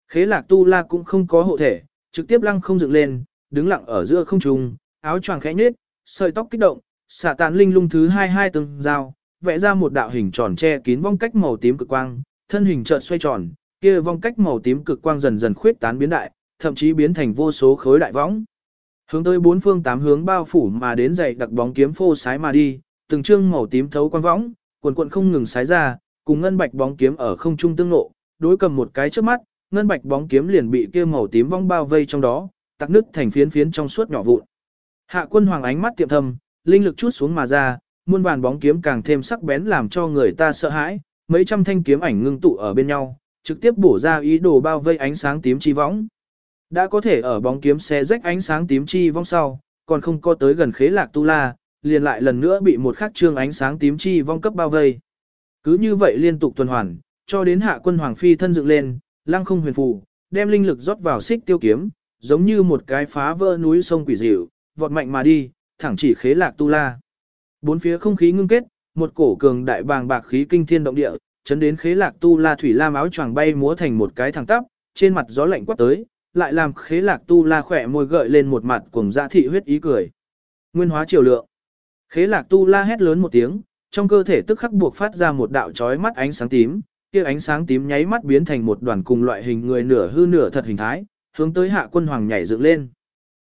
Speaker 1: Khế lạc tu la cũng không có hộ thể, trực tiếp lăng không dựng lên, đứng lặng ở giữa không trung, áo choàng khẽ nhếch, sợi tóc kích động, xạ tàn linh lung thứ hai hai từng dao, vẽ ra một đạo hình tròn che kín vong cách màu tím cực quang, thân hình chợt xoay tròn, kia vong cách màu tím cực quang dần dần khuyết tán biến đại, thậm chí biến thành vô số khối đại võng. Hướng tới bốn phương tám hướng bao phủ mà đến dày đặc bóng kiếm phô sái mà đi, từng trương màu tím thấu quang võng, quần quần không ngừng sái ra, cùng ngân bạch bóng kiếm ở không trung tương nộ, đối cầm một cái trước mắt, ngân bạch bóng kiếm liền bị kia màu tím vong bao vây trong đó, tắc nứt thành phiến phiến trong suốt nhỏ vụn. Hạ quân hoàng ánh mắt tiệm thâm, linh lực chút xuống mà ra, muôn vàn bóng kiếm càng thêm sắc bén làm cho người ta sợ hãi, mấy trăm thanh kiếm ảnh ngưng tụ ở bên nhau, trực tiếp bổ ra ý đồ bao vây ánh sáng tím chi võng. Đã có thể ở bóng kiếm xé rách ánh sáng tím chi vong sau, còn không có tới gần khế lạc tu la, liền lại lần nữa bị một khắc trương ánh sáng tím chi vong cấp bao vây. Cứ như vậy liên tục tuần hoàn, cho đến hạ quân hoàng phi thân dựng lên, lăng không huyền phù, đem linh lực rót vào xích tiêu kiếm, giống như một cái phá vỡ núi sông quỷ dịu, vọt mạnh mà đi, thẳng chỉ khế lạc tu la. Bốn phía không khí ngưng kết, một cổ cường đại bàng bạc khí kinh thiên động địa, chấn đến khế lạc tu la thủy lam áo choàng bay múa thành một cái thẳng tắp, trên mặt gió lạnh quát tới, lại làm khế lạc tu la khỏe môi gợi lên một mặt cuồng dạ thị huyết ý cười. Nguyên hóa triều lượng. Khế lạc tu la hét lớn một tiếng, trong cơ thể tức khắc buộc phát ra một đạo chói mắt ánh sáng tím, kia ánh sáng tím nháy mắt biến thành một đoàn cùng loại hình người nửa hư nửa thật hình thái, hướng tới hạ quân hoàng nhảy dựng lên.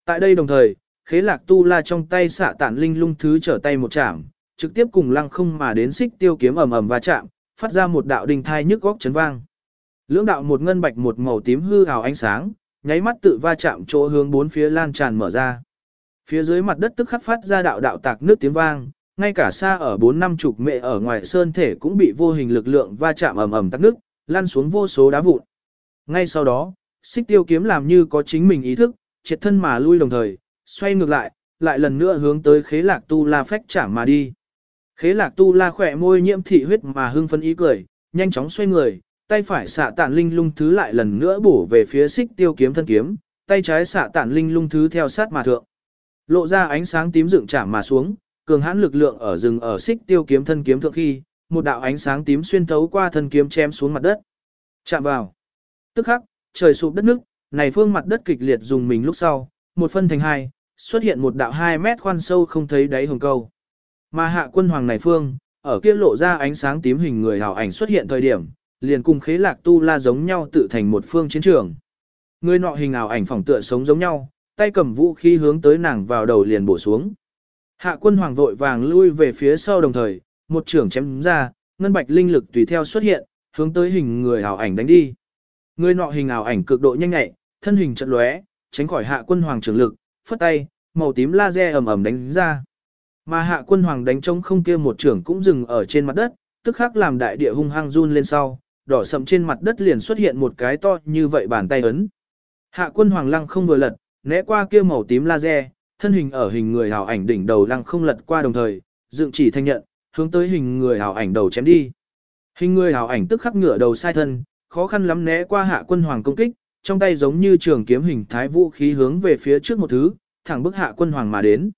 Speaker 1: Tại đây đồng thời, khế lạc tu la trong tay xạ tản linh lung thứ trở tay một chạm, trực tiếp cùng lăng không mà đến xích tiêu kiếm ầm ầm va chạm, phát ra một đạo đình thai nhức góc chấn vang. Lưỡng đạo một ngân bạch một màu tím hư ảo ánh sáng, nháy mắt tự va chạm chỗ hướng bốn phía lan tràn mở ra. Phía dưới mặt đất tức khắc phát ra đạo đạo tạc nước tiếng vang, ngay cả xa ở bốn năm chục mệ ở ngoài sơn thể cũng bị vô hình lực lượng va chạm ầm ầm tắc nước, lăn xuống vô số đá vụn. Ngay sau đó, xích tiêu kiếm làm như có chính mình ý thức, triệt thân mà lui đồng thời, xoay ngược lại, lại lần nữa hướng tới khế lạc tu la phách chạm mà đi. Khế lạc tu la khỏe môi nhiễm thị huyết mà hưng phấn ý cười, nhanh chóng xoay người, tay phải xạ tản linh lung thứ lại lần nữa bổ về phía xích tiêu kiếm thân kiếm, tay trái xạ tản linh lung thứ theo sát mà thượng. Lộ ra ánh sáng tím dựng chạm mà xuống, cường hãn lực lượng ở rừng ở xích tiêu kiếm thân kiếm thượng khi, một đạo ánh sáng tím xuyên thấu qua thân kiếm chém xuống mặt đất. Chạm vào. Tức khắc, trời sụp đất nước, này phương mặt đất kịch liệt dùng mình lúc sau, một phân thành hai, xuất hiện một đạo 2 mét khoan sâu không thấy đáy hồng câu. Mà hạ quân hoàng này phương, ở kia lộ ra ánh sáng tím hình người hào ảnh xuất hiện thời điểm, liền cùng khế lạc tu la giống nhau tự thành một phương chiến trường. Người nọ hình ảo ảnh phỏng tựa sống giống nhau, tay cầm vũ khí hướng tới nàng vào đầu liền bổ xuống. Hạ quân hoàng vội vàng lui về phía sau đồng thời, một trưởng chém ra, ngân bạch linh lực tùy theo xuất hiện, hướng tới hình người ảo ảnh đánh đi. Người nọ hình ảo ảnh cực độ nhanh nhẹ, thân hình trận lóe, tránh khỏi hạ quân hoàng trường lực, phất tay, màu tím laser ầm ầm đánh ra. Mà hạ quân hoàng đánh trống không kia một trưởng cũng dừng ở trên mặt đất, tức khắc làm đại địa hung hăng run lên sau, đỏ sậm trên mặt đất liền xuất hiện một cái to như vậy bàn tay ấn. Hạ quân hoàng lăng không vừa lật, né qua kia màu tím laser, thân hình ở hình người hào ảnh đỉnh đầu lăng không lật qua đồng thời, dựng chỉ thanh nhận, hướng tới hình người hào ảnh đầu chém đi. Hình người hào ảnh tức khắc ngửa đầu sai thân, khó khăn lắm né qua hạ quân hoàng công kích, trong tay giống như trường kiếm hình thái vũ khí hướng về phía trước một thứ, thẳng bức hạ quân hoàng mà đến.